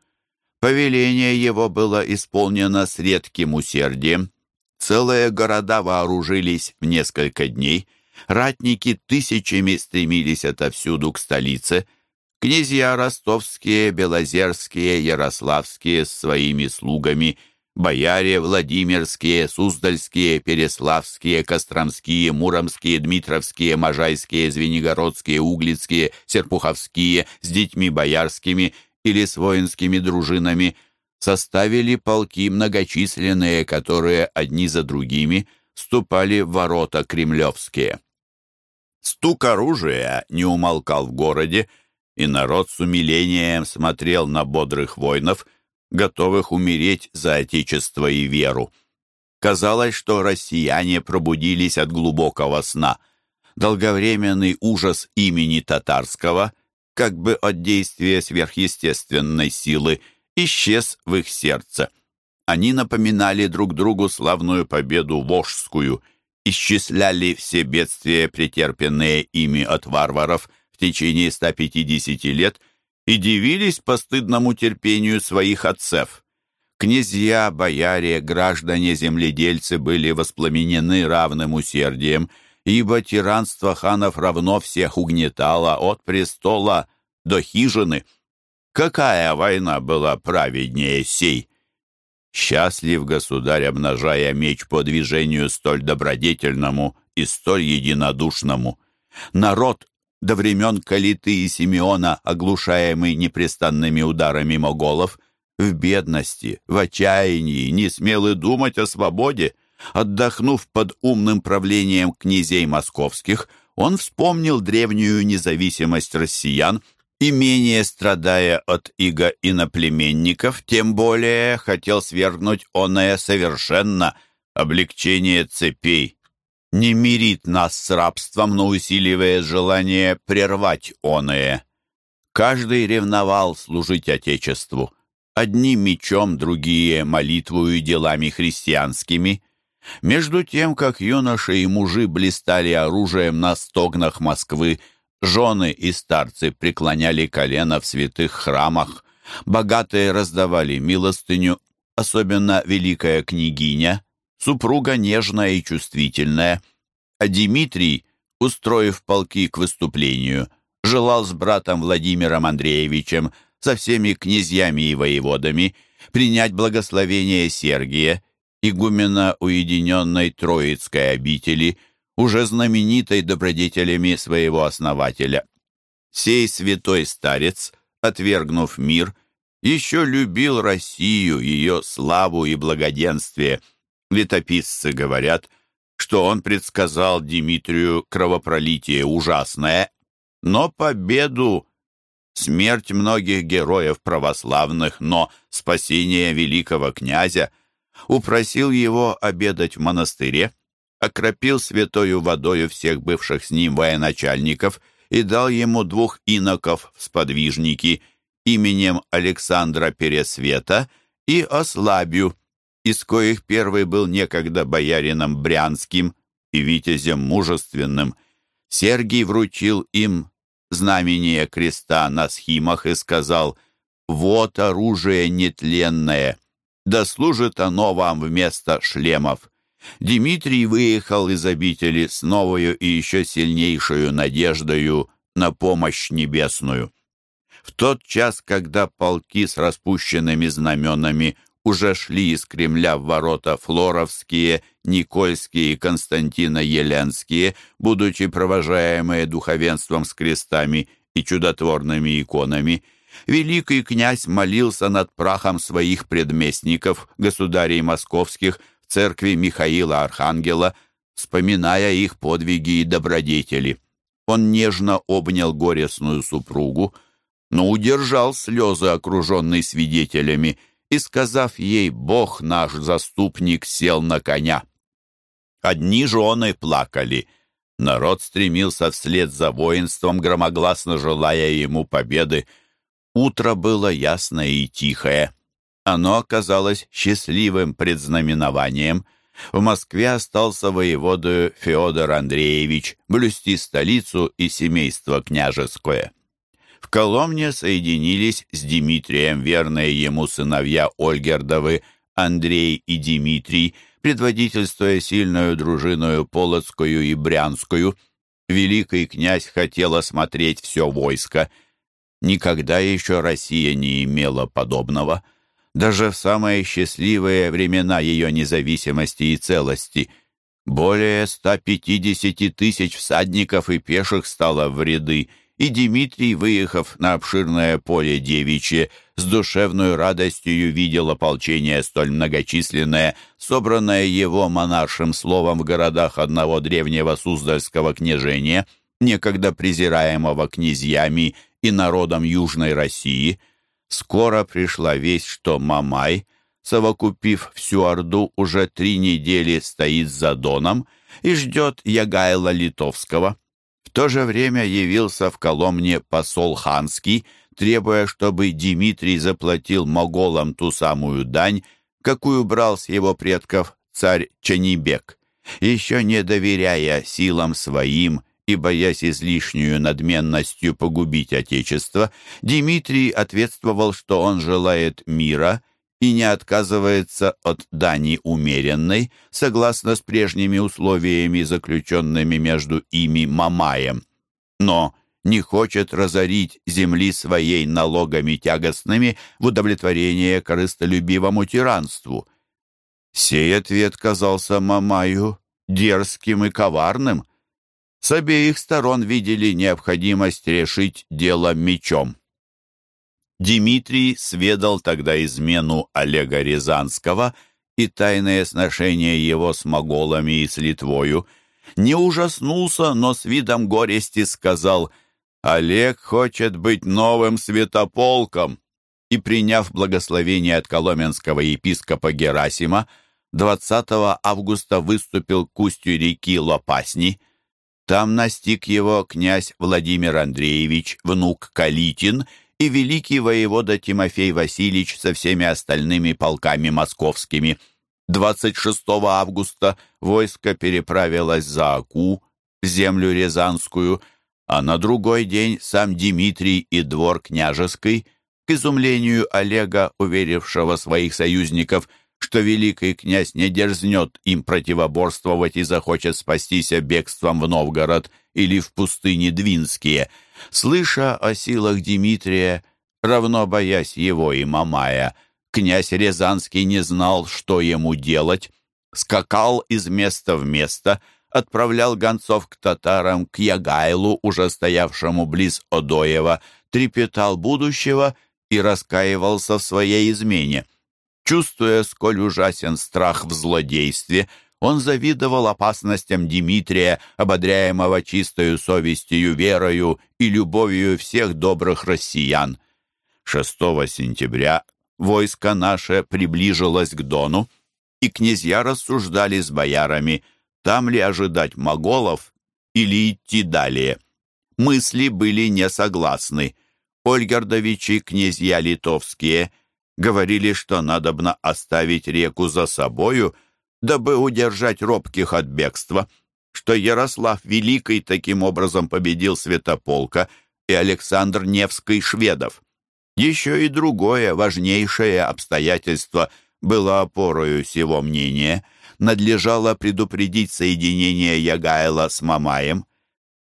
Повеление его было исполнено с редким усердием. Целые города вооружились в несколько дней, ратники тысячами стремились отовсюду к столице – Князья ростовские, белозерские, ярославские с своими слугами, бояре Владимирские, Суздальские, Переславские, Костромские, Муромские, Дмитровские, Можайские, Звенигородские, Углицкие, Серпуховские с детьми боярскими или с воинскими дружинами составили полки многочисленные, которые одни за другими ступали в ворота кремлевские. Стук оружия не умолкал в городе, и народ с умилением смотрел на бодрых воинов, готовых умереть за отечество и веру. Казалось, что россияне пробудились от глубокого сна. Долговременный ужас имени татарского, как бы от действия сверхъестественной силы, исчез в их сердце. Они напоминали друг другу славную победу Вожскую, исчисляли все бедствия, претерпенные ими от варваров – течение 150 лет и дивились постыдному терпению своих отцев. Князья, бояре, граждане, земледельцы были воспламенены равным усердием, ибо тиранство ханов равно всех угнетало от престола до хижины. Какая война была праведнее сей? Счастлив государь, обнажая меч по движению столь добродетельному и столь единодушному. Народ до времен Калиты и Симеона, оглушаемый непрестанными ударами моголов, в бедности, в отчаянии, не смел и думать о свободе. Отдохнув под умным правлением князей московских, он вспомнил древнюю независимость россиян и, менее страдая от иго иноплеменников, тем более хотел свергнуть оное совершенно облегчение цепей, не мирит нас с рабством, но усиливает желание прервать оное. Каждый ревновал служить Отечеству. Одни мечом, другие молитвою и делами христианскими. Между тем, как юноши и мужи блистали оружием на стогнах Москвы, жены и старцы преклоняли колено в святых храмах, богатые раздавали милостыню, особенно великая княгиня, супруга нежная и чувствительная, а Дмитрий, устроив полки к выступлению, желал с братом Владимиром Андреевичем, со всеми князьями и воеводами, принять благословение Сергия, игумена уединенной Троицкой обители, уже знаменитой добродетелями своего основателя. Сей святой старец, отвергнув мир, еще любил Россию, ее славу и благоденствие – Летописцы говорят, что он предсказал Дмитрию кровопролитие ужасное, но победу, смерть многих героев православных, но спасение великого князя, упросил его обедать в монастыре, окропил святою водою всех бывших с ним военачальников и дал ему двух иноков в сподвижники именем Александра Пересвета и Ослабию, из коих первый был некогда боярином Брянским и витязем мужественным, Сергий вручил им знамение креста на схимах и сказал «Вот оружие нетленное, да служит оно вам вместо шлемов». Дмитрий выехал из обители с новою и еще сильнейшую надеждою на помощь небесную. В тот час, когда полки с распущенными знаменами уже шли из Кремля в ворота Флоровские, Никольские и Константино-Еленские, будучи провожаемые духовенством с крестами и чудотворными иконами, великий князь молился над прахом своих предместников, государей московских, в церкви Михаила Архангела, вспоминая их подвиги и добродетели. Он нежно обнял горестную супругу, но удержал слезы, окруженные свидетелями, и, сказав ей «Бог наш заступник сел на коня». Одни жены плакали. Народ стремился вслед за воинством, громогласно желая ему победы. Утро было ясное и тихое. Оно оказалось счастливым предзнаменованием. В Москве остался воеводою Феодор Андреевич, блюсти столицу и семейство княжеское. Коломне соединились с Дмитрием верные ему сыновья Ольгердовы Андрей и Дмитрий, предводительствуя сильную дружиною Полоцкую и Брянскую. Великий князь хотел осмотреть все войско. Никогда еще Россия не имела подобного. Даже в самые счастливые времена ее независимости и целости более 150 тысяч всадников и пеших стало в ряды – и Дмитрий, выехав на обширное поле девичье, с душевной радостью видел ополчение столь многочисленное, собранное его монаршим словом в городах одного древнего Суздальского княжения, некогда презираемого князьями и народом Южной России. Скоро пришла весть, что Мамай, совокупив всю Орду, уже три недели стоит за Доном и ждет Ягайла Литовского. То же время явился в Коломне посол ханский, требуя, чтобы Дмитрий заплатил моголам ту самую дань, какую брал с его предков царь Чанибек. Еще не доверяя силам своим и боясь излишнюю надменностью погубить Отечество, Дмитрий ответствовал, что он желает мира и не отказывается от дани умеренной, согласно с прежними условиями, заключенными между ими Мамаем, но не хочет разорить земли своей налогами тягостными в удовлетворение корыстолюбивому тиранству. Сей ответ казался Мамаю дерзким и коварным. С обеих сторон видели необходимость решить дело мечом. Дмитрий сведал тогда измену Олега Рязанского и тайные сношения его с моголами и с Литвою. Не ужаснулся, но с видом горести сказал «Олег хочет быть новым святополком» и, приняв благословение от коломенского епископа Герасима, 20 августа выступил к устью реки Лопасни. Там настиг его князь Владимир Андреевич, внук Калитин, и великий воевода Тимофей Васильевич со всеми остальными полками московскими. 26 августа войско переправилось за Аку, в землю Рязанскую, а на другой день сам Дмитрий и двор княжеский, к изумлению Олега, уверившего своих союзников, что великий князь не дерзнет им противоборствовать и захочет спастись бегством в Новгород или в пустыне Двинские – Слыша о силах Дмитрия, равно боясь его и Мамая, князь Рязанский не знал, что ему делать, скакал из места в место, отправлял гонцов к татарам, к Ягайлу, уже стоявшему близ Одоева, трепетал будущего и раскаивался в своей измене. Чувствуя, сколь ужасен страх в злодействе, он завидовал опасностям Дмитрия, ободряемого чистою совестью, верою и любовью всех добрых россиян. 6 сентября войско наше приближилось к Дону, и князья рассуждали с боярами, там ли ожидать моголов или идти далее. Мысли были несогласны. Ольгардовичи, князья литовские, говорили, что надобно оставить реку за собою — дабы удержать робких от бегства, что Ярослав Великий таким образом победил Святополка и Александр Невский шведов. Еще и другое важнейшее обстоятельство было опорою всего мнения. Надлежало предупредить соединение Ягайла с Мамаем.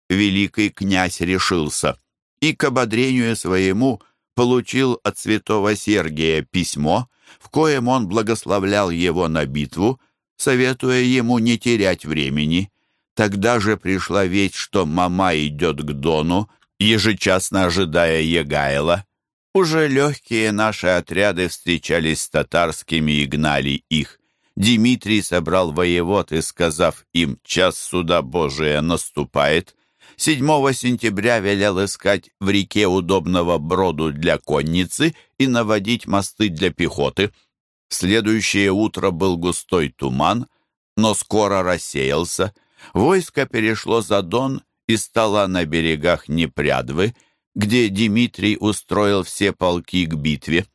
Великий князь решился и к ободрению своему получил от святого Сергия письмо, в коем он благословлял его на битву, советуя ему не терять времени. Тогда же пришла весть, что мама идет к Дону, ежечасно ожидая Егайла. Уже легкие наши отряды встречались с татарскими и гнали их. Дмитрий собрал воевод и, сказав им «час суда Божия наступает», 7 сентября велел искать в реке удобного броду для конницы и наводить мосты для пехоты. Следующее утро был густой туман, но скоро рассеялся. Войско перешло за Дон и стало на берегах Непрядвы, где Дмитрий устроил все полки к битве.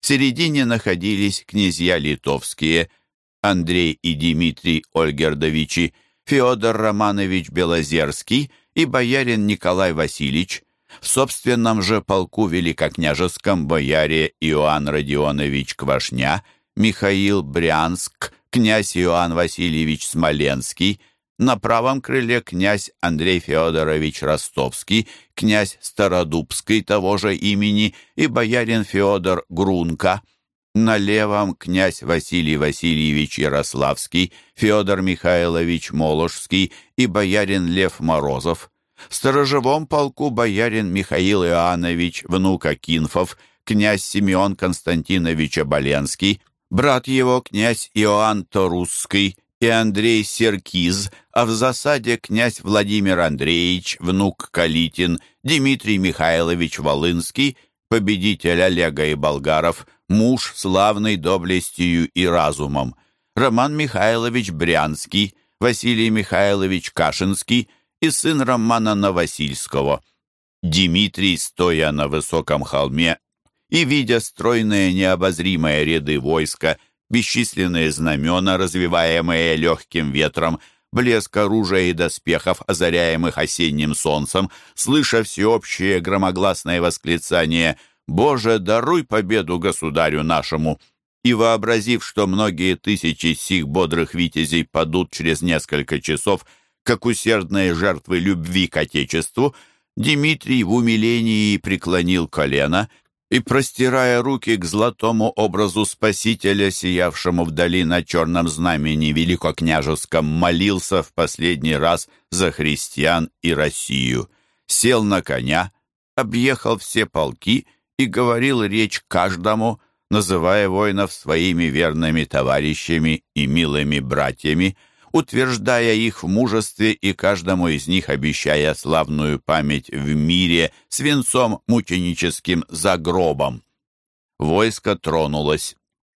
В середине находились князья литовские Андрей и Дмитрий Ольгердовичи, Федор Романович Белозерский и боярин Николай Васильевич. В собственном же полку великокняжеском бояре Иоанн Родионович Квашня, Михаил Брянск, князь Иоанн Васильевич Смоленский, на правом крыле князь Андрей Федорович Ростовский, князь Стародубский того же имени и боярин Федор Грунка. На левом князь Василий Васильевич Ярославский, Федор Михайлович Моложский и боярин Лев Морозов. В сторожевом полку боярин Михаил Иоаннович, внук Акинфов, князь Симеон Константинович Оболенский, брат его князь Иоанн Торусский и Андрей Серкиз, а в засаде князь Владимир Андреевич, внук Калитин, Дмитрий Михайлович Волынский, победитель Олега и Болгаров, муж славный доблестью и разумом, Роман Михайлович Брянский, Василий Михайлович Кашинский и сын Романа Новосильского. Дмитрий, стоя на высоком холме и, видя стройные необозримые ряды войска, бесчисленные знамена, развиваемые легким ветром, блеск оружия и доспехов, озаряемых осенним солнцем, слыша всеобщее громогласное восклицание «Боже, даруй победу государю нашему!» и вообразив, что многие тысячи сих бодрых витязей падут через несколько часов, как усердные жертвы любви к Отечеству, Дмитрий в умилении преклонил колено и, простирая руки к золотому образу Спасителя, сиявшему вдали на черном знамени великокняжеском, молился в последний раз за христиан и Россию. Сел на коня, объехал все полки и говорил речь каждому, называя воинов своими верными товарищами и милыми братьями, утверждая их в мужестве и каждому из них обещая славную память в мире свинцом мученическим за гробом. Войско тронулось,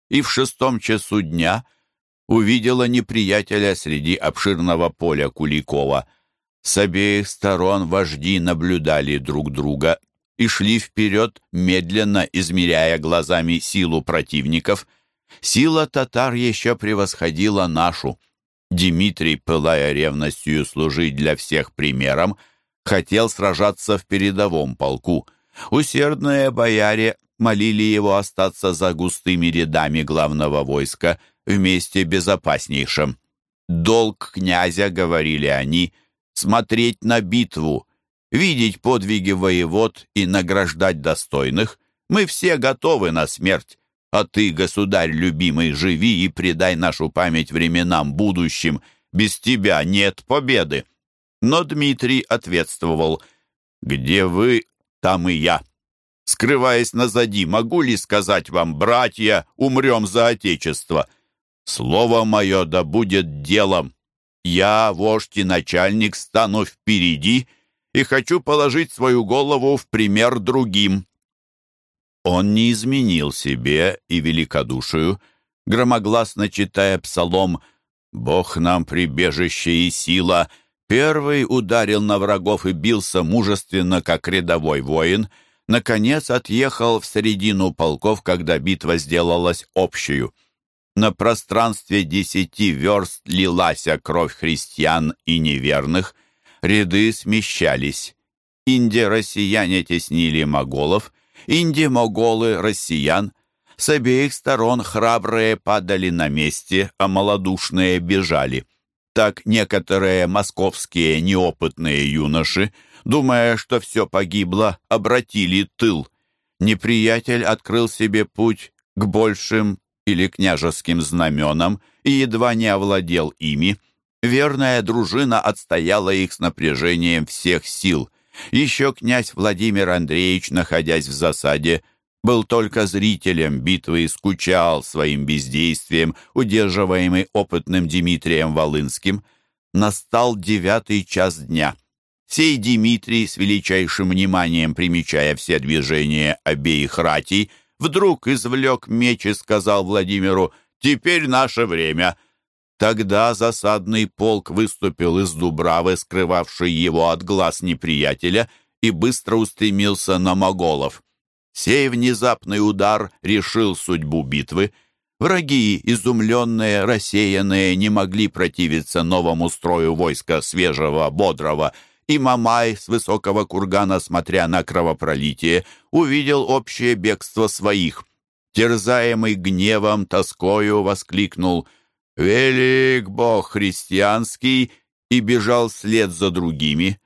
и в шестом часу дня увидела неприятеля среди обширного поля Куликова. С обеих сторон вожди наблюдали друг друга и шли вперед, медленно измеряя глазами силу противников. Сила татар еще превосходила нашу. Дмитрий, пылая ревностью служить для всех примером, хотел сражаться в передовом полку. Усердные бояре молили его остаться за густыми рядами главного войска в месте безопаснейшем. «Долг князя, — говорили они, — смотреть на битву, видеть подвиги воевод и награждать достойных. Мы все готовы на смерть. А ты, государь любимый, живи и предай нашу память временам будущим. Без тебя нет победы. Но Дмитрий ответствовал, «Где вы, там и я. Скрываясь назади, могу ли сказать вам, братья, умрем за Отечество? Слово мое да будет делом. Я, вождь и начальник, стану впереди и хочу положить свою голову в пример другим». Он не изменил себе и великодушию, громогласно читая псалом «Бог нам прибежище и сила», первый ударил на врагов и бился мужественно, как рядовой воин, наконец отъехал в середину полков, когда битва сделалась общую. На пространстве десяти верст лилась кровь христиан и неверных, ряды смещались. Инди-россияне теснили моголов — Инди-моголы, россиян. С обеих сторон храбрые падали на месте, а малодушные бежали. Так некоторые московские неопытные юноши, думая, что все погибло, обратили тыл. Неприятель открыл себе путь к большим или княжеским знаменам и едва не овладел ими. Верная дружина отстояла их с напряжением всех сил. Еще князь Владимир Андреевич, находясь в засаде, был только зрителем битвы и скучал своим бездействием, удерживаемый опытным Дмитрием Волынским. Настал девятый час дня. Сей Дмитрий, с величайшим вниманием примечая все движения обеих ратей, вдруг извлек меч и сказал Владимиру «Теперь наше время». Тогда засадный полк выступил из Дубравы, скрывавший его от глаз неприятеля, и быстро устремился на моголов. Сей внезапный удар решил судьбу битвы. Враги, изумленные, рассеянные, не могли противиться новому строю войска свежего, бодрого, и Мамай с высокого кургана, смотря на кровопролитие, увидел общее бегство своих. Терзаемый гневом, тоскою, воскликнул «Велик Бог христианский!» и бежал вслед за другими.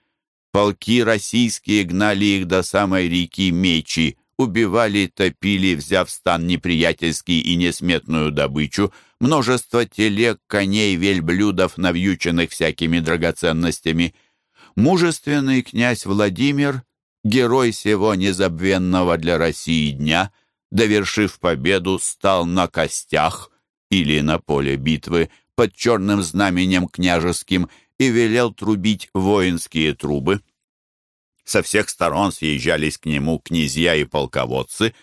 Полки российские гнали их до самой реки Мечи, убивали, топили, взяв стан неприятельский и несметную добычу, множество телег, коней, вельблюдов, навьюченных всякими драгоценностями. Мужественный князь Владимир, герой сего незабвенного для России дня, довершив победу, стал на костях или на поле битвы под черным знаменем княжеским и велел трубить воинские трубы. Со всех сторон съезжались к нему князья и полководцы,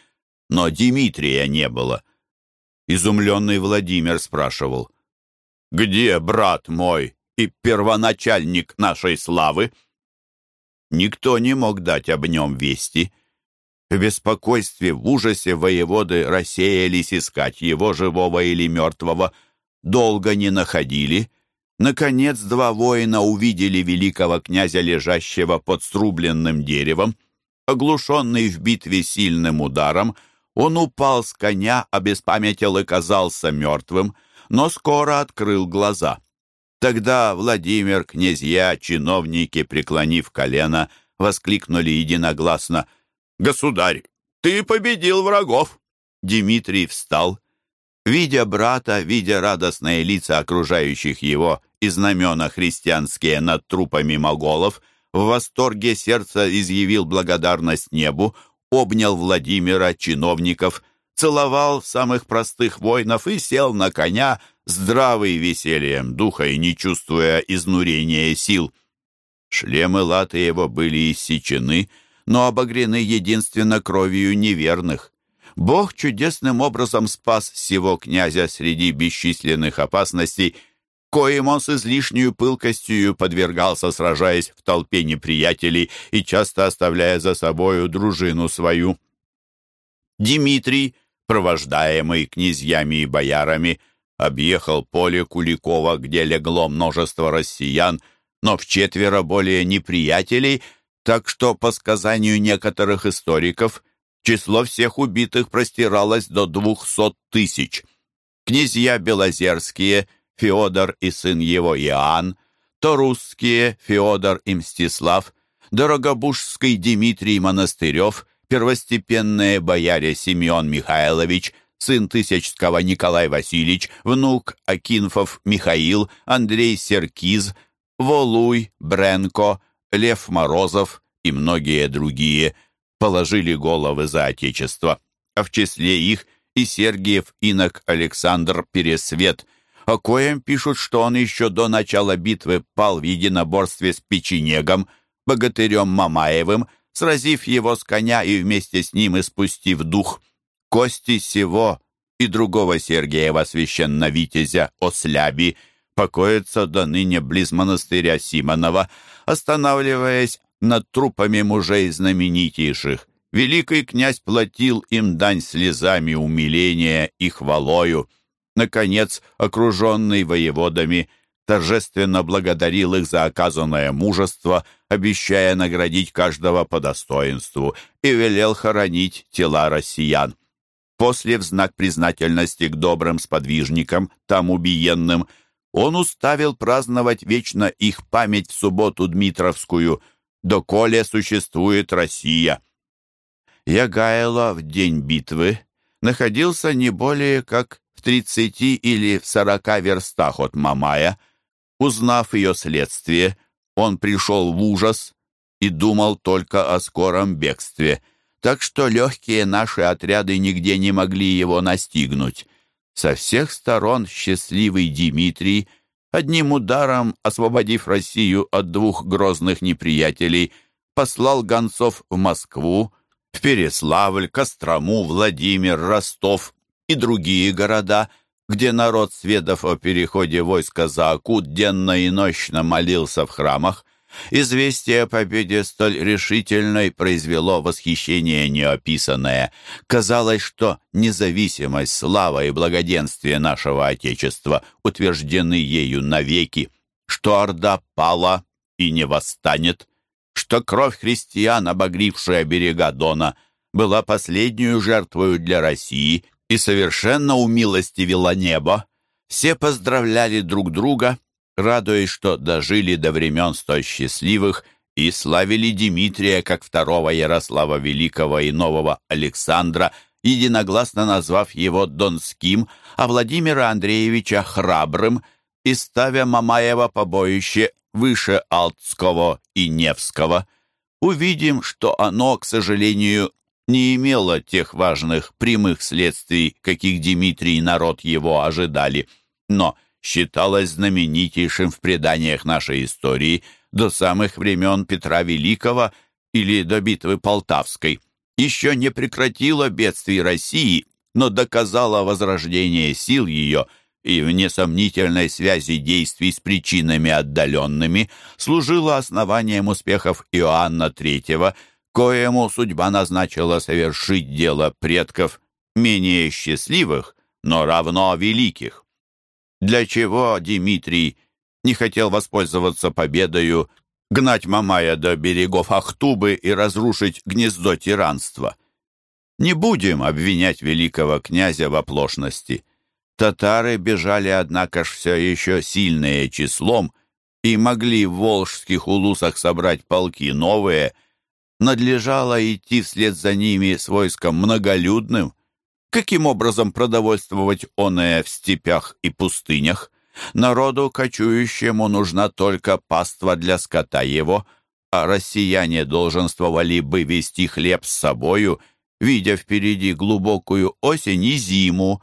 но Дмитрия не было. Изумленный Владимир спрашивал, «Где брат мой и первоначальник нашей славы?» Никто не мог дать об нем вести. В беспокойстве, в ужасе воеводы рассеялись искать его, живого или мертвого. Долго не находили, Наконец два воина увидели великого князя, лежащего под срубленным деревом. Оглушенный в битве сильным ударом, он упал с коня, обеспамятил и казался мертвым, но скоро открыл глаза. Тогда Владимир, князья, чиновники, преклонив колено, воскликнули единогласно «Государь, ты победил врагов!» Дмитрий встал. Видя брата, видя радостные лица окружающих его и знамена христианские над трупами моголов, в восторге сердца изъявил благодарность небу, обнял Владимира, чиновников, целовал самых простых воинов и сел на коня, здравый весельем духа и не чувствуя изнурения сил. Шлемы латы его были иссечены, но обогрены единственно кровью неверных. Бог чудесным образом спас сего князя среди бесчисленных опасностей, коим он с излишнюю пылкостью подвергался, сражаясь в толпе неприятелей и часто оставляя за собою дружину свою. Дмитрий, провождаемый князьями и боярами, объехал поле Куликова, где легло множество россиян, но в четверо более неприятелей, так что, по сказанию некоторых историков, число всех убитых простиралось до двухсот тысяч. Князья Белозерские – Феодор и сын его Иоанн, то русские Феодор и Мстислав, Дорогобужский Дмитрий Монастырев, первостепенные бояре Семен Михайлович, сын Тысячского Николай Васильевич, внук Акинфов Михаил, Андрей Серкиз, Волуй, Бренко, Лев Морозов и многие другие положили головы за Отечество, а в числе их и Сергиев инок Александр Пересвет – о коем пишут, что он еще до начала битвы пал в единоборстве с печенегом, богатырем Мамаевым, сразив его с коня и вместе с ним испустив дух. Кости сего и другого Сергиева священновитязя Осляби покоятся до ныне близ монастыря Симонова, останавливаясь над трупами мужей знаменитейших. Великий князь платил им дань слезами умиления и хвалою. Наконец, окруженный воеводами, торжественно благодарил их за оказанное мужество, обещая наградить каждого по достоинству, и велел хоронить тела россиян. После, в знак признательности к добрым сподвижникам, там убиенным, он уставил праздновать вечно их память в субботу Дмитровскую, доколе существует Россия. Ягайло в день битвы находился не более как тридцати или в сорока верстах от Мамая. Узнав ее следствие, он пришел в ужас и думал только о скором бегстве, так что легкие наши отряды нигде не могли его настигнуть. Со всех сторон счастливый Дмитрий одним ударом, освободив Россию от двух грозных неприятелей, послал гонцов в Москву, в Переславль, Кострому, Владимир, Ростов и другие города, где народ, сведав о переходе войска за Акут, денно и ночно молился в храмах, Известие о победе столь решительной произвело восхищение неописанное. Казалось, что независимость, слава и благоденствие нашего Отечества утверждены ею навеки, что Орда пала и не восстанет, что кровь христиан, обогрившая берега Дона, была последнюю жертвою для России и совершенно умилостивила небо. Все поздравляли друг друга радуясь, что дожили до времен столь счастливых и славили Дмитрия как второго Ярослава Великого и нового Александра, единогласно назвав его Донским, а Владимира Андреевича храбрым и ставя Мамаева побоище выше Алтского и Невского. Увидим, что оно, к сожалению, не имело тех важных прямых следствий, каких Дмитрий и народ его ожидали. Но считалось знаменитейшим в преданиях нашей истории до самых времен Петра Великого или до битвы Полтавской. Еще не прекратило бедствий России, но доказало возрождение сил ее и в несомнительной связи действий с причинами отдаленными служило основанием успехов Иоанна III, коему судьба назначила совершить дело предков менее счастливых, но равно великих. Для чего Дмитрий не хотел воспользоваться победою, гнать Мамая до берегов Ахтубы и разрушить гнездо тиранства? Не будем обвинять великого князя в оплошности. Татары бежали, однако ж, все еще сильные числом и могли в волжских улусах собрать полки новые. Надлежало идти вслед за ними с войском многолюдным, Каким образом продовольствовать оное в степях и пустынях? Народу кочующему нужна только паства для скота его, а россияне долженствовали бы вести хлеб с собою, видя впереди глубокую осень и зиму,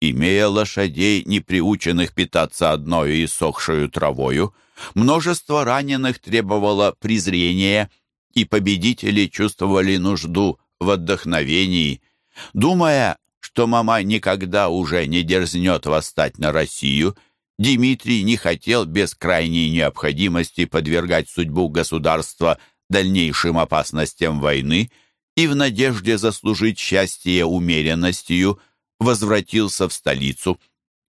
имея лошадей, не приученных питаться одной и сохшую травою. Множество раненых требовало презрения, и победители чувствовали нужду в отдохновении. Думая что мама никогда уже не дерзнет восстать на Россию, Дмитрий не хотел без крайней необходимости подвергать судьбу государства дальнейшим опасностям войны и в надежде заслужить счастье умеренностью возвратился в столицу.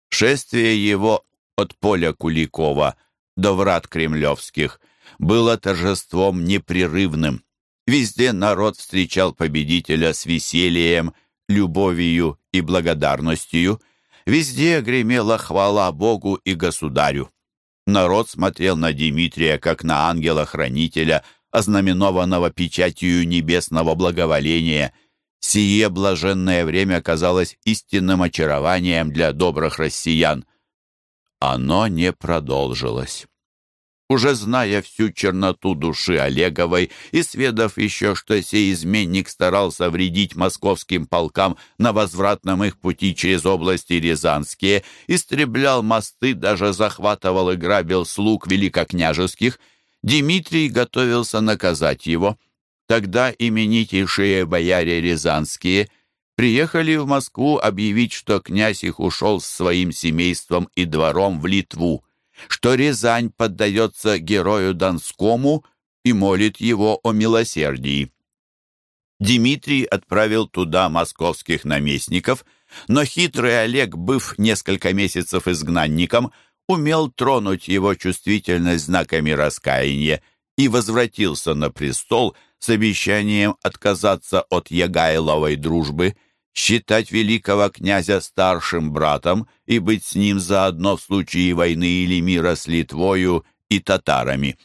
Шествие его от поля Куликова до врат кремлевских было торжеством непрерывным. Везде народ встречал победителя с весельем любовью и благодарностью, везде гремела хвала Богу и Государю. Народ смотрел на Дмитрия как на ангела-хранителя, ознаменованного печатью небесного благоволения. Сие блаженное время казалось истинным очарованием для добрых россиян. Оно не продолжилось уже зная всю черноту души Олеговой и сведав еще, что сей изменник старался вредить московским полкам на возвратном их пути через области Рязанские, истреблял мосты, даже захватывал и грабил слуг великокняжеских, Дмитрий готовился наказать его. Тогда именитейшие бояре рязанские приехали в Москву объявить, что князь их ушел с своим семейством и двором в Литву что Рязань поддается герою Донскому и молит его о милосердии. Дмитрий отправил туда московских наместников, но хитрый Олег, быв несколько месяцев изгнанником, умел тронуть его чувствительность знаками раскаяния и возвратился на престол с обещанием отказаться от Ягайловой дружбы – считать великого князя старшим братом и быть с ним заодно в случае войны или мира с Литвою и татарами.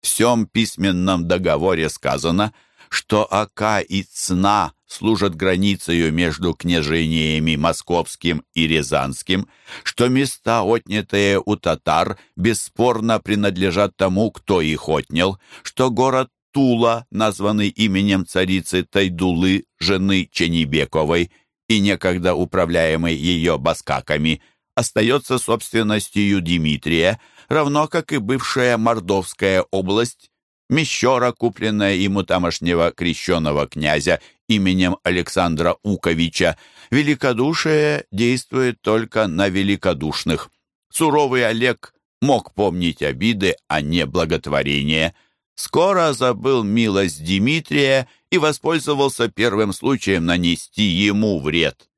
В всем письменном договоре сказано, что Ака и Цна служат границей между княжениями Московским и Рязанским, что места, отнятые у татар, бесспорно принадлежат тому, кто их отнял, что город Тула, названный именем царицы Тайдулы, жены Ченебековой, и некогда управляемый ее баскаками, остается собственностью Дмитрия, равно как и бывшая Мордовская область, Мещера, купленная ему тамошнего крещеного князя именем Александра Уковича. Великодушие действует только на великодушных. Суровый Олег мог помнить обиды, а не благотворение. Скоро забыл милость Дмитрия и воспользовался первым случаем нанести ему вред.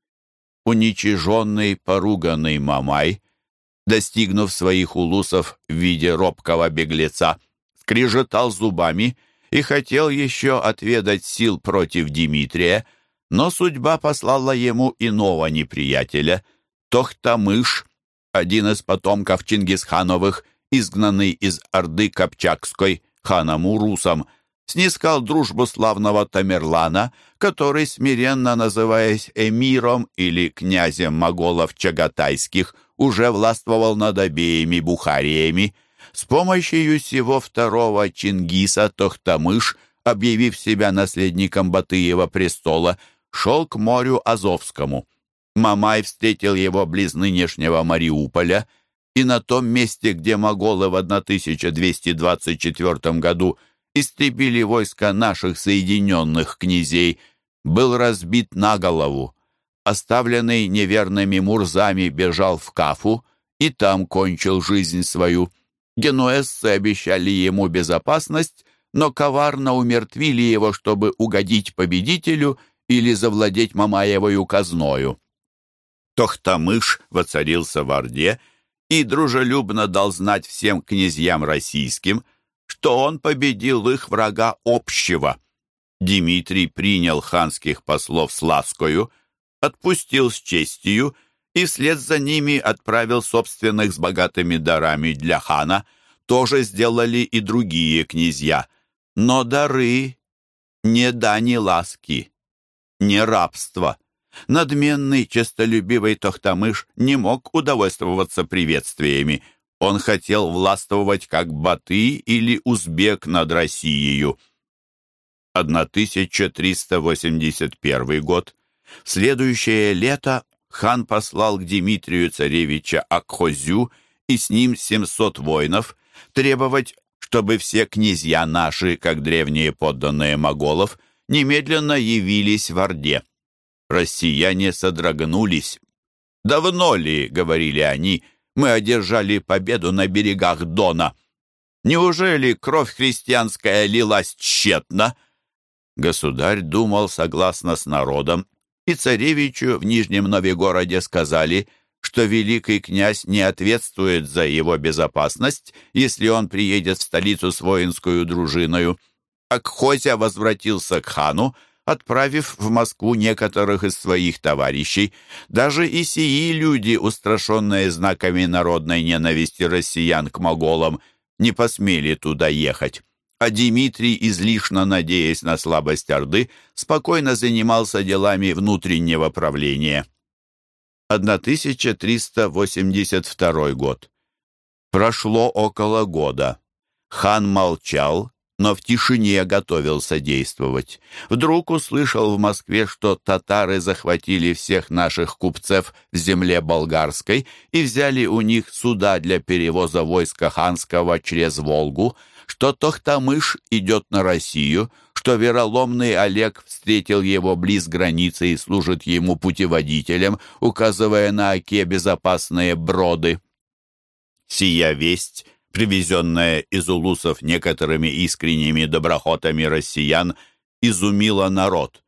Уничиженный, поруганный Мамай, достигнув своих улусов в виде робкого беглеца, скрежетал зубами и хотел еще отведать сил против Дмитрия, но судьба послала ему иного неприятеля, Тохтамыш, один из потомков Чингисхановых, изгнанный из Орды Копчакской ханом Урусом, снискал дружбу славного Тамерлана, который, смиренно называясь эмиром или князем моголов Чагатайских, уже властвовал над обеими Бухариями. С помощью всего второго Чингиса Тохтамыш, объявив себя наследником Батыева престола, шел к морю Азовскому. Мамай встретил его близ нынешнего Мариуполя, и на том месте, где моголы в 1224 году истребили войска наших соединенных князей, был разбит на голову. Оставленный неверными мурзами бежал в Кафу и там кончил жизнь свою. Генуэзцы обещали ему безопасность, но коварно умертвили его, чтобы угодить победителю или завладеть Мамаевою казною. Тохтамыш воцарился в Орде и дружелюбно дал знать всем князьям российским, что он победил их врага общего. Дмитрий принял ханских послов с ласкою, отпустил с честью и вслед за ними отправил собственных с богатыми дарами для хана. Тоже сделали и другие князья. Но дары не дани ласки, не рабство. Надменный, честолюбивый Тохтамыш не мог удовольствоваться приветствиями. Он хотел властвовать как Баты или Узбек над Россией. 1381 год. В следующее лето хан послал к Дмитрию царевича Акхозю и с ним 700 воинов требовать, чтобы все князья наши, как древние подданные моголов, немедленно явились в Орде. Россияне содрогнулись. «Давно ли, — говорили они, — мы одержали победу на берегах Дона? Неужели кровь христианская лилась тщетно?» Государь думал согласно с народом, и царевичу в Нижнем Новегороде сказали, что великий князь не ответствует за его безопасность, если он приедет в столицу с воинскую дружиною. Акхозя возвратился к хану, отправив в Москву некоторых из своих товарищей. Даже и сии люди, устрашенные знаками народной ненависти россиян к моголам, не посмели туда ехать. А Дмитрий, излишне надеясь на слабость Орды, спокойно занимался делами внутреннего правления. 1382 год. Прошло около года. Хан молчал, но в тишине готовился действовать. Вдруг услышал в Москве, что татары захватили всех наших купцев в земле болгарской и взяли у них суда для перевоза войска ханского через Волгу, что Тохтамыш идет на Россию, что вероломный Олег встретил его близ границы и служит ему путеводителем, указывая на оке безопасные броды. Сия весть — привезенная из улусов некоторыми искренними доброхотами россиян, изумила народ.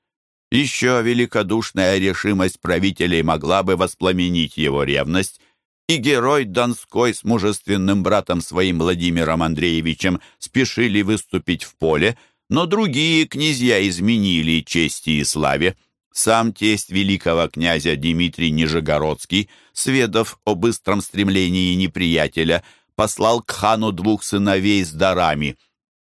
Еще великодушная решимость правителей могла бы воспламенить его ревность, и герой Донской с мужественным братом своим Владимиром Андреевичем спешили выступить в поле, но другие князья изменили чести и славе. Сам тесть великого князя Дмитрий Нижегородский, сведав о быстром стремлении неприятеля, послал к хану двух сыновей с дарами.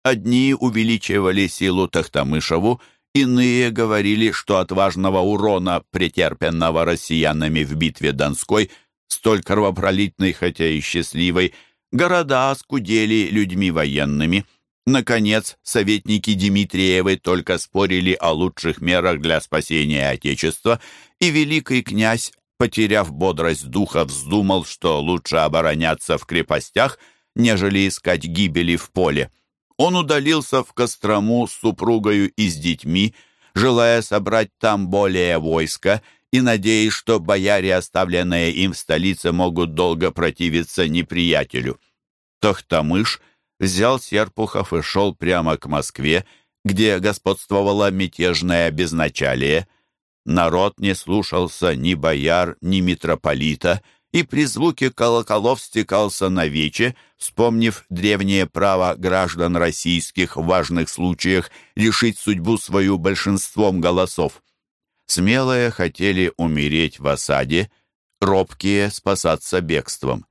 Одни увеличивали силу Тахтамышеву, иные говорили, что от важного урона, претерпенного россиянами в битве Донской, столь кровопролитной, хотя и счастливой, города оскудели людьми военными. Наконец, советники Дмитриевы только спорили о лучших мерах для спасения Отечества, и великий князь потеряв бодрость духа, вздумал, что лучше обороняться в крепостях, нежели искать гибели в поле. Он удалился в Кострому с супругою и с детьми, желая собрать там более войска и надеясь, что бояре, оставленные им в столице, могут долго противиться неприятелю. Тохтамыш взял Серпухов и шел прямо к Москве, где господствовало мятежное безначалие. Народ не слушался ни бояр, ни митрополита, и при звуке колоколов стекался на вече, вспомнив древнее право граждан российских в важных случаях решить судьбу свою большинством голосов. Смелые хотели умереть в осаде, робкие спасаться бегством.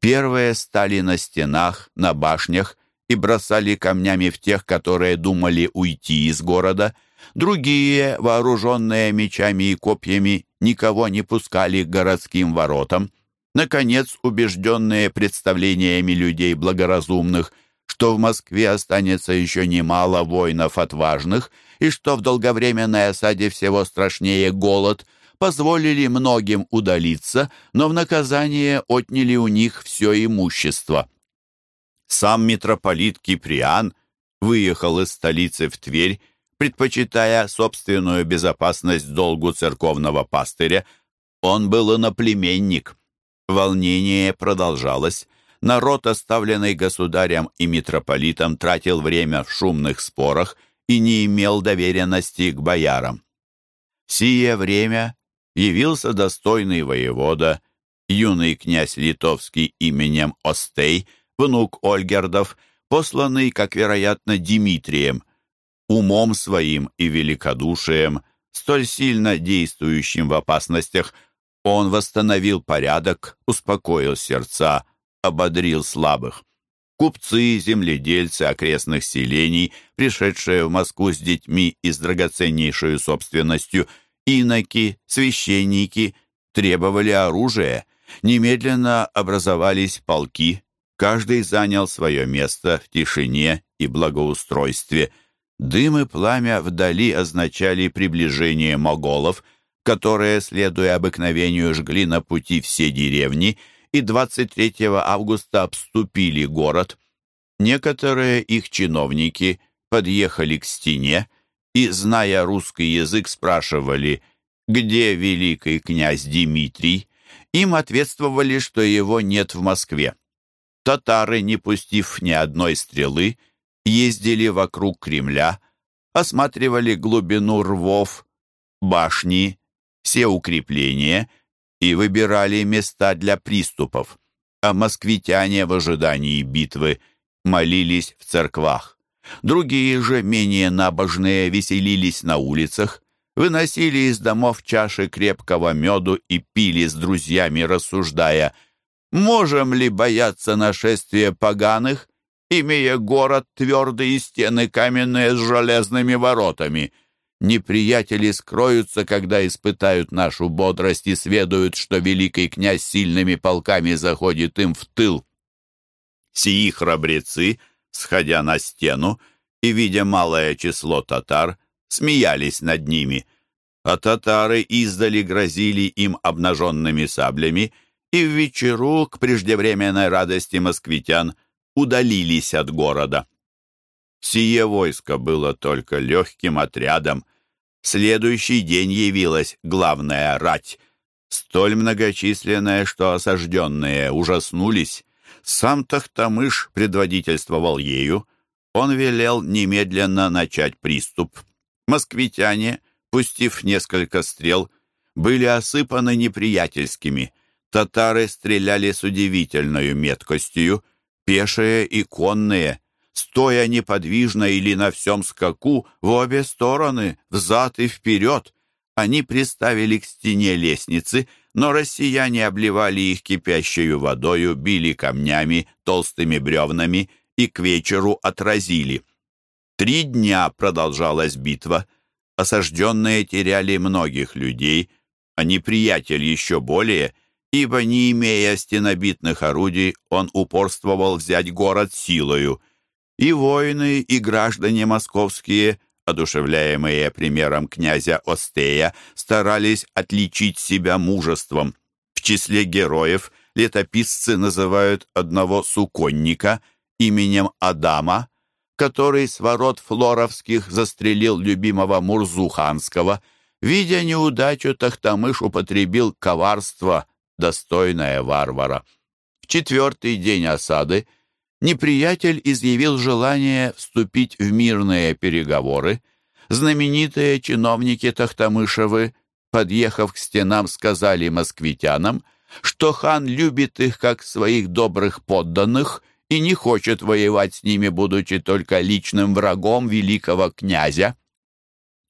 Первые стали на стенах, на башнях и бросали камнями в тех, которые думали уйти из города. Другие, вооруженные мечами и копьями, никого не пускали к городским воротам. Наконец, убежденные представлениями людей благоразумных, что в Москве останется еще немало воинов отважных и что в долговременной осаде всего страшнее голод, позволили многим удалиться, но в наказание отняли у них все имущество. Сам митрополит Киприан выехал из столицы в Тверь, предпочитая собственную безопасность долгу церковного пастыря. Он был иноплеменник. Волнение продолжалось. Народ, оставленный государем и митрополитом, тратил время в шумных спорах и не имел доверенности к боярам. В сие время явился достойный воевода, юный князь литовский именем Остей, внук Ольгердов, посланный, как вероятно, Дмитрием, умом своим и великодушием, столь сильно действующим в опасностях, он восстановил порядок, успокоил сердца, ободрил слабых. Купцы, земледельцы окрестных селений, пришедшие в Москву с детьми и с драгоценнейшей собственностью, иноки, священники, требовали оружия. Немедленно образовались полки, каждый занял свое место в тишине и благоустройстве. Дым и пламя вдали означали приближение моголов, которые, следуя обыкновению, жгли на пути все деревни – и 23 августа обступили город. Некоторые их чиновники подъехали к стене и, зная русский язык, спрашивали, где великий князь Дмитрий. Им ответствовали, что его нет в Москве. Татары, не пустив ни одной стрелы, ездили вокруг Кремля, осматривали глубину рвов, башни, все укрепления — и выбирали места для приступов, а москвитяне в ожидании битвы молились в церквах. Другие же, менее набожные, веселились на улицах, выносили из домов чаши крепкого меду и пили с друзьями, рассуждая, можем ли бояться нашествия поганых, имея город твердый и стены каменные с железными воротами — Неприятели скроются, когда испытают нашу бодрость и сведают, что великий князь сильными полками заходит им в тыл. Сии храбрецы, сходя на стену и видя малое число татар, смеялись над ними, а татары издали грозили им обнаженными саблями и в вечеру к преждевременной радости москвитян удалились от города. Сие войско было только легким отрядом. Следующий день явилась главная рать, столь многочисленная, что осажденные ужаснулись. Сам Тахтамыш предводительствовал ею. Он велел немедленно начать приступ. Москвитяне, пустив несколько стрел, были осыпаны неприятельскими. Татары стреляли с удивительной меткостью, пешие и конные — стоя неподвижно или на всем скаку, в обе стороны, взад и вперед. Они приставили к стене лестницы, но россияне обливали их кипящей водою, били камнями, толстыми бревнами и к вечеру отразили. Три дня продолжалась битва. Осажденные теряли многих людей, а неприятель еще более, ибо, не имея стенобитных орудий, он упорствовал взять город силою — и воины, и граждане московские одушевляемые примером князя Остея, старались отличить себя мужеством. В числе героев летописцы называют одного суконника именем Адама, который с ворот флоровских застрелил любимого Мурзуханского. Видя неудачу, Тахтамыш употребил коварство, достойное варвара. В четвертый день осады неприятель изъявил желание вступить в мирные переговоры. Знаменитые чиновники Тахтамышевы, подъехав к стенам, сказали москвитянам, что хан любит их как своих добрых подданных и не хочет воевать с ними, будучи только личным врагом великого князя,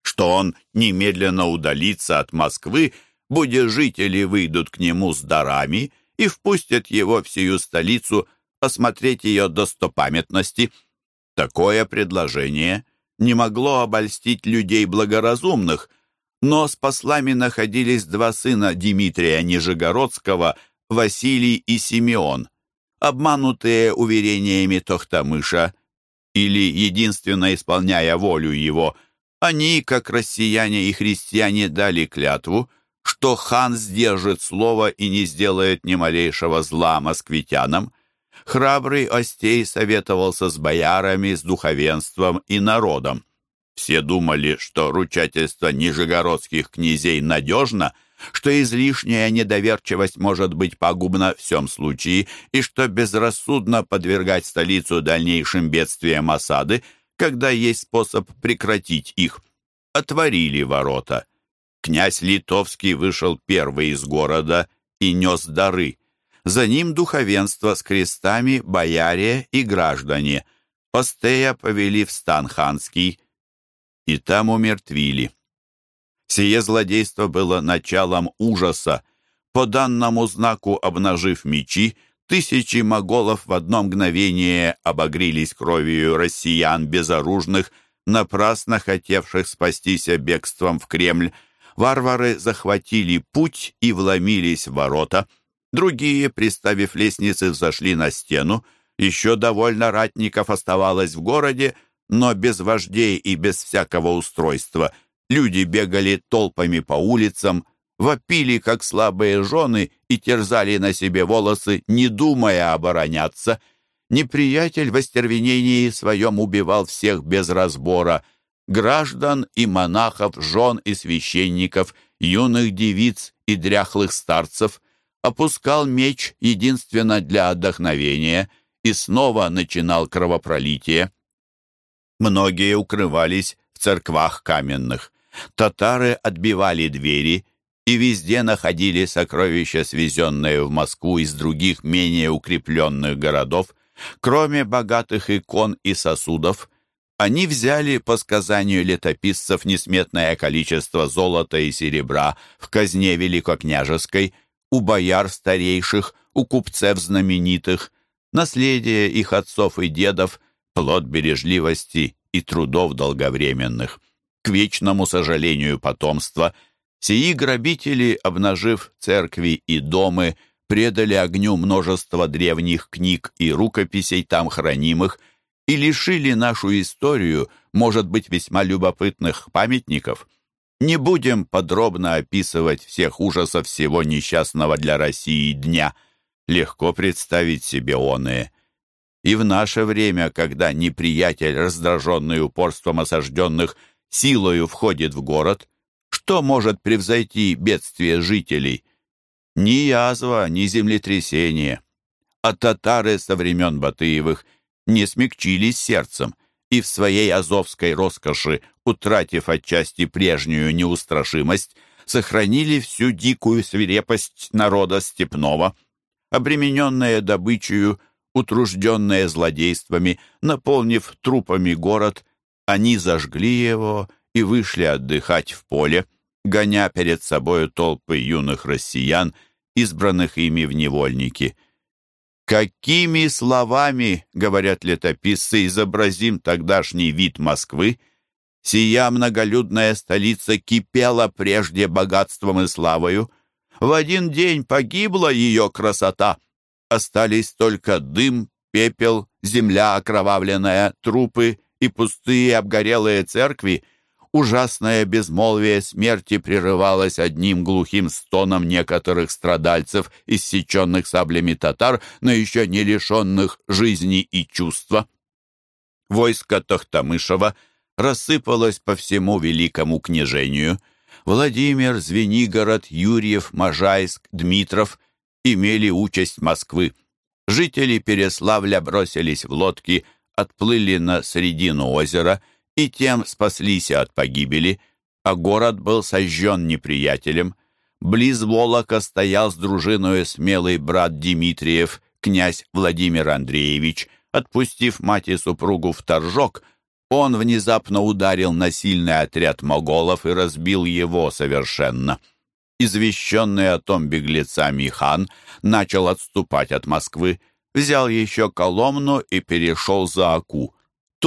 что он немедленно удалится от Москвы, будь жители выйдут к нему с дарами и впустят его в сию столицу осмотреть ее достопамятности. Такое предложение не могло обольстить людей благоразумных, но с послами находились два сына Дмитрия Нижегородского, Василий и Симеон. Обманутые уверениями Тохтамыша или единственно исполняя волю его, они, как россияне и христиане, дали клятву, что хан сдержит слово и не сделает ни малейшего зла москвитянам. Храбрый Остей советовался с боярами, с духовенством и народом. Все думали, что ручательство нижегородских князей надежно, что излишняя недоверчивость может быть пагубна в всем случае и что безрассудно подвергать столицу дальнейшим бедствиям осады, когда есть способ прекратить их. Отворили ворота. Князь Литовский вышел первый из города и нес дары. За ним духовенство с крестами, бояре и граждане. Остея повели в стан ханский, и там умертвили. Сие злодейство было началом ужаса. По данному знаку, обнажив мечи, тысячи моголов в одно мгновение обогрелись кровью россиян безоружных, напрасно хотевших спастись бегством в Кремль. Варвары захватили путь и вломились в ворота. Другие, приставив лестницы, взошли на стену. Еще довольно ратников оставалось в городе, но без вождей и без всякого устройства. Люди бегали толпами по улицам, вопили, как слабые жены, и терзали на себе волосы, не думая обороняться. Неприятель в остервенении своем убивал всех без разбора — граждан и монахов, жен и священников, юных девиц и дряхлых старцев, опускал меч единственно для отдохновения и снова начинал кровопролитие. Многие укрывались в церквах каменных. Татары отбивали двери и везде находили сокровища, свезенные в Москву из других менее укрепленных городов. Кроме богатых икон и сосудов, они взяли, по сказанию летописцев, несметное количество золота и серебра в казне великокняжеской, у бояр старейших, у купцев знаменитых, наследие их отцов и дедов, плод бережливости и трудов долговременных. К вечному сожалению потомства, сии грабители, обнажив церкви и домы, предали огню множество древних книг и рукописей там хранимых и лишили нашу историю, может быть, весьма любопытных памятников. Не будем подробно описывать всех ужасов всего несчастного для России дня. Легко представить себе оные. И в наше время, когда неприятель, раздраженный упорством осажденных, силою входит в город, что может превзойти бедствие жителей? Ни язва, ни землетрясение. А татары со времен Батыевых не смягчились сердцем и в своей азовской роскоши, утратив отчасти прежнюю неустрашимость, сохранили всю дикую свирепость народа степного. Обремененные добычею, утружденные злодействами, наполнив трупами город, они зажгли его и вышли отдыхать в поле, гоня перед собою толпы юных россиян, избранных ими в невольники. Какими словами, говорят летописцы, изобразим тогдашний вид Москвы? Сия многолюдная столица кипела прежде богатством и славою. В один день погибла ее красота. Остались только дым, пепел, земля окровавленная, трупы и пустые обгорелые церкви, ужасное безмолвие смерти прерывалось одним глухим стоном некоторых страдальцев, иссеченных саблями татар, но еще не лишенных жизни и чувства. Войско Тохтамышева рассыпалось по всему великому княжению. Владимир, Звенигород, Юрьев, Можайск, Дмитров имели участь Москвы. Жители Переславля бросились в лодки, отплыли на середину озера и тем спаслись от погибели, а город был сожжен неприятелем. Близ Волока стоял с дружиною смелый брат Дмитриев, князь Владимир Андреевич. Отпустив мать и супругу в Торжок, он внезапно ударил на сильный отряд моголов и разбил его совершенно. Извещенный о том беглецами хан начал отступать от Москвы, взял еще Коломну и перешел за Аку.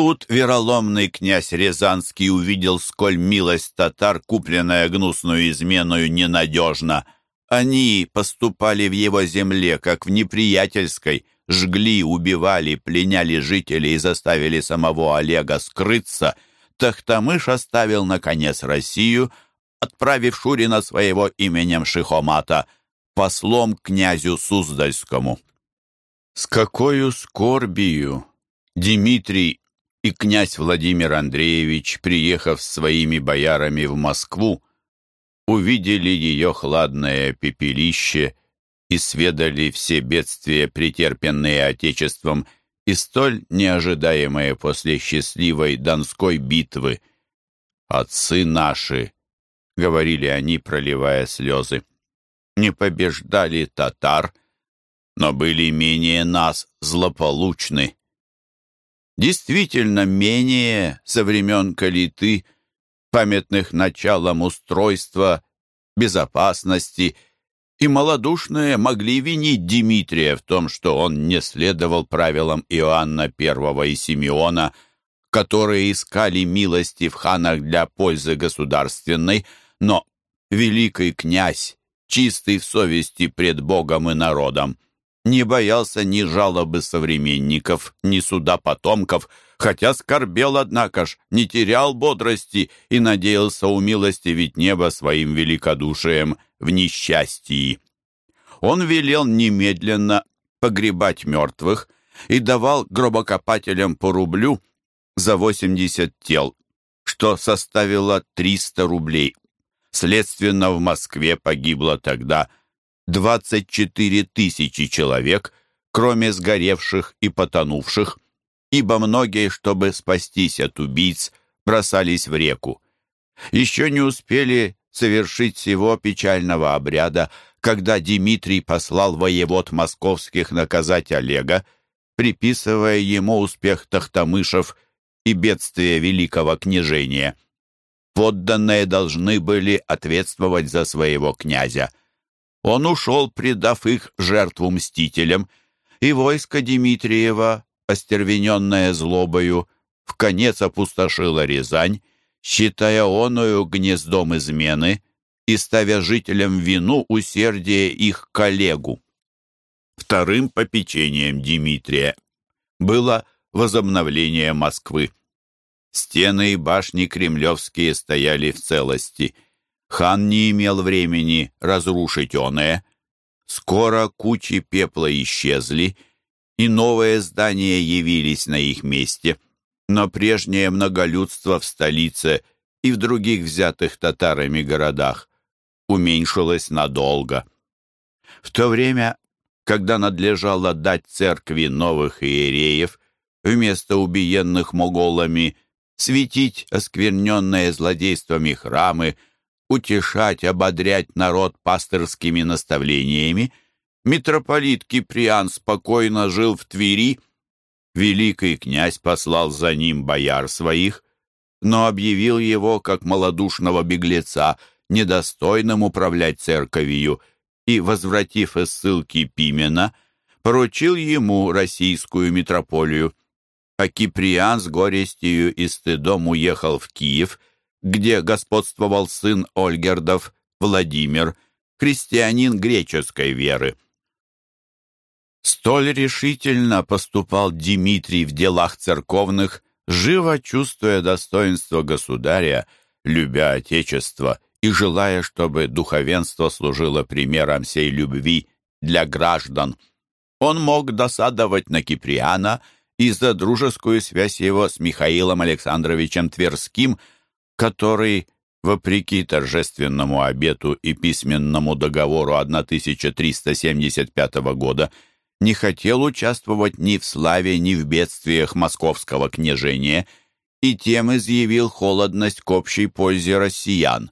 Тут вероломный князь Рязанский увидел, сколь милость татар, купленная гнусную изменою, ненадежна. Они поступали в его земле, как в неприятельской, жгли, убивали, пленяли жителей и заставили самого Олега скрыться. Тахтамыш оставил, наконец, Россию — отправив Шурина своего именем Шихомата послом князю Суздальскому. С какой скорбию Дмитрий и князь Владимир Андреевич, приехав с своими боярами в Москву, увидели ее хладное пепелище и сведали все бедствия, претерпенные Отечеством, и столь неожидаемые после счастливой Донской битвы. Отцы наши, говорили они, проливая слезы. Не побеждали татар, но были менее нас злополучны. Действительно, менее со времен Калиты, памятных началом устройства, безопасности, и малодушные могли винить Дмитрия в том, что он не следовал правилам Иоанна I и Симеона, которые искали милости в ханах для пользы государственной, но великий князь, чистый в совести пред Богом и народом, не боялся ни жалобы современников, ни суда потомков, хотя скорбел, однако ж, не терял бодрости и надеялся умилостивить небо своим великодушием в несчастье. Он велел немедленно погребать мертвых и давал гробокопателям по рублю за 80 тел, что составило 300 рублей. Следственно, в Москве погибло тогда 24 тысячи человек, кроме сгоревших и потонувших, ибо многие, чтобы спастись от убийц, бросались в реку. Еще не успели совершить всего печального обряда, когда Дмитрий послал воевод московских наказать Олега, приписывая ему успех Тахтамышев и бедствие великого княжения – подданные должны были ответствовать за своего князя. Он ушел, предав их жертву мстителям, и войско Дмитриева, остервененное злобою, в конец опустошило Рязань, считая оную гнездом измены и ставя жителям вину усердие их коллегу. Вторым попечением Дмитрия было возобновление Москвы. Стены и башни кремлевские стояли в целости. Хан не имел времени разрушить оное. Скоро кучи пепла исчезли, и новые здания явились на их месте. Но прежнее многолюдство в столице и в других взятых татарами городах уменьшилось надолго. В то время, когда надлежало дать церкви новых иереев, вместо убиенных моголами – светить оскверненные злодействами храмы, утешать, ободрять народ пастырскими наставлениями, митрополит Киприан спокойно жил в Твери. Великий князь послал за ним бояр своих, но объявил его как малодушного беглеца, недостойным управлять церковью, и, возвратив из ссылки Пимена, поручил ему российскую митрополию а Киприан с горестью и стыдом уехал в Киев, где господствовал сын Ольгердов, Владимир, христианин греческой веры. Столь решительно поступал Дмитрий в делах церковных, живо чувствуя достоинство государя, любя Отечество и желая, чтобы духовенство служило примером сей любви для граждан. Он мог досадовать на Киприана и за дружескую связь его с Михаилом Александровичем Тверским, который, вопреки торжественному обету и письменному договору 1375 года, не хотел участвовать ни в славе, ни в бедствиях московского княжения и тем изъявил холодность к общей пользе россиян.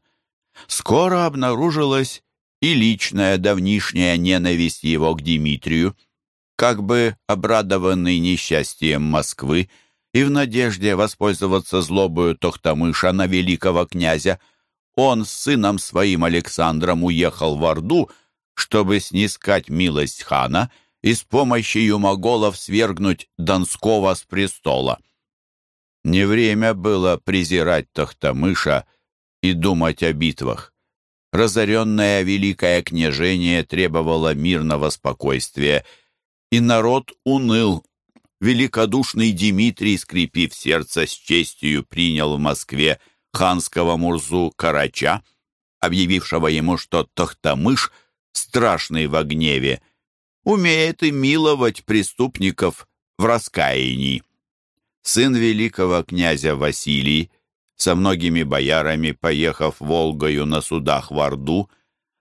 Скоро обнаружилась и личная давнишняя ненависть его к Дмитрию, как бы обрадованный несчастьем Москвы и в надежде воспользоваться злобою Тохтамыша на великого князя, он с сыном своим Александром уехал в Орду, чтобы снискать милость хана и с помощью моголов свергнуть Донского с престола. Не время было презирать Тохтамыша и думать о битвах. Разоренное великое княжение требовало мирного спокойствия — и народ уныл. Великодушный Дмитрий, скрипив сердце, с честью принял в Москве ханского Мурзу Карача, объявившего ему, что Тохтамыш, страшный в гневе, умеет и миловать преступников в раскаянии. Сын великого князя Василий, со многими боярами, поехав Волгою на судах в Орду,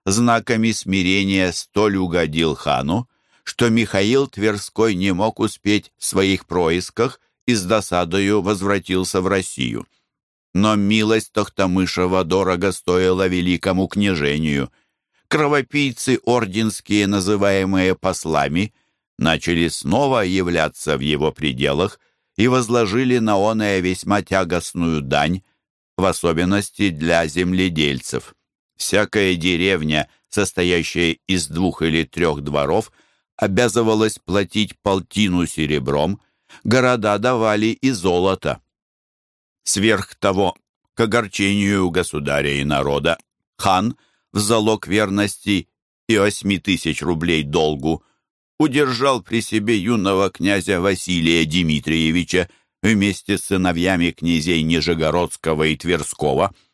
знаками смирения столь угодил хану, что Михаил Тверской не мог успеть в своих происках и с досадою возвратился в Россию. Но милость Тохтамышева дорого стоила великому княжению. Кровопийцы орденские, называемые послами, начали снова являться в его пределах и возложили на оное весьма тягостную дань, в особенности для земледельцев. Всякая деревня, состоящая из двух или трех дворов – обязывалась платить полтину серебром, города давали и золото. Сверх того, к огорчению государя и народа, хан в залог верности и восьми тысяч рублей долгу удержал при себе юного князя Василия Дмитриевича вместе с сыновьями князей Нижегородского и Тверского –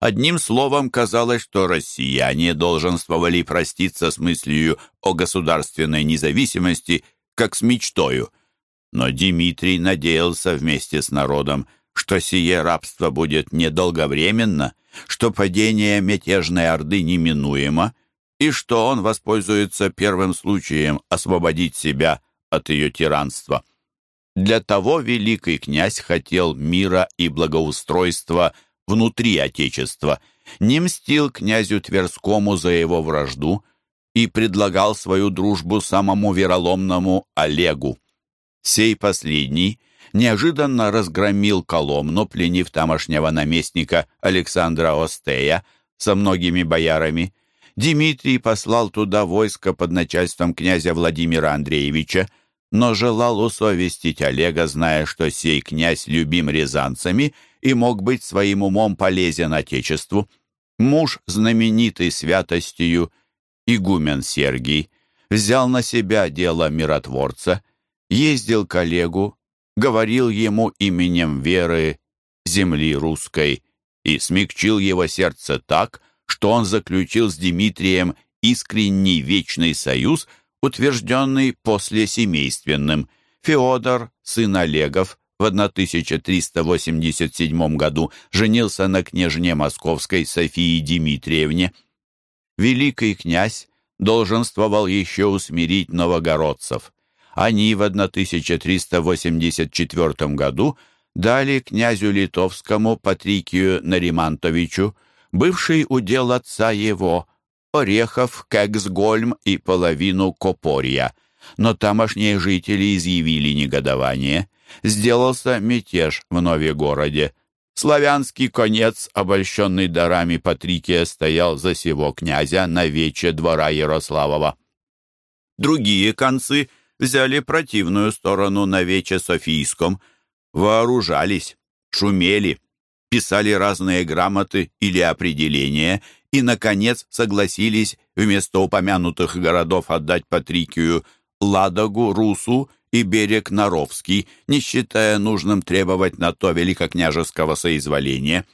Одним словом, казалось, что россияне долженствовали проститься с мыслью о государственной независимости, как с мечтою. Но Дмитрий надеялся вместе с народом, что сие рабство будет недолговременно, что падение мятежной орды неминуемо, и что он воспользуется первым случаем освободить себя от ее тиранства. Для того великий князь хотел мира и благоустройства – внутри Отечества, не мстил князю Тверскому за его вражду и предлагал свою дружбу самому вероломному Олегу. Сей последний неожиданно разгромил Коломну, пленив тамошнего наместника Александра Остея со многими боярами. Дмитрий послал туда войско под начальством князя Владимира Андреевича, но желал усовестить Олега, зная, что сей князь любим рязанцами и мог быть своим умом полезен Отечеству. Муж, знаменитый святостью, игумен Сергий, взял на себя дело миротворца, ездил к Олегу, говорил ему именем веры земли русской и смягчил его сердце так, что он заключил с Дмитрием искренний вечный союз – утвержденный после семейственным. Феодор, сын Олегов, в 1387 году женился на княжне московской Софии Дмитриевне. Великий князь долженствовал еще усмирить новогородцев. Они в 1384 году дали князю литовскому Патрикию Наримантовичу, бывший удел отца его, Орехов, Кексгольм и половину Копорья. Но тамошние жители изъявили негодование. Сделался мятеж в Новегороде. Славянский конец, обольщенный дарами Патрикия, стоял за сего князя на вече двора Ярославова. Другие концы взяли противную сторону на вече Софийском, вооружались, шумели, писали разные грамоты или определения и, наконец, согласились вместо упомянутых городов отдать Патрикию Ладогу, Русу и берег Наровский, не считая нужным требовать на то великокняжеского соизволения.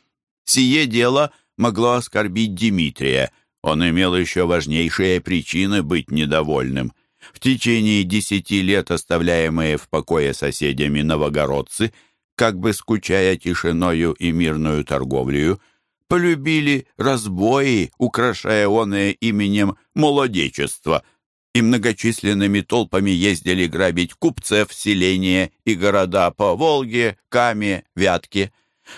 Сие дело могло оскорбить Дмитрия, он имел еще важнейшие причины быть недовольным. В течение десяти лет оставляемые в покое соседями новогородцы, как бы скучая тишиною и мирную торговлею, полюбили разбои, украшая оное именем молодечества, и многочисленными толпами ездили грабить купцев, селения и города по Волге, Каме, Вятке.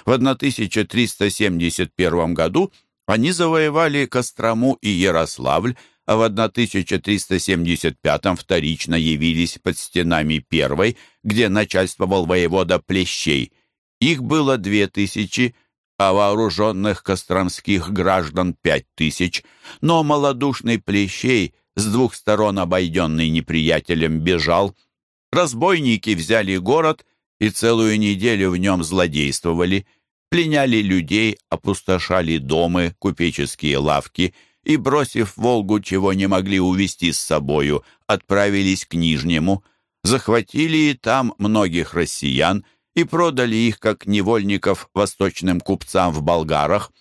В 1371 году они завоевали Кострому и Ярославль, а в 1375 вторично явились под стенами первой, где начальствовал воевода Плещей. Их было две тысячи, а вооруженных костромских граждан пять тысяч, но малодушный Плещей, с двух сторон обойденный неприятелем, бежал. Разбойники взяли город и целую неделю в нем злодействовали, пленяли людей, опустошали дома, купеческие лавки — и, бросив Волгу, чего не могли увезти с собою, отправились к Нижнему, захватили и там многих россиян и продали их как невольников восточным купцам в Болгарах.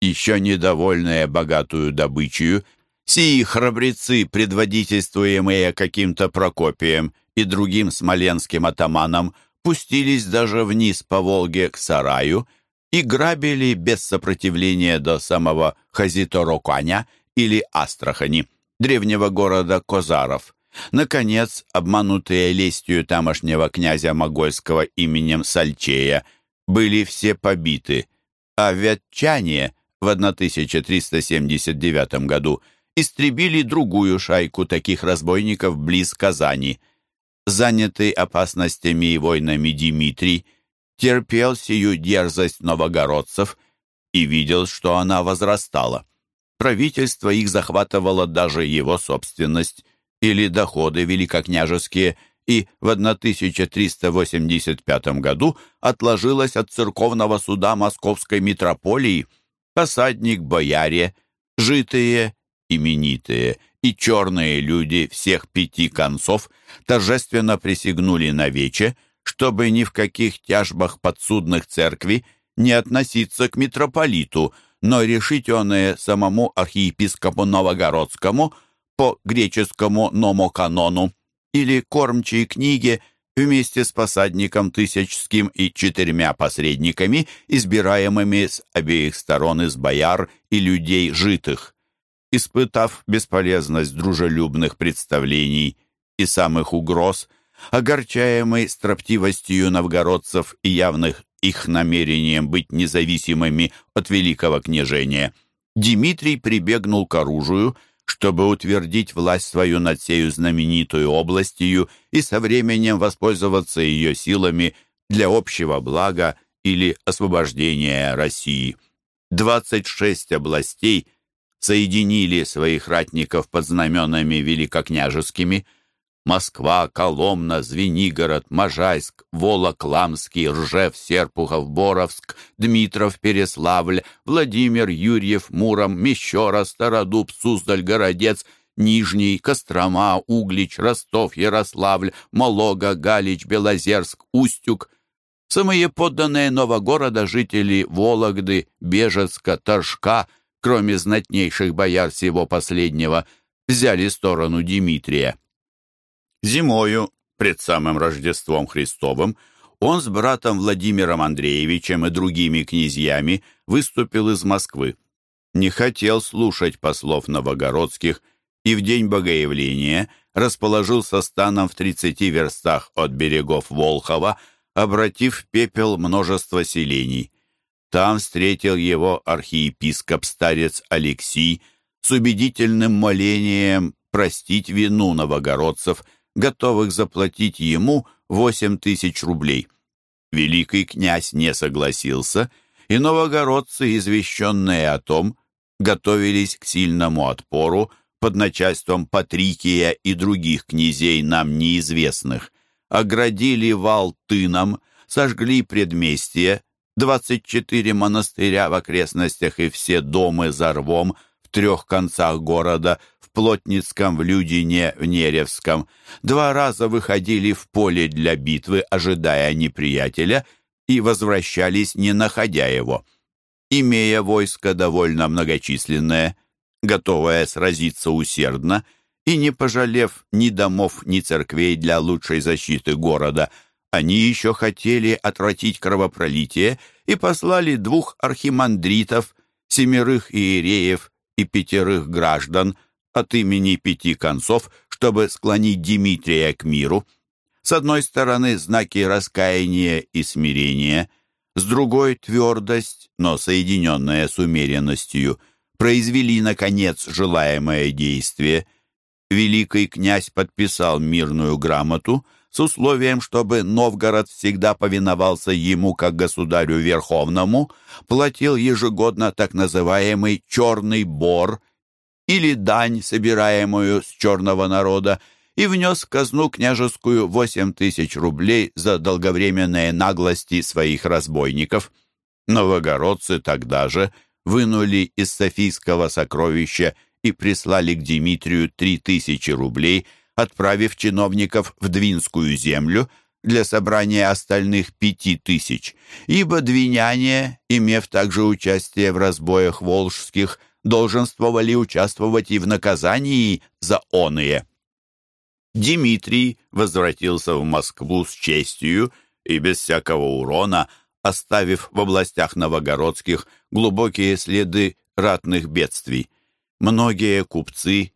Еще недовольные богатую добычею, сии храбрецы, предводительствуемые каким-то Прокопием и другим смоленским атаманом, пустились даже вниз по Волге к Сараю и грабили без сопротивления до самого Хазитороканя или Астрахани, древнего города Козаров. Наконец, обманутые лестью тамошнего князя Могольского именем Сальчея, были все побиты, а вятчане в 1379 году истребили другую шайку таких разбойников близ Казани. Занятый опасностями и войнами Дмитрий – терпел сию дерзость новогородцев и видел, что она возрастала. Правительство их захватывало даже его собственность или доходы великокняжеские, и в 1385 году отложилось от церковного суда Московской митрополии посадник бояре, житые, именитые и черные люди всех пяти концов торжественно присягнули на вече, чтобы ни в каких тяжбах подсудных церкви не относиться к митрополиту, но решить оное самому архиепископу Новогородскому по греческому номоканону или кормчей книге вместе с посадником Тысячским и четырьмя посредниками, избираемыми с обеих сторон из бояр и людей житых. Испытав бесполезность дружелюбных представлений и самых угроз, огорчаемый строптивостью новгородцев и явных их намерением быть независимыми от великого княжения, Дмитрий прибегнул к оружию, чтобы утвердить власть свою над сею знаменитую областью и со временем воспользоваться ее силами для общего блага или освобождения России. 26 областей соединили своих ратников под знаменами великокняжескими – Москва, Коломна, Звенигород, Можайск, Волокламский, Ржев, Серпухов, Боровск, Дмитров, Переславль, Владимир, Юрьев, Муром, Мещера, Стародуб, Суздаль, Городец, Нижний, Кострома, Углич, Ростов, Ярославль, Молога, Галич, Белозерск, Устюг. Самые подданные Новогорода жители Вологды, Бежецка, Торжка, кроме знатнейших бояр всего последнего, взяли сторону Дмитрия. Зимою, пред самым Рождеством Христовым, он с братом Владимиром Андреевичем и другими князьями выступил из Москвы. Не хотел слушать послов новогородских и в день Богоявления расположился станом в тридцати верстах от берегов Волхова, обратив в пепел множество селений. Там встретил его архиепископ-старец Алексий с убедительным молением простить вину новогородцев – готовых заплатить ему восемь тысяч рублей. Великий князь не согласился, и новогородцы, извещенные о том, готовились к сильному отпору под начальством Патрикия и других князей нам неизвестных, оградили вал тыном, сожгли предместье, 24 монастыря в окрестностях и все дома за рвом в трех концах города Плотницком, в Людине, в Неревском, два раза выходили в поле для битвы, ожидая неприятеля, и возвращались, не находя его. Имея войско довольно многочисленное, готовое сразиться усердно, и не пожалев ни домов, ни церквей для лучшей защиты города, они еще хотели отвратить кровопролитие и послали двух архимандритов, семерых иереев и пятерых граждан от имени пяти концов, чтобы склонить Дмитрия к миру. С одной стороны знаки раскаяния и смирения, с другой твердость, но соединенная с умеренностью, произвели, наконец, желаемое действие. Великий князь подписал мирную грамоту с условием, чтобы Новгород всегда повиновался ему как государю верховному, платил ежегодно так называемый «черный бор» или дань, собираемую с черного народа, и внес в казну княжескую восемь тысяч рублей за долговременные наглости своих разбойников. Новогородцы тогда же вынули из Софийского сокровища и прислали к Дмитрию три тысячи рублей, отправив чиновников в Двинскую землю для собрания остальных пяти тысяч, ибо двиняне, имев также участие в разбоях волжских, долженствовали участвовать и в наказании за оные. Дмитрий возвратился в Москву с честью и без всякого урона, оставив в областях новогородских глубокие следы ратных бедствий. Многие купцы,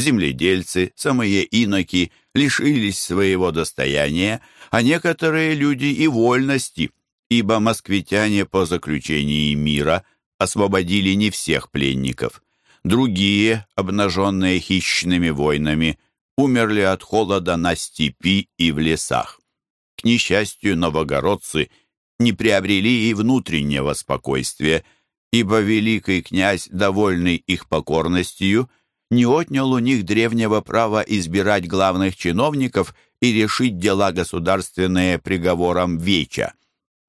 земледельцы, самые иноки лишились своего достояния, а некоторые люди и вольности, ибо москвитяне по заключении мира освободили не всех пленников. Другие, обнаженные хищными войнами, умерли от холода на степи и в лесах. К несчастью, новогородцы не приобрели и внутреннего спокойствия, ибо великий князь, довольный их покорностью, не отнял у них древнего права избирать главных чиновников и решить дела государственные приговором веча.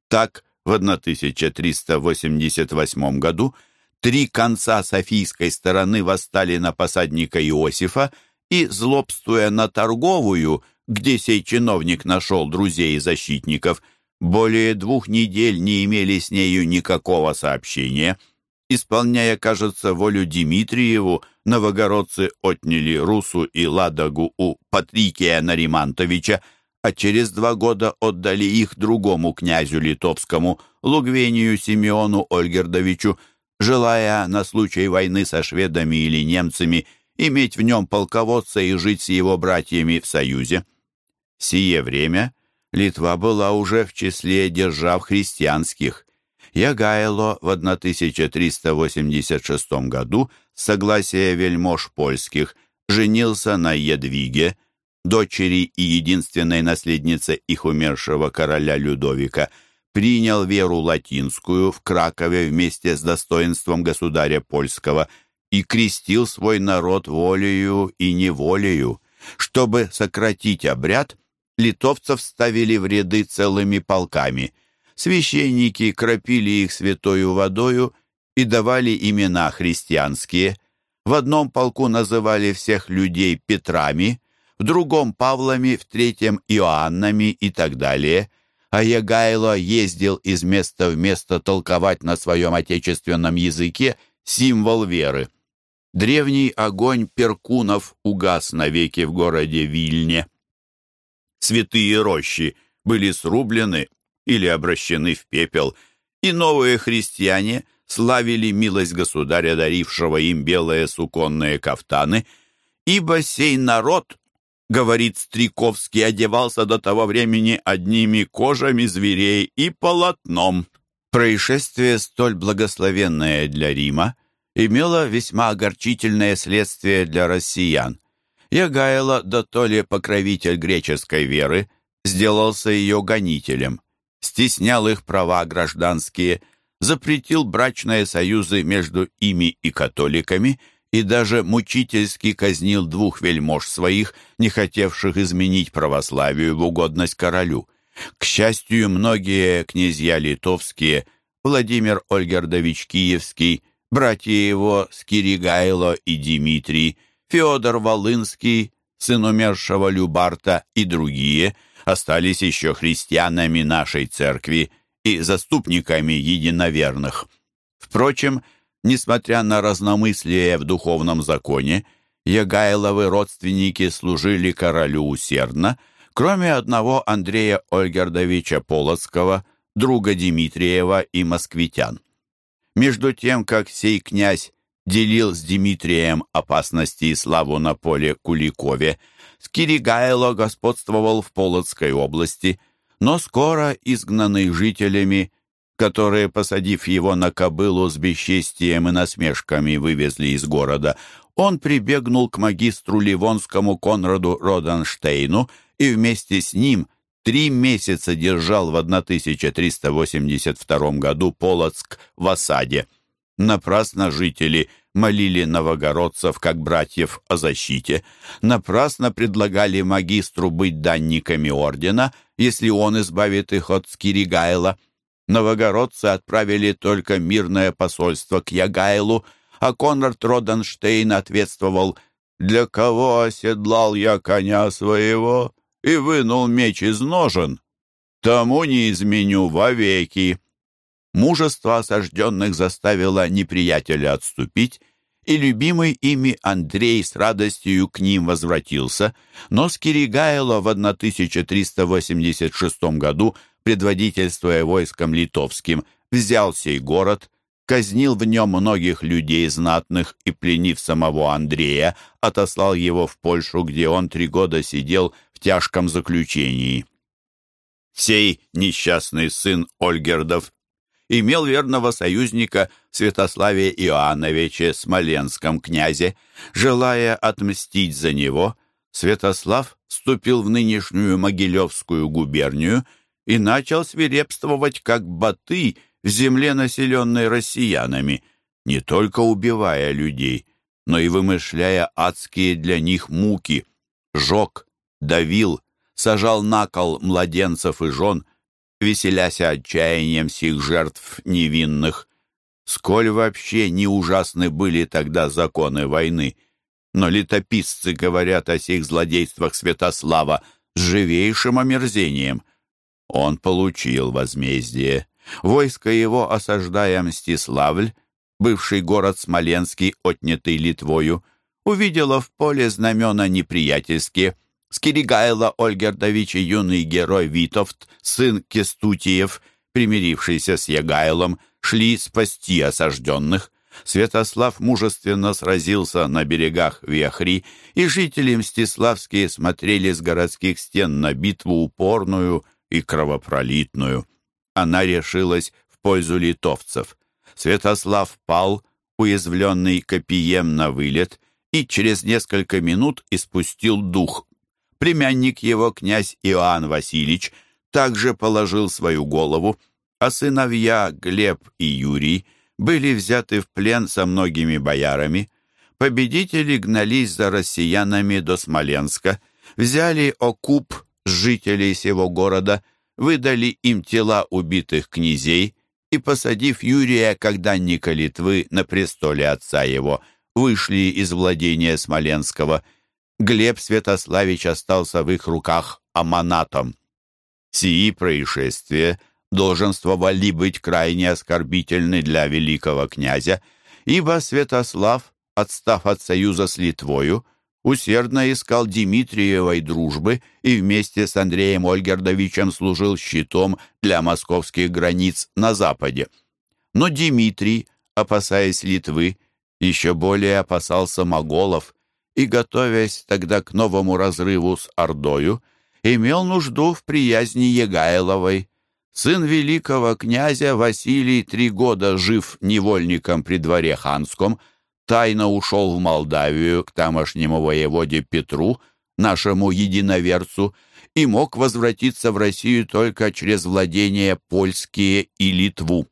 Так, в 1388 году три конца Софийской стороны восстали на посадника Иосифа и, злобствуя на торговую, где сей чиновник нашел друзей и защитников, более двух недель не имели с нею никакого сообщения. Исполняя, кажется, волю Дмитриеву, новогородцы отняли Русу и Ладогу у Патрикия Наримантовича, а через два года отдали их другому князю литовскому, Лугвению Симеону Ольгердовичу, желая на случай войны со шведами или немцами иметь в нем полководца и жить с его братьями в союзе. В сие время Литва была уже в числе держав христианских. Ягайло в 1386 году согласия вельмож польских женился на Едвиге, дочери и единственной наследнице их умершего короля Людовика, принял веру латинскую в Кракове вместе с достоинством государя польского и крестил свой народ волею и неволею. Чтобы сократить обряд, литовцев ставили в ряды целыми полками. Священники кропили их святою водою и давали имена христианские. В одном полку называли всех людей Петрами, в другом Павлами, в третьем Иоаннами и так далее. А Ягайло ездил из места в место толковать на своем отечественном языке символ веры. Древний огонь перкунов угас навеки в городе Вильне. Святые рощи были срублены или обращены в пепел, и новые христиане славили милость государя, дарившего им белые суконные кафтаны, ибо сей народ говорит Стриковский, одевался до того времени одними кожами зверей и полотном. Происшествие, столь благословенное для Рима, имело весьма огорчительное следствие для россиян. Ягайло, да то ли покровитель греческой веры, сделался ее гонителем, стеснял их права гражданские, запретил брачные союзы между ими и католиками и даже мучительски казнил двух вельмож своих, не хотевших изменить православию в угодность королю. К счастью, многие князья литовские, Владимир Ольгердович Киевский, братья его Скиригайло и Дмитрий, Федор Волынский, сын умершего Любарта и другие остались еще христианами нашей церкви и заступниками единоверных. Впрочем, несмотря на разномыслие в духовном законе, Егайловы родственники служили королю усердно, кроме одного Андрея Ольгердовича Полоцкого, друга Дмитриева и москвитян. Между тем, как сей князь делил с Дмитрием опасности и славу на поле Куликове, Скиригайло господствовал в Полоцкой области, но скоро изгнанный жителями, которые, посадив его на кобылу с бесчестием и насмешками, вывезли из города, он прибегнул к магистру Ливонскому Конраду Роденштейну и вместе с ним три месяца держал в 1382 году Полоцк в осаде. Напрасно жители молили новогородцев, как братьев, о защите. Напрасно предлагали магистру быть данниками ордена, если он избавит их от Скиригайла. Новогородцы отправили только мирное посольство к Ягайлу, а Конрад Роденштейн ответствовал «Для кого оседлал я коня своего и вынул меч из ножен? Тому не изменю вовеки». Мужество осажденных заставило неприятеля отступить, и любимый ими Андрей с радостью к ним возвратился, но Скиригайло в 1386 году, предводительствуя войском литовским, взял сей город, казнил в нем многих людей знатных и, пленив самого Андрея, отослал его в Польшу, где он три года сидел в тяжком заключении. Сей несчастный сын Ольгердов имел верного союзника Святославия Иоанновича Смоленском князе. Желая отмстить за него, Святослав вступил в нынешнюю Могилевскую губернию и начал свирепствовать как баты в земле, населенной россиянами, не только убивая людей, но и вымышляя адские для них муки, жег, давил, сажал на кол младенцев и жен, веселяся отчаянием сих жертв невинных. Сколь вообще не ужасны были тогда законы войны, но летописцы говорят о сих злодействах Святослава с живейшим омерзением. Он получил возмездие. Войско его, осаждая Мстиславль, бывший город Смоленский, отнятый Литвою, увидело в поле знамена неприятельские — Скиригайло Ольгердович и юный герой Витовт, сын Кестутиев, примирившийся с Ягайлом, шли спасти осажденных. Святослав мужественно сразился на берегах Вехри, и жители Мстиславские смотрели с городских стен на битву упорную и кровопролитную. Она решилась в пользу литовцев. Святослав пал, уязвленный копием на вылет, и через несколько минут испустил дух. Племянник его, князь Иоанн Васильевич, также положил свою голову, а сыновья Глеб и Юрий были взяты в плен со многими боярами. Победители гнались за россиянами до Смоленска, взяли окуп жителей сего города, выдали им тела убитых князей и, посадив Юрия, как данника Литвы, на престоле отца его, вышли из владения Смоленского – Глеб Святославич остался в их руках аманатом. Сии происшествия долженствовали быть крайне оскорбительны для великого князя, ибо Святослав, отстав от союза с Литвою, усердно искал Дмитриевой дружбы и вместе с Андреем Ольгердовичем служил щитом для московских границ на западе. Но Дмитрий, опасаясь Литвы, еще более опасался моголов и, готовясь тогда к новому разрыву с Ордою, имел нужду в приязни Егайловой. Сын великого князя Василий три года жив невольником при дворе ханском, тайно ушел в Молдавию к тамошнему воеводе Петру, нашему единоверцу, и мог возвратиться в Россию только через владения польские и Литву.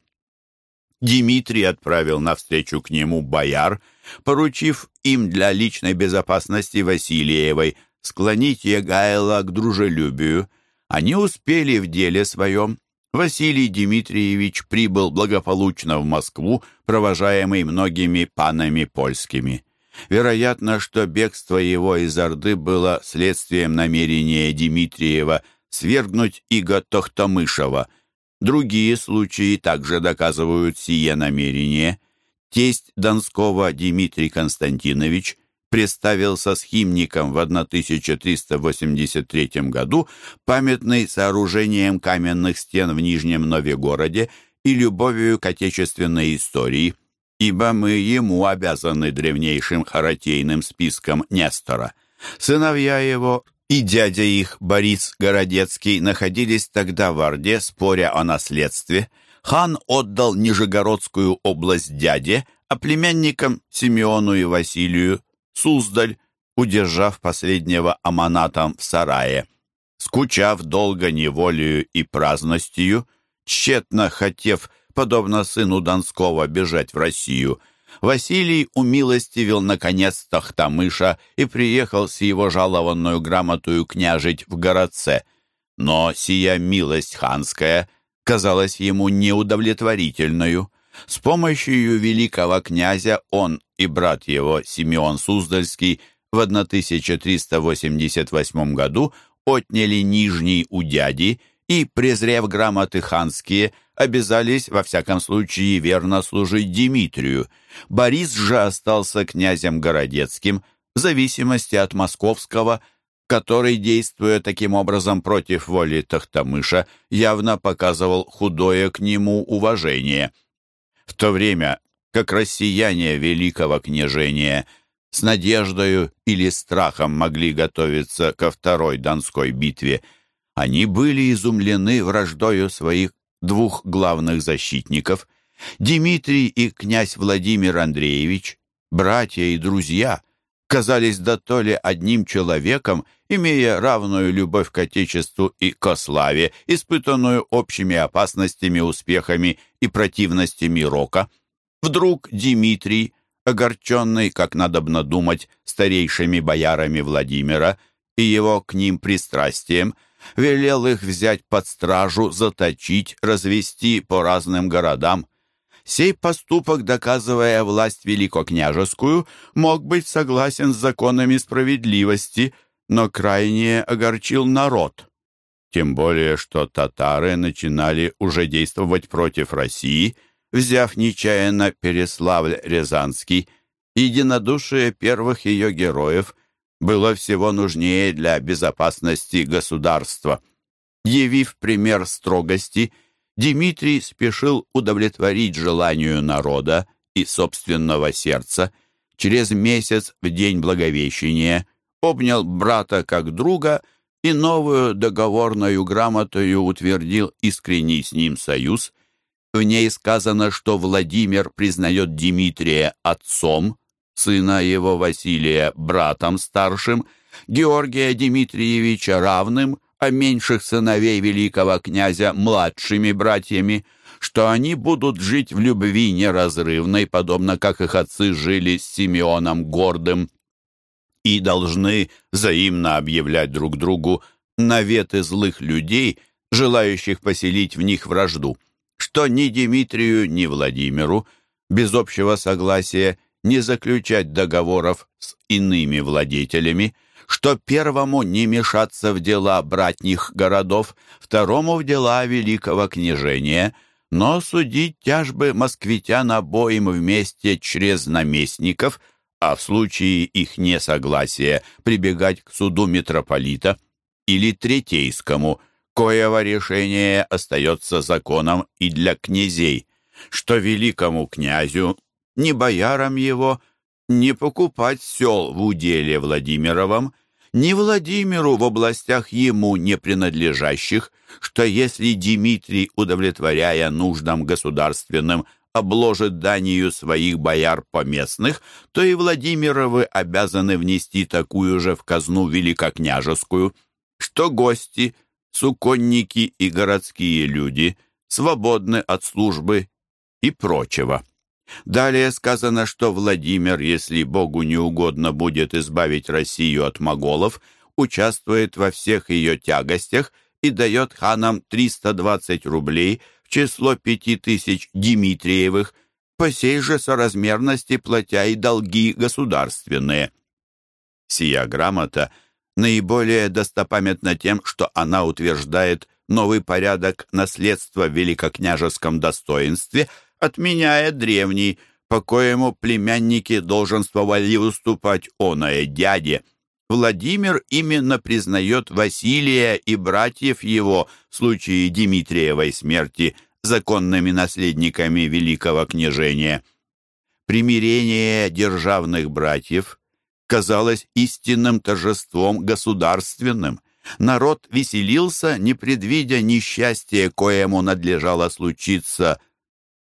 Дмитрий отправил навстречу к нему бояр, поручив им для личной безопасности Васильевой склонить Егайла к дружелюбию. Они успели в деле своем. Василий Дмитриевич прибыл благополучно в Москву, провожаемый многими панами польскими. Вероятно, что бегство его из Орды было следствием намерения Дмитриева свергнуть Иго Тохтомышева. Другие случаи также доказывают сие намерение. Тесть Донского Дмитрий Константинович представился с химником в 1383 году, памятный сооружением каменных стен в Нижнем Новегороде и любовью к отечественной истории – ибо мы ему обязаны древнейшим харатейным списком Нестора. Сыновья его и дядя их, Борис Городецкий, находились тогда в Орде, споря о наследстве. Хан отдал Нижегородскую область дяде, а племянникам Симеону и Василию Суздаль, удержав последнего аманатом в сарае. Скучав долго неволею и праздностью, тщетно хотев подобно сыну Донского, бежать в Россию, Василий умилостивил наконец Тахтамыша и приехал с его жалованную грамотою княжить в городце. Но сия милость ханская казалась ему неудовлетворительную. С помощью великого князя он и брат его Симеон Суздальский в 1388 году отняли Нижний у дяди и, презрев грамоты ханские, обязались, во всяком случае, верно служить Дмитрию. Борис же остался князем Городецким в зависимости от московского, который, действуя таким образом против воли Тахтамыша, явно показывал худое к нему уважение. В то время как россияне великого княжения с надеждою или страхом могли готовиться ко второй Донской битве – они были изумлены враждою своих двух главных защитников. Дмитрий и князь Владимир Андреевич, братья и друзья, казались дотоле одним человеком, имея равную любовь к Отечеству и ко славе, испытанную общими опасностями, успехами и противностями рока. Вдруг Дмитрий, огорченный, как надобно думать, старейшими боярами Владимира и его к ним пристрастием, велел их взять под стражу, заточить, развести по разным городам. Сей поступок, доказывая власть великокняжескую, мог быть согласен с законами справедливости, но крайне огорчил народ. Тем более, что татары начинали уже действовать против России, взяв нечаянно Переславль-Рязанский, единодушие первых ее героев было всего нужнее для безопасности государства. Явив пример строгости, Дмитрий спешил удовлетворить желанию народа и собственного сердца. Через месяц в день Благовещения обнял брата как друга и новую договорную грамотою утвердил искренний с ним союз. В ней сказано, что Владимир признает Дмитрия отцом, сына его Василия братом старшим, Георгия Дмитриевича равным, а меньших сыновей великого князя младшими братьями, что они будут жить в любви неразрывной, подобно как их отцы жили с Симеоном Гордым, и должны взаимно объявлять друг другу наветы злых людей, желающих поселить в них вражду, что ни Дмитрию, ни Владимиру без общего согласия не заключать договоров с иными владетелями, что первому не мешаться в дела братних городов, второму в дела великого княжения, но судить тяжбы москвитян обоим вместе через наместников, а в случае их несогласия прибегать к суду митрополита или третейскому, коего решение остается законом и для князей, что великому князю ни боярам его, не покупать сел в уделе Владимировом, ни Владимиру в областях ему не принадлежащих, что если Дмитрий, удовлетворяя нуждам государственным, обложит данию своих бояр поместных, то и Владимировы обязаны внести такую же в казну великокняжескую, что гости, суконники и городские люди свободны от службы и прочего. Далее сказано, что Владимир, если Богу не угодно будет избавить Россию от моголов, участвует во всех ее тягостях и дает ханам 320 рублей в число 5000 Дмитриевых, по сей же соразмерности платя и долги государственные. Сия грамота наиболее достопамятна тем, что она утверждает новый порядок наследства в великокняжеском достоинстве, отменяя древний, по коему племянники долженствовали уступать оное дяде. Владимир именно признает Василия и братьев его в случае Дмитриевой смерти законными наследниками великого княжения. Примирение державных братьев казалось истинным торжеством государственным. Народ веселился, не предвидя несчастья, коему надлежало случиться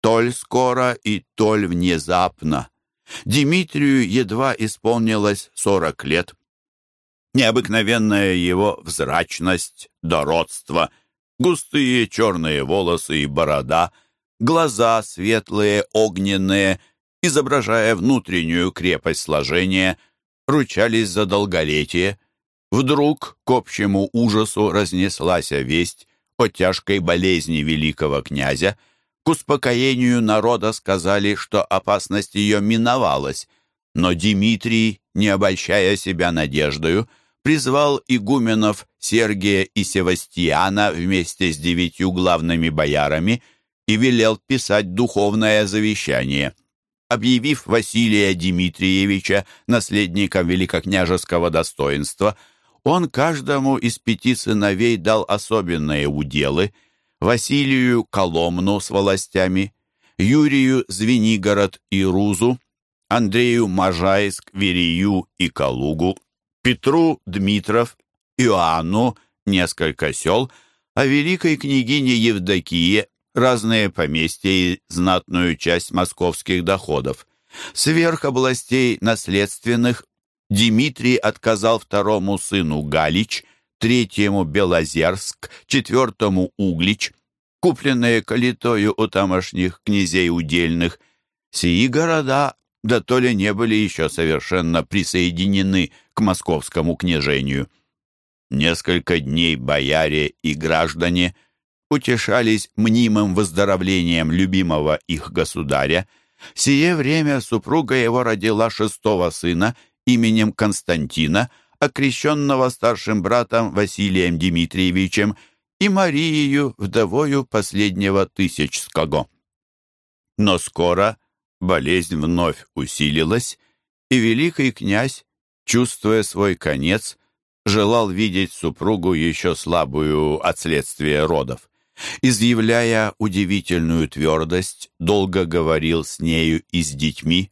толь скоро и толь внезапно. Дмитрию едва исполнилось сорок лет. Необыкновенная его взрачность, дородство, густые черные волосы и борода, глаза светлые, огненные, изображая внутреннюю крепость сложения, ручались за долголетие. Вдруг к общему ужасу разнеслась весть о тяжкой болезни великого князя, к успокоению народа сказали, что опасность ее миновалась, но Дмитрий, не обольщая себя надеждою, призвал игуменов Сергия и Севастьяна вместе с девятью главными боярами и велел писать духовное завещание. Объявив Василия Дмитриевича наследником великокняжеского достоинства, он каждому из пяти сыновей дал особенные уделы – Василию Коломну с властями, Юрию Звенигород и Рузу, Андрею Можайск, Верию и Калугу, Петру Дмитров, Иоанну несколько сел, а великой княгине Евдокии разные поместья и знатную часть московских доходов. Сверх областей наследственных Дмитрий отказал второму сыну Галич – третьему Белозерск, четвертому Углич, купленные калитою у тамошних князей удельных. Сии города, да то ли не были еще совершенно присоединены к московскому княжению. Несколько дней бояре и граждане утешались мнимым выздоровлением любимого их государя. В сие время супруга его родила шестого сына именем Константина – окрещенного старшим братом Василием Дмитриевичем и Марию, вдовою последнего Тысячского. Но скоро болезнь вновь усилилась, и великий князь, чувствуя свой конец, желал видеть супругу еще слабую от следствия родов. Изъявляя удивительную твердость, долго говорил с нею и с детьми,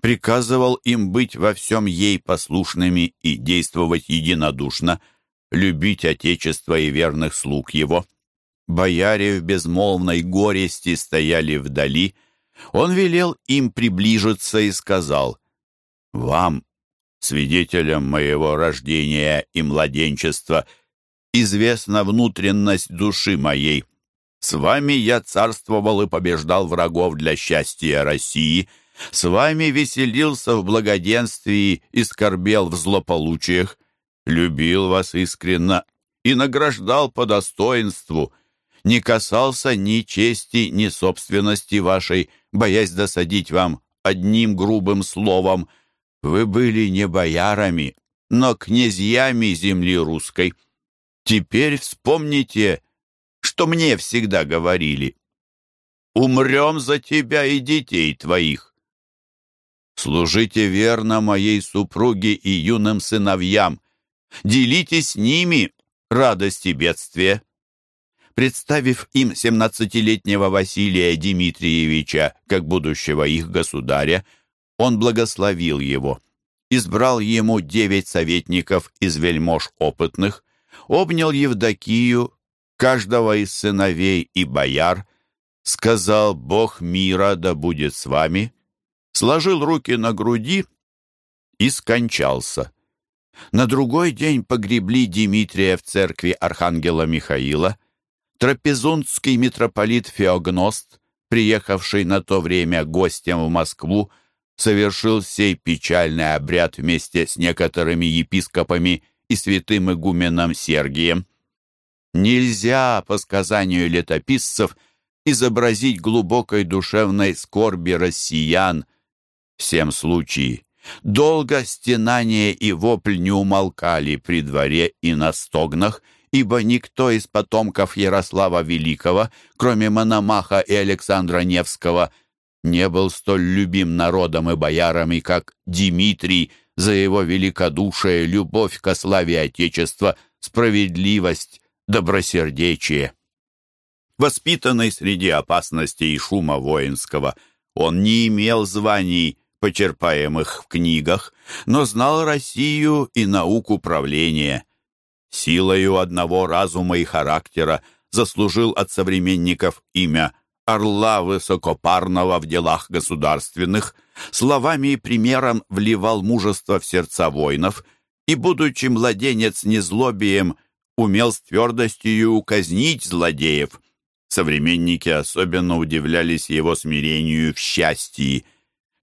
приказывал им быть во всем ей послушными и действовать единодушно, любить Отечество и верных слуг его. Бояре в безмолвной горести стояли вдали. Он велел им приближиться и сказал, «Вам, свидетелям моего рождения и младенчества, известна внутренность души моей. С вами я царствовал и побеждал врагов для счастья России» С вами веселился в благоденствии и скорбел в злополучиях, любил вас искренно и награждал по достоинству, не касался ни чести, ни собственности вашей, боясь досадить вам одним грубым словом. Вы были не боярами, но князьями земли русской. Теперь вспомните, что мне всегда говорили. Умрем за тебя и детей твоих. Служите верно моей супруге и юным сыновьям. Делитесь с ними радости бедствия. Представив им семнадцатилетнего Василия Дмитриевича как будущего их государя, он благословил его, избрал ему девять советников из вельмож опытных, обнял Евдокию, каждого из сыновей и бояр, сказал «Бог мира да будет с вами», сложил руки на груди и скончался. На другой день погребли Дмитрия в церкви Архангела Михаила. Трапезундский митрополит Феогност, приехавший на то время гостем в Москву, совершил сей печальный обряд вместе с некоторыми епископами и святым игуменом Сергием. Нельзя, по сказанию летописцев, изобразить глубокой душевной скорби россиян. Всем случае долго стенание и вопль не умолкали при дворе и на стогнах, ибо никто из потомков Ярослава Великого, кроме Мономаха и Александра Невского, не был столь любим народом и боярами, как Дмитрий, за его великодушие, любовь к славе Отечества, справедливость, добросердечие. Воспитанный среди опасностей и шума воинского, он не имел званий, почерпаемых в книгах, но знал Россию и науку правления. Силою одного разума и характера заслужил от современников имя орла высокопарного в делах государственных, словами и примером вливал мужество в сердца воинов и, будучи младенец незлобием, умел с твердостью указнить злодеев. Современники особенно удивлялись его смирению в счастье.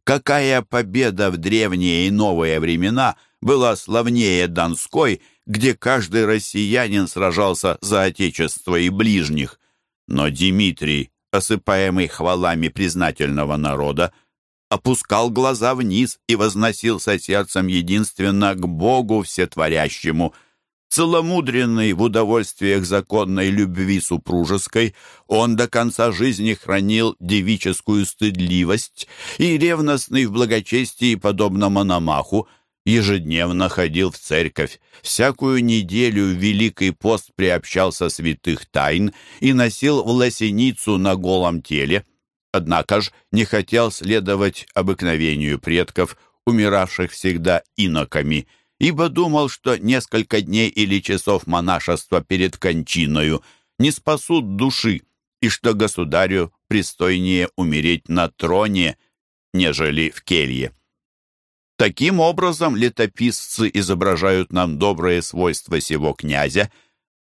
Какая победа в древние и новые времена была славнее Донской, где каждый россиянин сражался за отечество и ближних. Но Дмитрий, осыпаемый хвалами признательного народа, опускал глаза вниз и возносился сердцем единственно к Богу Всетворящему – Целомудренный в удовольствиях законной любви супружеской, он до конца жизни хранил девическую стыдливость и, ревностный в благочестии, подобно Мономаху, ежедневно ходил в церковь, всякую неделю в Великий пост приобщался святых тайн и носил в лосеницу на голом теле, однако ж не хотел следовать обыкновению предков, умиравших всегда иноками – ибо думал, что несколько дней или часов монашества перед кончиною не спасут души, и что государю пристойнее умереть на троне, нежели в келье. Таким образом, летописцы изображают нам добрые свойства сего князя,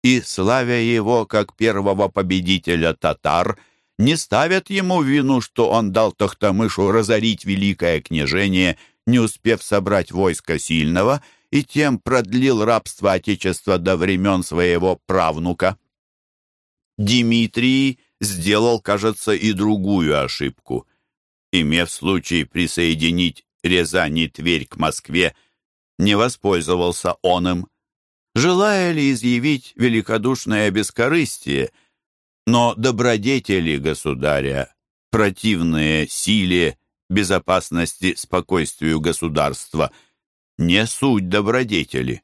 и, славя его как первого победителя татар, не ставят ему вину, что он дал Тохтамышу разорить великое княжение, не успев собрать войско сильного — и тем продлил рабство Отечества до времен своего правнука. Дмитрий сделал, кажется, и другую ошибку. Имев случай присоединить Рязань и Тверь к Москве, не воспользовался он им. Желая ли изъявить великодушное бескорыстие, но добродетели государя, противные силе, безопасности, спокойствию государства – не суть добродетели.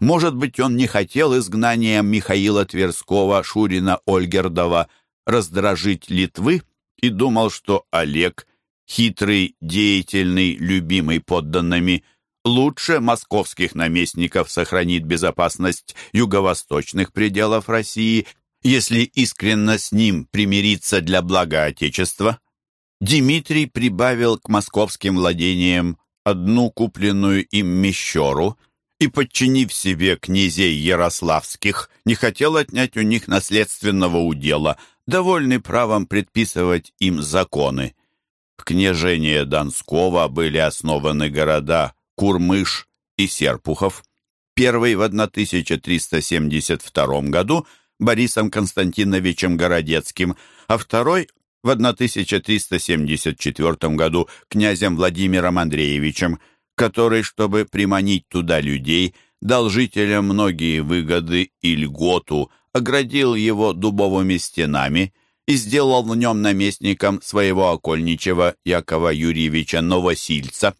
Может быть, он не хотел изгнанием Михаила Тверского, Шурина Ольгердова раздражить Литвы и думал, что Олег, хитрый, деятельный, любимый подданными, лучше московских наместников сохранит безопасность юго-восточных пределов России, если искренно с ним примириться для блага Отечества. Дмитрий прибавил к московским владениям одну купленную им мещеру и, подчинив себе князей ярославских, не хотел отнять у них наследственного удела, довольный правом предписывать им законы. В княжение Донского были основаны города Курмыш и Серпухов. Первый в 1372 году Борисом Константиновичем Городецким, а второй в 1374 году князем Владимиром Андреевичем, который, чтобы приманить туда людей, дал жителям многие выгоды и льготу, оградил его дубовыми стенами и сделал в нем наместником своего окольничего Якова Юрьевича Новосильца.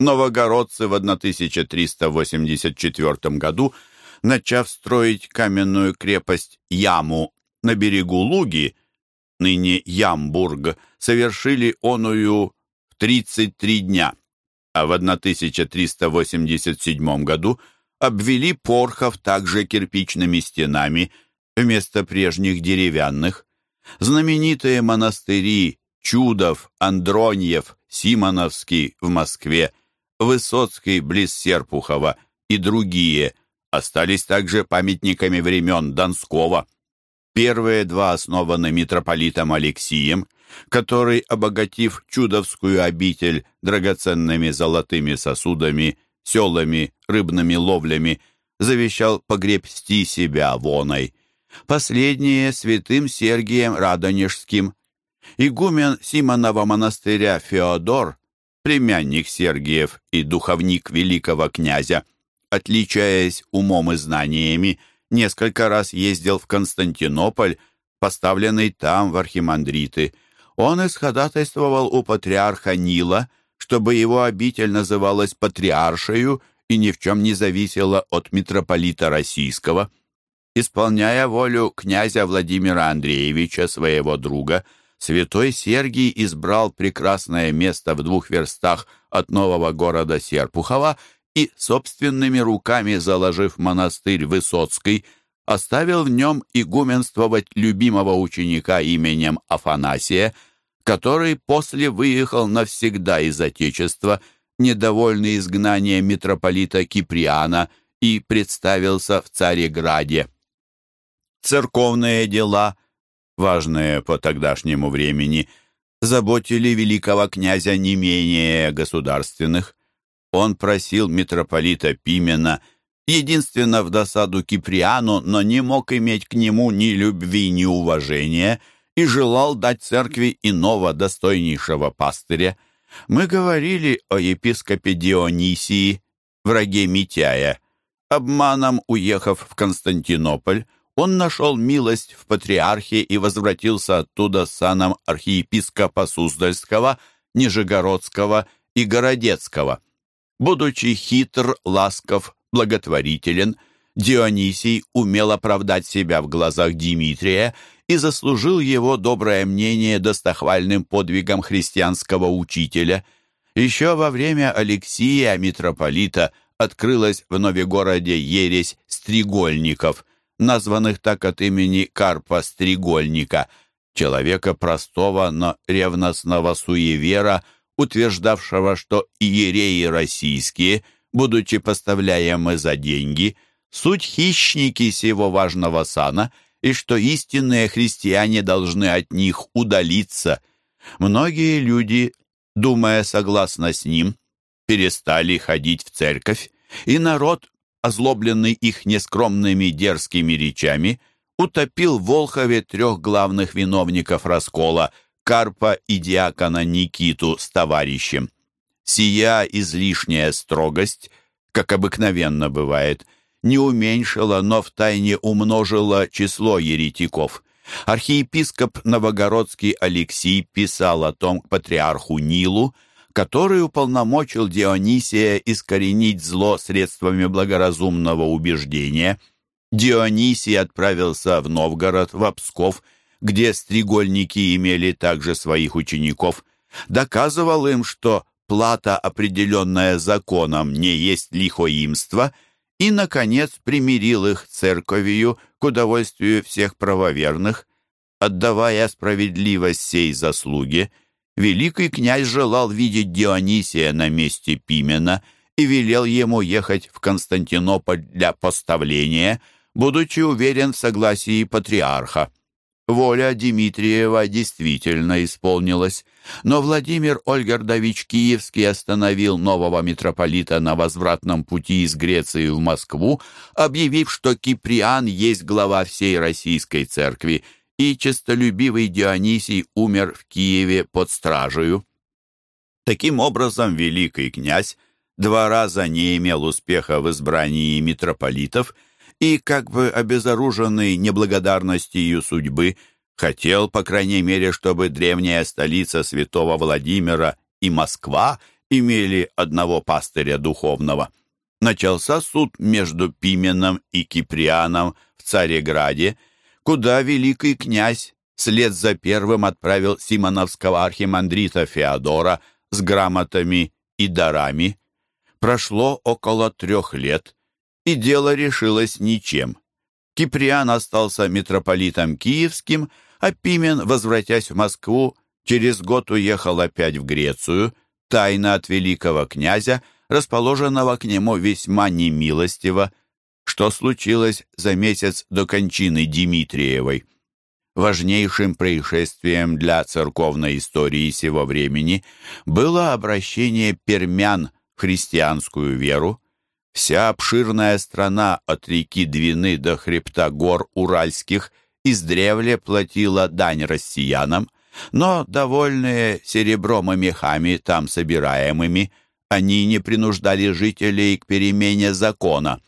Новогородцы в 1384 году, начав строить каменную крепость Яму на берегу Луги, ныне Ямбург, совершили оную в 33 дня, а в 1387 году обвели Порхов также кирпичными стенами вместо прежних деревянных. Знаменитые монастыри Чудов, Андроньев, Симоновский в Москве, Высоцкий близ Серпухова и другие остались также памятниками времен Донского. Первые два основаны митрополитом Алексием, который, обогатив чудовскую обитель драгоценными золотыми сосудами, селами, рыбными ловлями, завещал погребсти себя воной. последнее святым Сергием Радонежским. Игумен Симонова монастыря Феодор, племянник Сергиев и духовник великого князя, отличаясь умом и знаниями, несколько раз ездил в Константинополь, поставленный там в архимандриты. Он исходатайствовал у патриарха Нила, чтобы его обитель называлась Патриаршею и ни в чем не зависела от митрополита Российского. Исполняя волю князя Владимира Андреевича, своего друга, святой Сергий избрал прекрасное место в двух верстах от нового города Серпухова и, собственными руками заложив монастырь Высоцкий, оставил в нем игуменствовать любимого ученика именем Афанасия, который после выехал навсегда из Отечества, недовольный изгнанием митрополита Киприана, и представился в Цареграде. Церковные дела, важные по тогдашнему времени, заботили великого князя не менее государственных. Он просил митрополита Пимена единственно в досаду Киприану, но не мог иметь к нему ни любви, ни уважения, и желал дать церкви иного достойнейшего пастыря. Мы говорили о епископе Дионисии, враге Митяя. Обманом уехав в Константинополь, он нашел милость в патриархе и возвратился оттуда саном архиепископа Суздальского, Нижегородского и Городецкого. Будучи хитр, ласков, благотворителен, Дионисий умел оправдать себя в глазах Дмитрия и заслужил его доброе мнение достохвальным подвигом христианского учителя. Еще во время Алексия митрополита открылась в Новегороде ересь стригольников, названных так от имени Карпа Стригольника, человека простого, но ревностного суевера, утверждавшего, что иереи российские – будучи поставляемы за деньги, суть хищники сего важного сана, и что истинные христиане должны от них удалиться. Многие люди, думая согласно с ним, перестали ходить в церковь, и народ, озлобленный их нескромными дерзкими речами, утопил в Волхове трех главных виновников раскола Карпа и диакона Никиту с товарищем. Сия излишняя строгость, как обыкновенно бывает, не уменьшила, но втайне умножила число еретиков. Архиепископ Новогородский Алексий писал о том к патриарху Нилу, который уполномочил Дионисия искоренить зло средствами благоразумного убеждения. Дионисий отправился в Новгород, в Псков, где стригольники имели также своих учеников, доказывал им, что плата, определенная законом, не есть лихоимство, и, наконец, примирил их церковью к удовольствию всех правоверных, отдавая справедливость сей заслуге, великий князь желал видеть Дионисия на месте Пимена и велел ему ехать в Константинополь для поставления, будучи уверен в согласии патриарха. Воля Дмитриева действительно исполнилась, но Владимир Ольгардович Киевский остановил нового митрополита на возвратном пути из Греции в Москву, объявив, что Киприан есть глава всей российской церкви, и честолюбивый Дионисий умер в Киеве под стражею. Таким образом, великий князь два раза не имел успеха в избрании митрополитов – и, как бы обезоруженный неблагодарностью судьбы, хотел, по крайней мере, чтобы древняя столица святого Владимира и Москва имели одного пастыря духовного. Начался суд между Пименом и Киприаном в Цареграде, куда великий князь вслед за первым отправил симоновского архимандрита Феодора с грамотами и дарами. Прошло около трех лет, и дело решилось ничем. Киприан остался митрополитом киевским, а Пимен, возвратясь в Москву, через год уехал опять в Грецию, тайно от великого князя, расположенного к нему весьма немилостиво, что случилось за месяц до кончины Дмитриевой. Важнейшим происшествием для церковной истории сего времени было обращение пермян в христианскую веру. Вся обширная страна от реки Двины до хребта гор Уральских издревле платила дань россиянам, но, довольные серебром и мехами там собираемыми, они не принуждали жителей к перемене закона.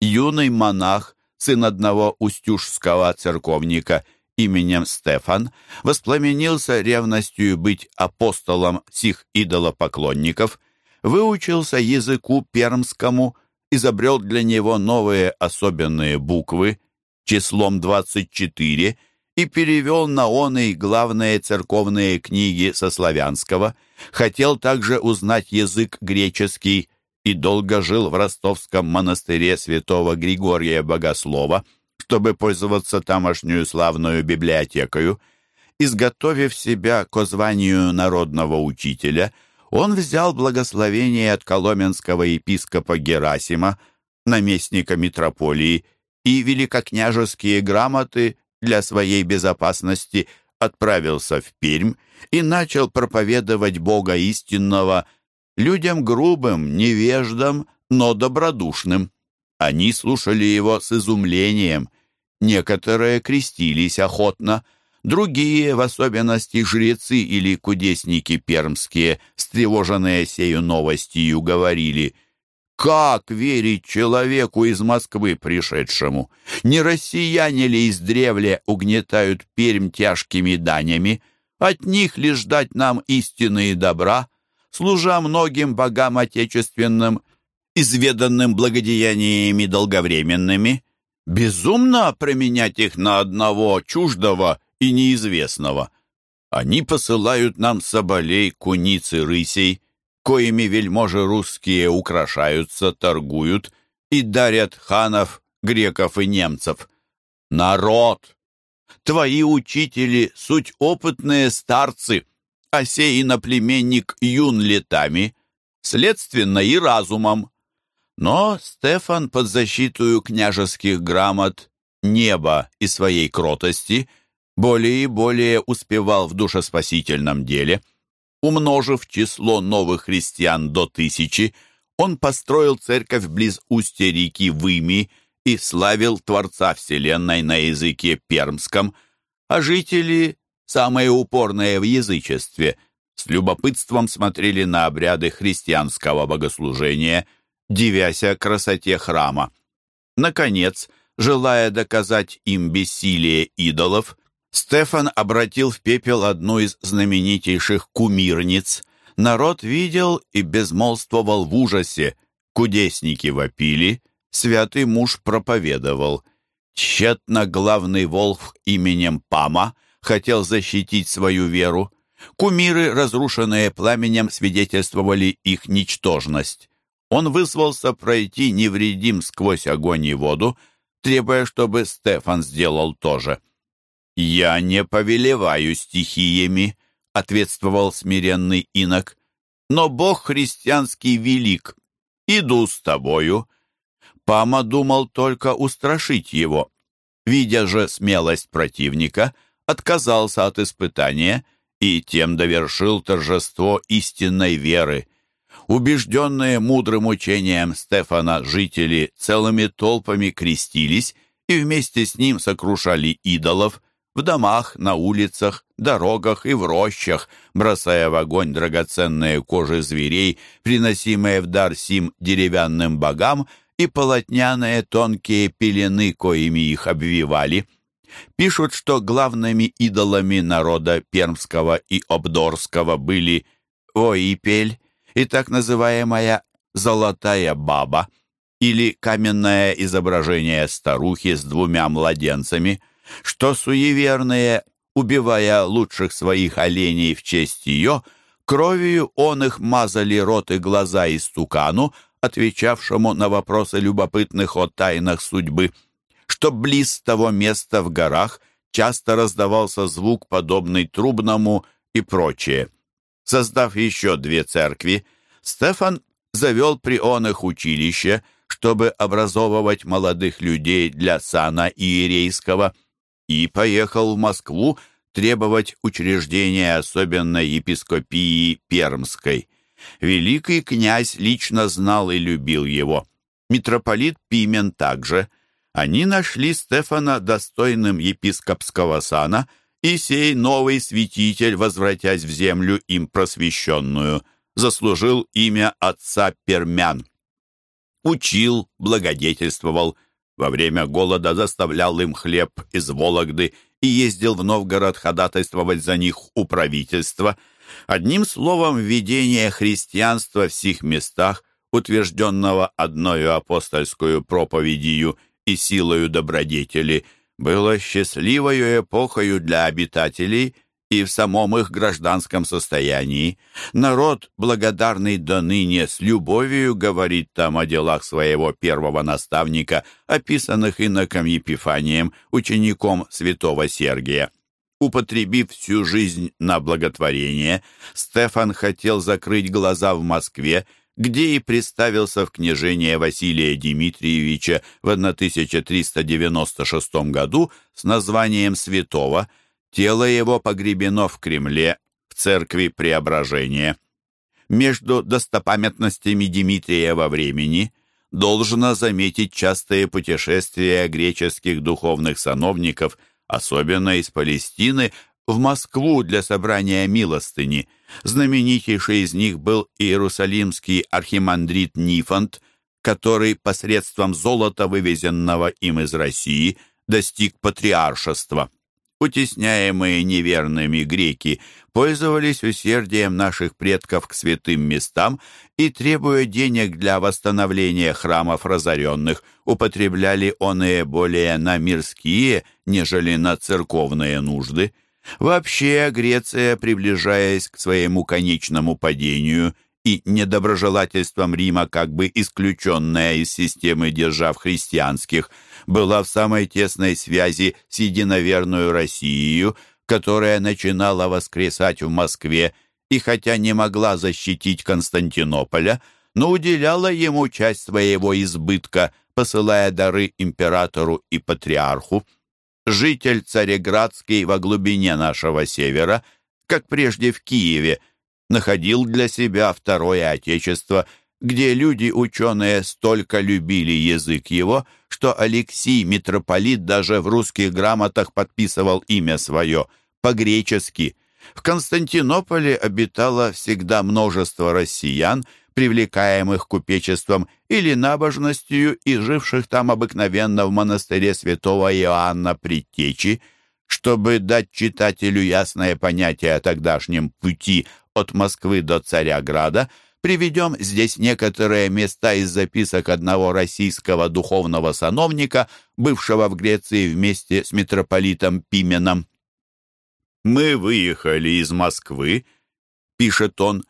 Юный монах, сын одного устюжского церковника именем Стефан, воспламенился ревностью быть апостолом сих идолопоклонников, выучился языку пермскому, изобрел для него новые особенные буквы числом 24 и перевел на он и главные церковные книги со славянского, хотел также узнать язык греческий и долго жил в ростовском монастыре святого Григория Богослова, чтобы пользоваться тамошнюю славную библиотекою. Изготовив себя к званию народного учителя, он взял благословение от коломенского епископа Герасима, наместника митрополии, и великокняжеские грамоты для своей безопасности отправился в Пермь и начал проповедовать Бога истинного людям грубым, невеждам, но добродушным. Они слушали его с изумлением. Некоторые крестились охотно, другие, в особенности жрецы или кудесники пермские, встревоженные сею новостью, говорили — как верить человеку из Москвы пришедшему? Не россияне ли издревле угнетают Пермь тяжкими данями? От них ли ждать нам истины и добра? Служа многим богам отечественным, изведанным благодеяниями долговременными, безумно променять их на одного чуждого и неизвестного. Они посылают нам соболей, куницы, рысей, коими вельможи русские украшаются, торгуют и дарят ханов, греков и немцев. Народ! Твои учители — суть опытные старцы, а сей иноплеменник юн летами, следственно и разумом. Но Стефан под защитую княжеских грамот, неба и своей кротости более и более успевал в душеспасительном деле — Умножив число новых христиан до тысячи, он построил церковь близ устья реки Выми и славил Творца Вселенной на языке пермском, а жители, самые упорные в язычестве, с любопытством смотрели на обряды христианского богослужения, дивясь красоте храма. Наконец, желая доказать им бессилие идолов, Стефан обратил в пепел одну из знаменитейших кумирниц. Народ видел и безмолвствовал в ужасе. Кудесники вопили, святый муж проповедовал. Тщетно главный волх именем Пама хотел защитить свою веру. Кумиры, разрушенные пламенем, свидетельствовали их ничтожность. Он вызвался пройти невредим сквозь огонь и воду, требуя, чтобы Стефан сделал то же. «Я не повелеваю стихиями», — ответствовал смиренный инок. «Но Бог христианский велик. Иду с тобою». Пама думал только устрашить его. Видя же смелость противника, отказался от испытания и тем довершил торжество истинной веры. Убежденные мудрым учением Стефана жители целыми толпами крестились и вместе с ним сокрушали идолов, в домах, на улицах, дорогах и в рощах, бросая в огонь драгоценные кожи зверей, приносимые в дар сим деревянным богам, и полотняные тонкие пелены, коими их обвивали. Пишут, что главными идолами народа Пермского и Обдорского были Оипель и так называемая «золотая баба» или каменное изображение старухи с двумя младенцами – что суеверные, убивая лучших своих оленей в честь ее, кровью он их мазали рот и глаза истукану, отвечавшему на вопросы любопытных о тайнах судьбы, что близ того места в горах часто раздавался звук, подобный трубному и прочее. Создав еще две церкви, Стефан завел при он их училище, чтобы образовывать молодых людей для сана иерейского – и поехал в Москву требовать учреждения особенной епископии Пермской. Великий князь лично знал и любил его. Митрополит Пимен также. Они нашли Стефана достойным епископского сана, и сей новый святитель, возвратясь в землю им просвещенную, заслужил имя отца Пермян. Учил, благодетельствовал, во время голода заставлял им хлеб из Вологды и ездил в Новгород ходатайствовать за них у правительства. Одним словом, введение христианства в сих местах, утвержденного одною апостольскую проповедью и силою добродетели, было счастливою эпохою для обитателей и в самом их гражданском состоянии. Народ, благодарный до ныне, с любовью говорит там о делах своего первого наставника, описанных иноком Епифанием, учеником святого Сергия. Употребив всю жизнь на благотворение, Стефан хотел закрыть глаза в Москве где и представился в княжение Василия Дмитриевича в 1396 году с названием святого. Тело его погребено в Кремле, в церкви Преображения. Между достопамятностями Дмитрия во времени должно заметить частые путешествия греческих духовных сановников, особенно из Палестины, в Москву для собрания милостыни. Знаменитейший из них был иерусалимский архимандрит Нифонт, который посредством золота, вывезенного им из России, достиг патриаршества. Утесняемые неверными греки пользовались усердием наших предков к святым местам и, требуя денег для восстановления храмов разоренных, употребляли оные более на мирские, нежели на церковные нужды. Вообще Греция, приближаясь к своему конечному падению и недоброжелательством Рима, как бы исключенная из системы держав христианских, была в самой тесной связи с единоверную Россией, которая начинала воскресать в Москве и хотя не могла защитить Константинополя, но уделяла ему часть своего избытка, посылая дары императору и патриарху житель Цареградский во глубине нашего севера, как прежде в Киеве, находил для себя второе отечество, где люди-ученые столько любили язык его, что Алексий, митрополит, даже в русских грамотах подписывал имя свое по-гречески. В Константинополе обитало всегда множество россиян, привлекаемых купечеством или набожностью и живших там обыкновенно в монастыре святого Иоанна Предтечи, чтобы дать читателю ясное понятие о тогдашнем пути от Москвы до Царяграда, приведем здесь некоторые места из записок одного российского духовного сановника, бывшего в Греции вместе с митрополитом Пименом. «Мы выехали из Москвы», — пишет он,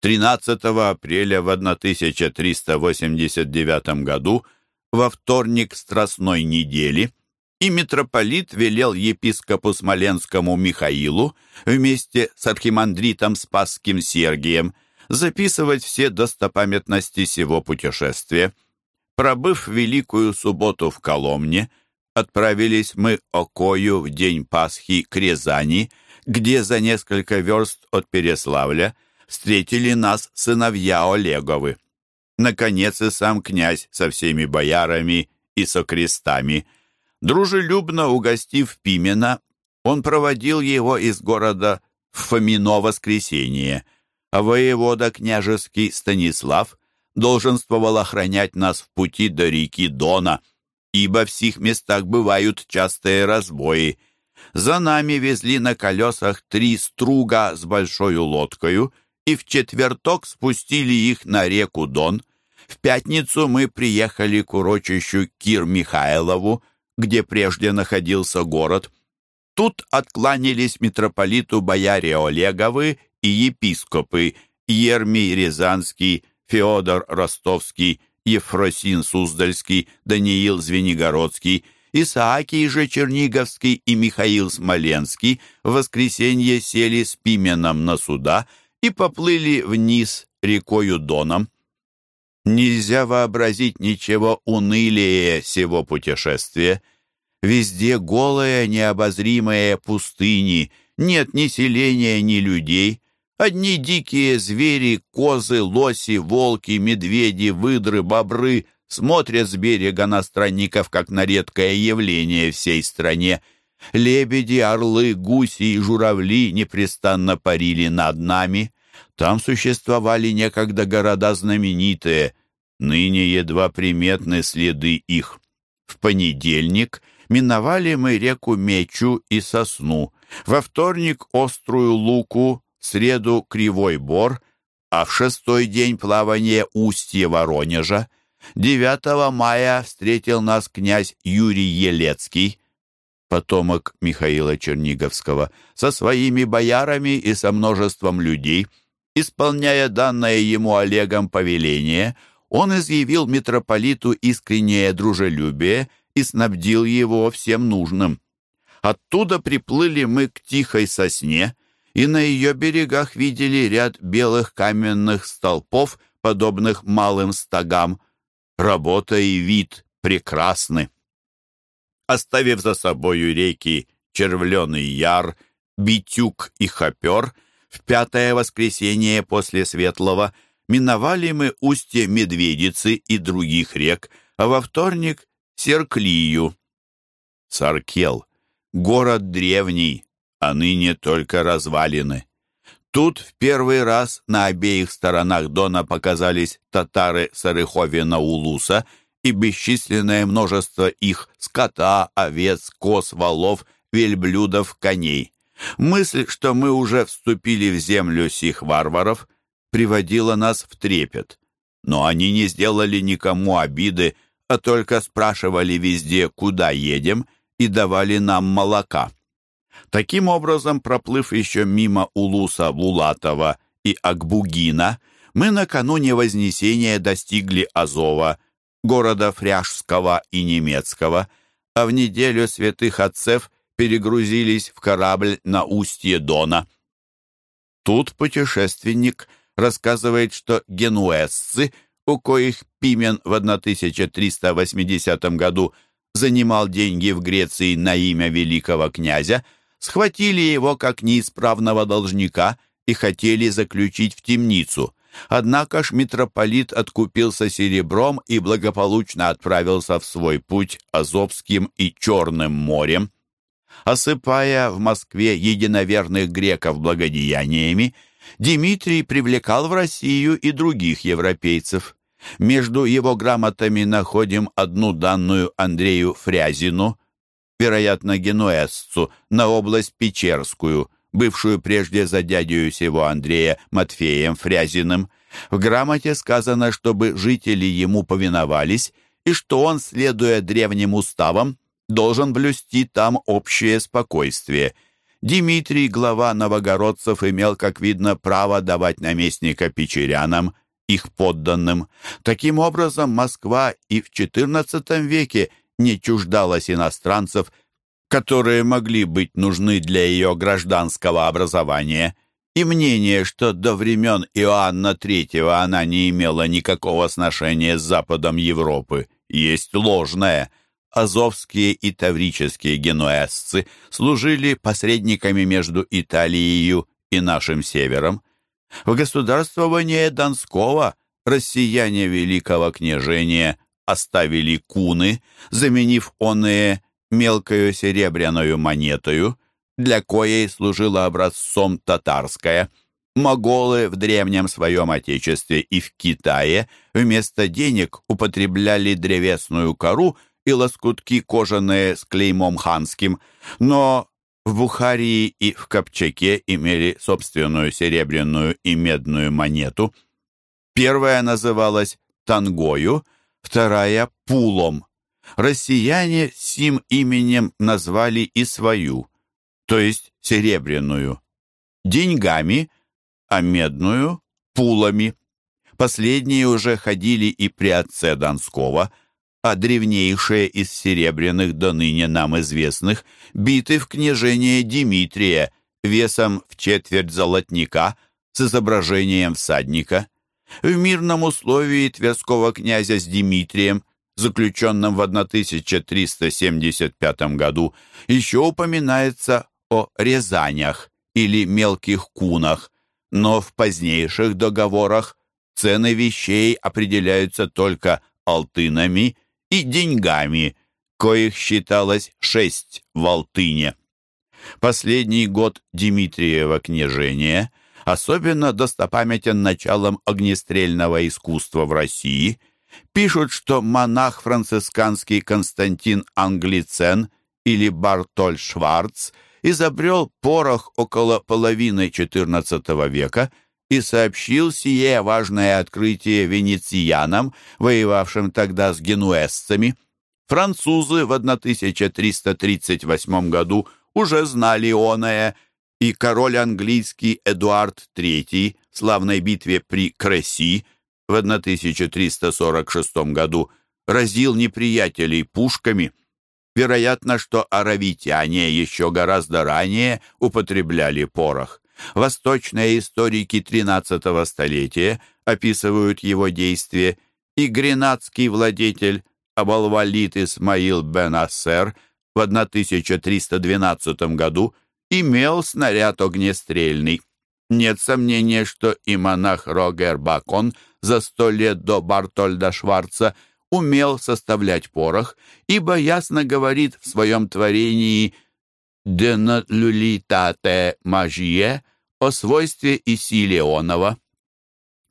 13 апреля в 1389 году, во вторник Страстной недели, и митрополит велел епископу Смоленскому Михаилу вместе с архимандритом Спасским Сергием записывать все достопамятности сего путешествия. Пробыв Великую Субботу в Коломне, отправились мы окою в день Пасхи к Рязани, где за несколько верст от Переславля – встретили нас сыновья Олеговы. Наконец и сам князь со всеми боярами и со крестами. Дружелюбно угостив Пимена, он проводил его из города в Фомино воскресенье, воевода княжеский Станислав долженствовал охранять нас в пути до реки Дона, ибо в сих местах бывают частые разбои. За нами везли на колесах три струга с большой лодкою — и в четверток спустили их на реку Дон. В пятницу мы приехали к урочищу Кир-Михайлову, где прежде находился город. Тут откланялись митрополиту бояре Олеговы и епископы Ермий Рязанский, Феодор Ростовский, Ефросин Суздальский, Даниил Звенигородский, Исаакий же Черниговский и Михаил Смоленский в воскресенье сели с Пименом на суда – и поплыли вниз рекою Доном. Нельзя вообразить ничего унылее сего путешествия. Везде голые необозримые пустыни, нет ни селения, ни людей. Одни дикие звери, козы, лоси, волки, медведи, выдры, бобры, смотрят с берега на странников, как на редкое явление всей стране. Лебеди, орлы, гуси и журавли непрестанно парили над нами. Там существовали некогда города знаменитые, ныне едва приметны следы их. В понедельник миновали мы реку Мечу и Сосну, во вторник — Острую Луку, среду — Кривой Бор, а в шестой день плавания устье Воронежа. 9 мая встретил нас князь Юрий Елецкий, потомок Михаила Черниговского, со своими боярами и со множеством людей. Исполняя данное ему Олегом повеление, он изъявил митрополиту искреннее дружелюбие и снабдил его всем нужным. Оттуда приплыли мы к тихой сосне, и на ее берегах видели ряд белых каменных столпов, подобных малым стогам. Работа и вид прекрасны. Оставив за собою реки Червленый Яр, Битюк и Хопер, в пятое воскресенье после Светлого миновали мы устье Медведицы и других рек, а во вторник — Серклию. Саркел — город древний, а ныне только развалины. Тут в первый раз на обеих сторонах Дона показались татары Сарыховина-Улуса и бесчисленное множество их скота, овец, коз, волов, вельблюдов, коней. Мысль, что мы уже вступили в землю сих варваров, приводила нас в трепет. Но они не сделали никому обиды, а только спрашивали везде, куда едем, и давали нам молока. Таким образом, проплыв еще мимо Улуса Булатова и Акбугина, мы накануне Вознесения достигли Азова, города Фряжского и Немецкого, а в неделю святых отцев перегрузились в корабль на устье Дона. Тут путешественник рассказывает, что генуэзцы, у коих Пимен в 1380 году занимал деньги в Греции на имя великого князя, схватили его как неисправного должника и хотели заключить в темницу. Однако ж митрополит откупился серебром и благополучно отправился в свой путь Азовским и Черным морем. Осыпая в Москве единоверных греков благодеяниями, Дмитрий привлекал в Россию и других европейцев. Между его грамотами находим одну данную Андрею Фрязину, вероятно, генуэзцу, на область Печерскую, бывшую прежде за дядю сего Андрея Матфеем Фрязиным. В грамоте сказано, чтобы жители ему повиновались, и что он, следуя древним уставам, должен блюсти там общее спокойствие. Дмитрий, глава новогородцев, имел, как видно, право давать наместника печерянам, их подданным. Таким образом, Москва и в XIV веке не чуждалась иностранцев, которые могли быть нужны для ее гражданского образования, и мнение, что до времен Иоанна III она не имела никакого сношения с Западом Европы, есть ложное. Азовские и таврические генуэзцы служили посредниками между Италией и нашим севером. В государствование Донского россияне Великого княжения оставили куны, заменив оные мелкою серебряную монетою, для коей служила образцом татарская. Моголы в древнем своем отечестве и в Китае вместо денег употребляли древесную кору и лоскутки кожаные с клеймом ханским, но в Бухарии и в Копчаке имели собственную серебряную и медную монету. Первая называлась тангою, вторая — пулом. Россияне сим именем назвали и свою, то есть серебряную, деньгами, а медную — пулами. Последние уже ходили и при отце Донского, а древнейшие из серебряных до ныне нам известных биты в княжение Дмитрия весом в четверть золотника с изображением всадника — в мирном условии Тверского князя с Дмитрием, заключенном в 1375 году, еще упоминается о Рязанях или мелких кунах, но в позднейших договорах цены вещей определяются только алтынами и деньгами, коих считалось шесть в алтыне. Последний год Дмитриева княжения особенно достопамятен началом огнестрельного искусства в России. Пишут, что монах францисканский Константин Англицен или Бартоль Шварц изобрел порох около половины XIV века и сообщил сие важное открытие венециянам, воевавшим тогда с генуэзцами. Французы в 1338 году уже знали оное, и король английский Эдуард III в славной битве при Креси в 1346 году разил неприятелей пушками. Вероятно, что аравитяне еще гораздо ранее употребляли порох. Восточные историки XIII столетия описывают его действия, и гренадский владетель Абалвалит Исмаил бен Ассер в 1312 году имел снаряд огнестрельный. Нет сомнения, что и монах Рогер Бакон за сто лет до Бартольда Шварца умел составлять порох, ибо ясно говорит в своем творении «De lulitate magie» о свойстве и силе оного.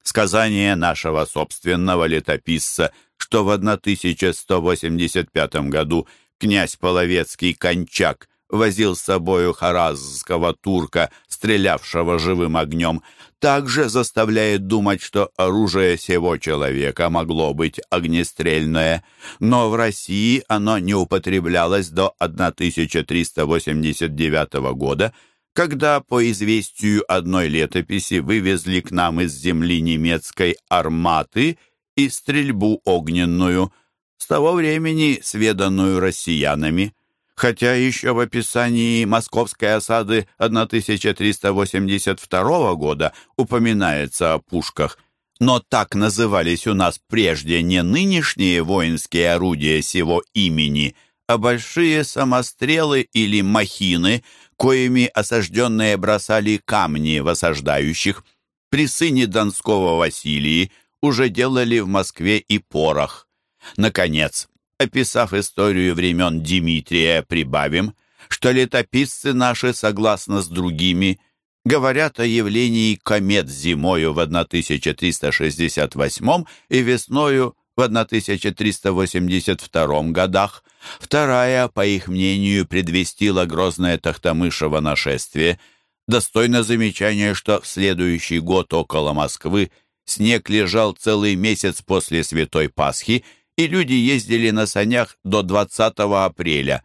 Сказание нашего собственного летописца, что в 1185 году князь Половецкий Кончак возил с собою харазского турка, стрелявшего живым огнем, также заставляет думать, что оружие сего человека могло быть огнестрельное, но в России оно не употреблялось до 1389 года, когда, по известию одной летописи, вывезли к нам из земли немецкой арматы и стрельбу огненную, с того времени сведанную россиянами хотя еще в описании московской осады 1382 года упоминается о пушках, но так назывались у нас прежде не нынешние воинские орудия сего имени, а большие самострелы или махины, коими осажденные бросали камни в осаждающих. При сыне Донского Василии уже делали в Москве и порох. Наконец, описав историю времен Дмитрия, прибавим, что летописцы наши, согласно с другими, говорят о явлении комет зимою в 1368 и весною в 1382 годах. Вторая, по их мнению, предвестила грозное Тахтамышево нашествие. Достойно замечания, что в следующий год около Москвы снег лежал целый месяц после Святой Пасхи, и люди ездили на санях до 20 апреля.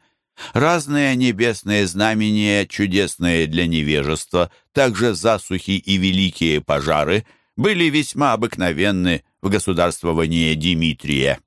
Разные небесные знамения, чудесные для невежества, также засухи и великие пожары, были весьма обыкновенны в государствовании Димитрия.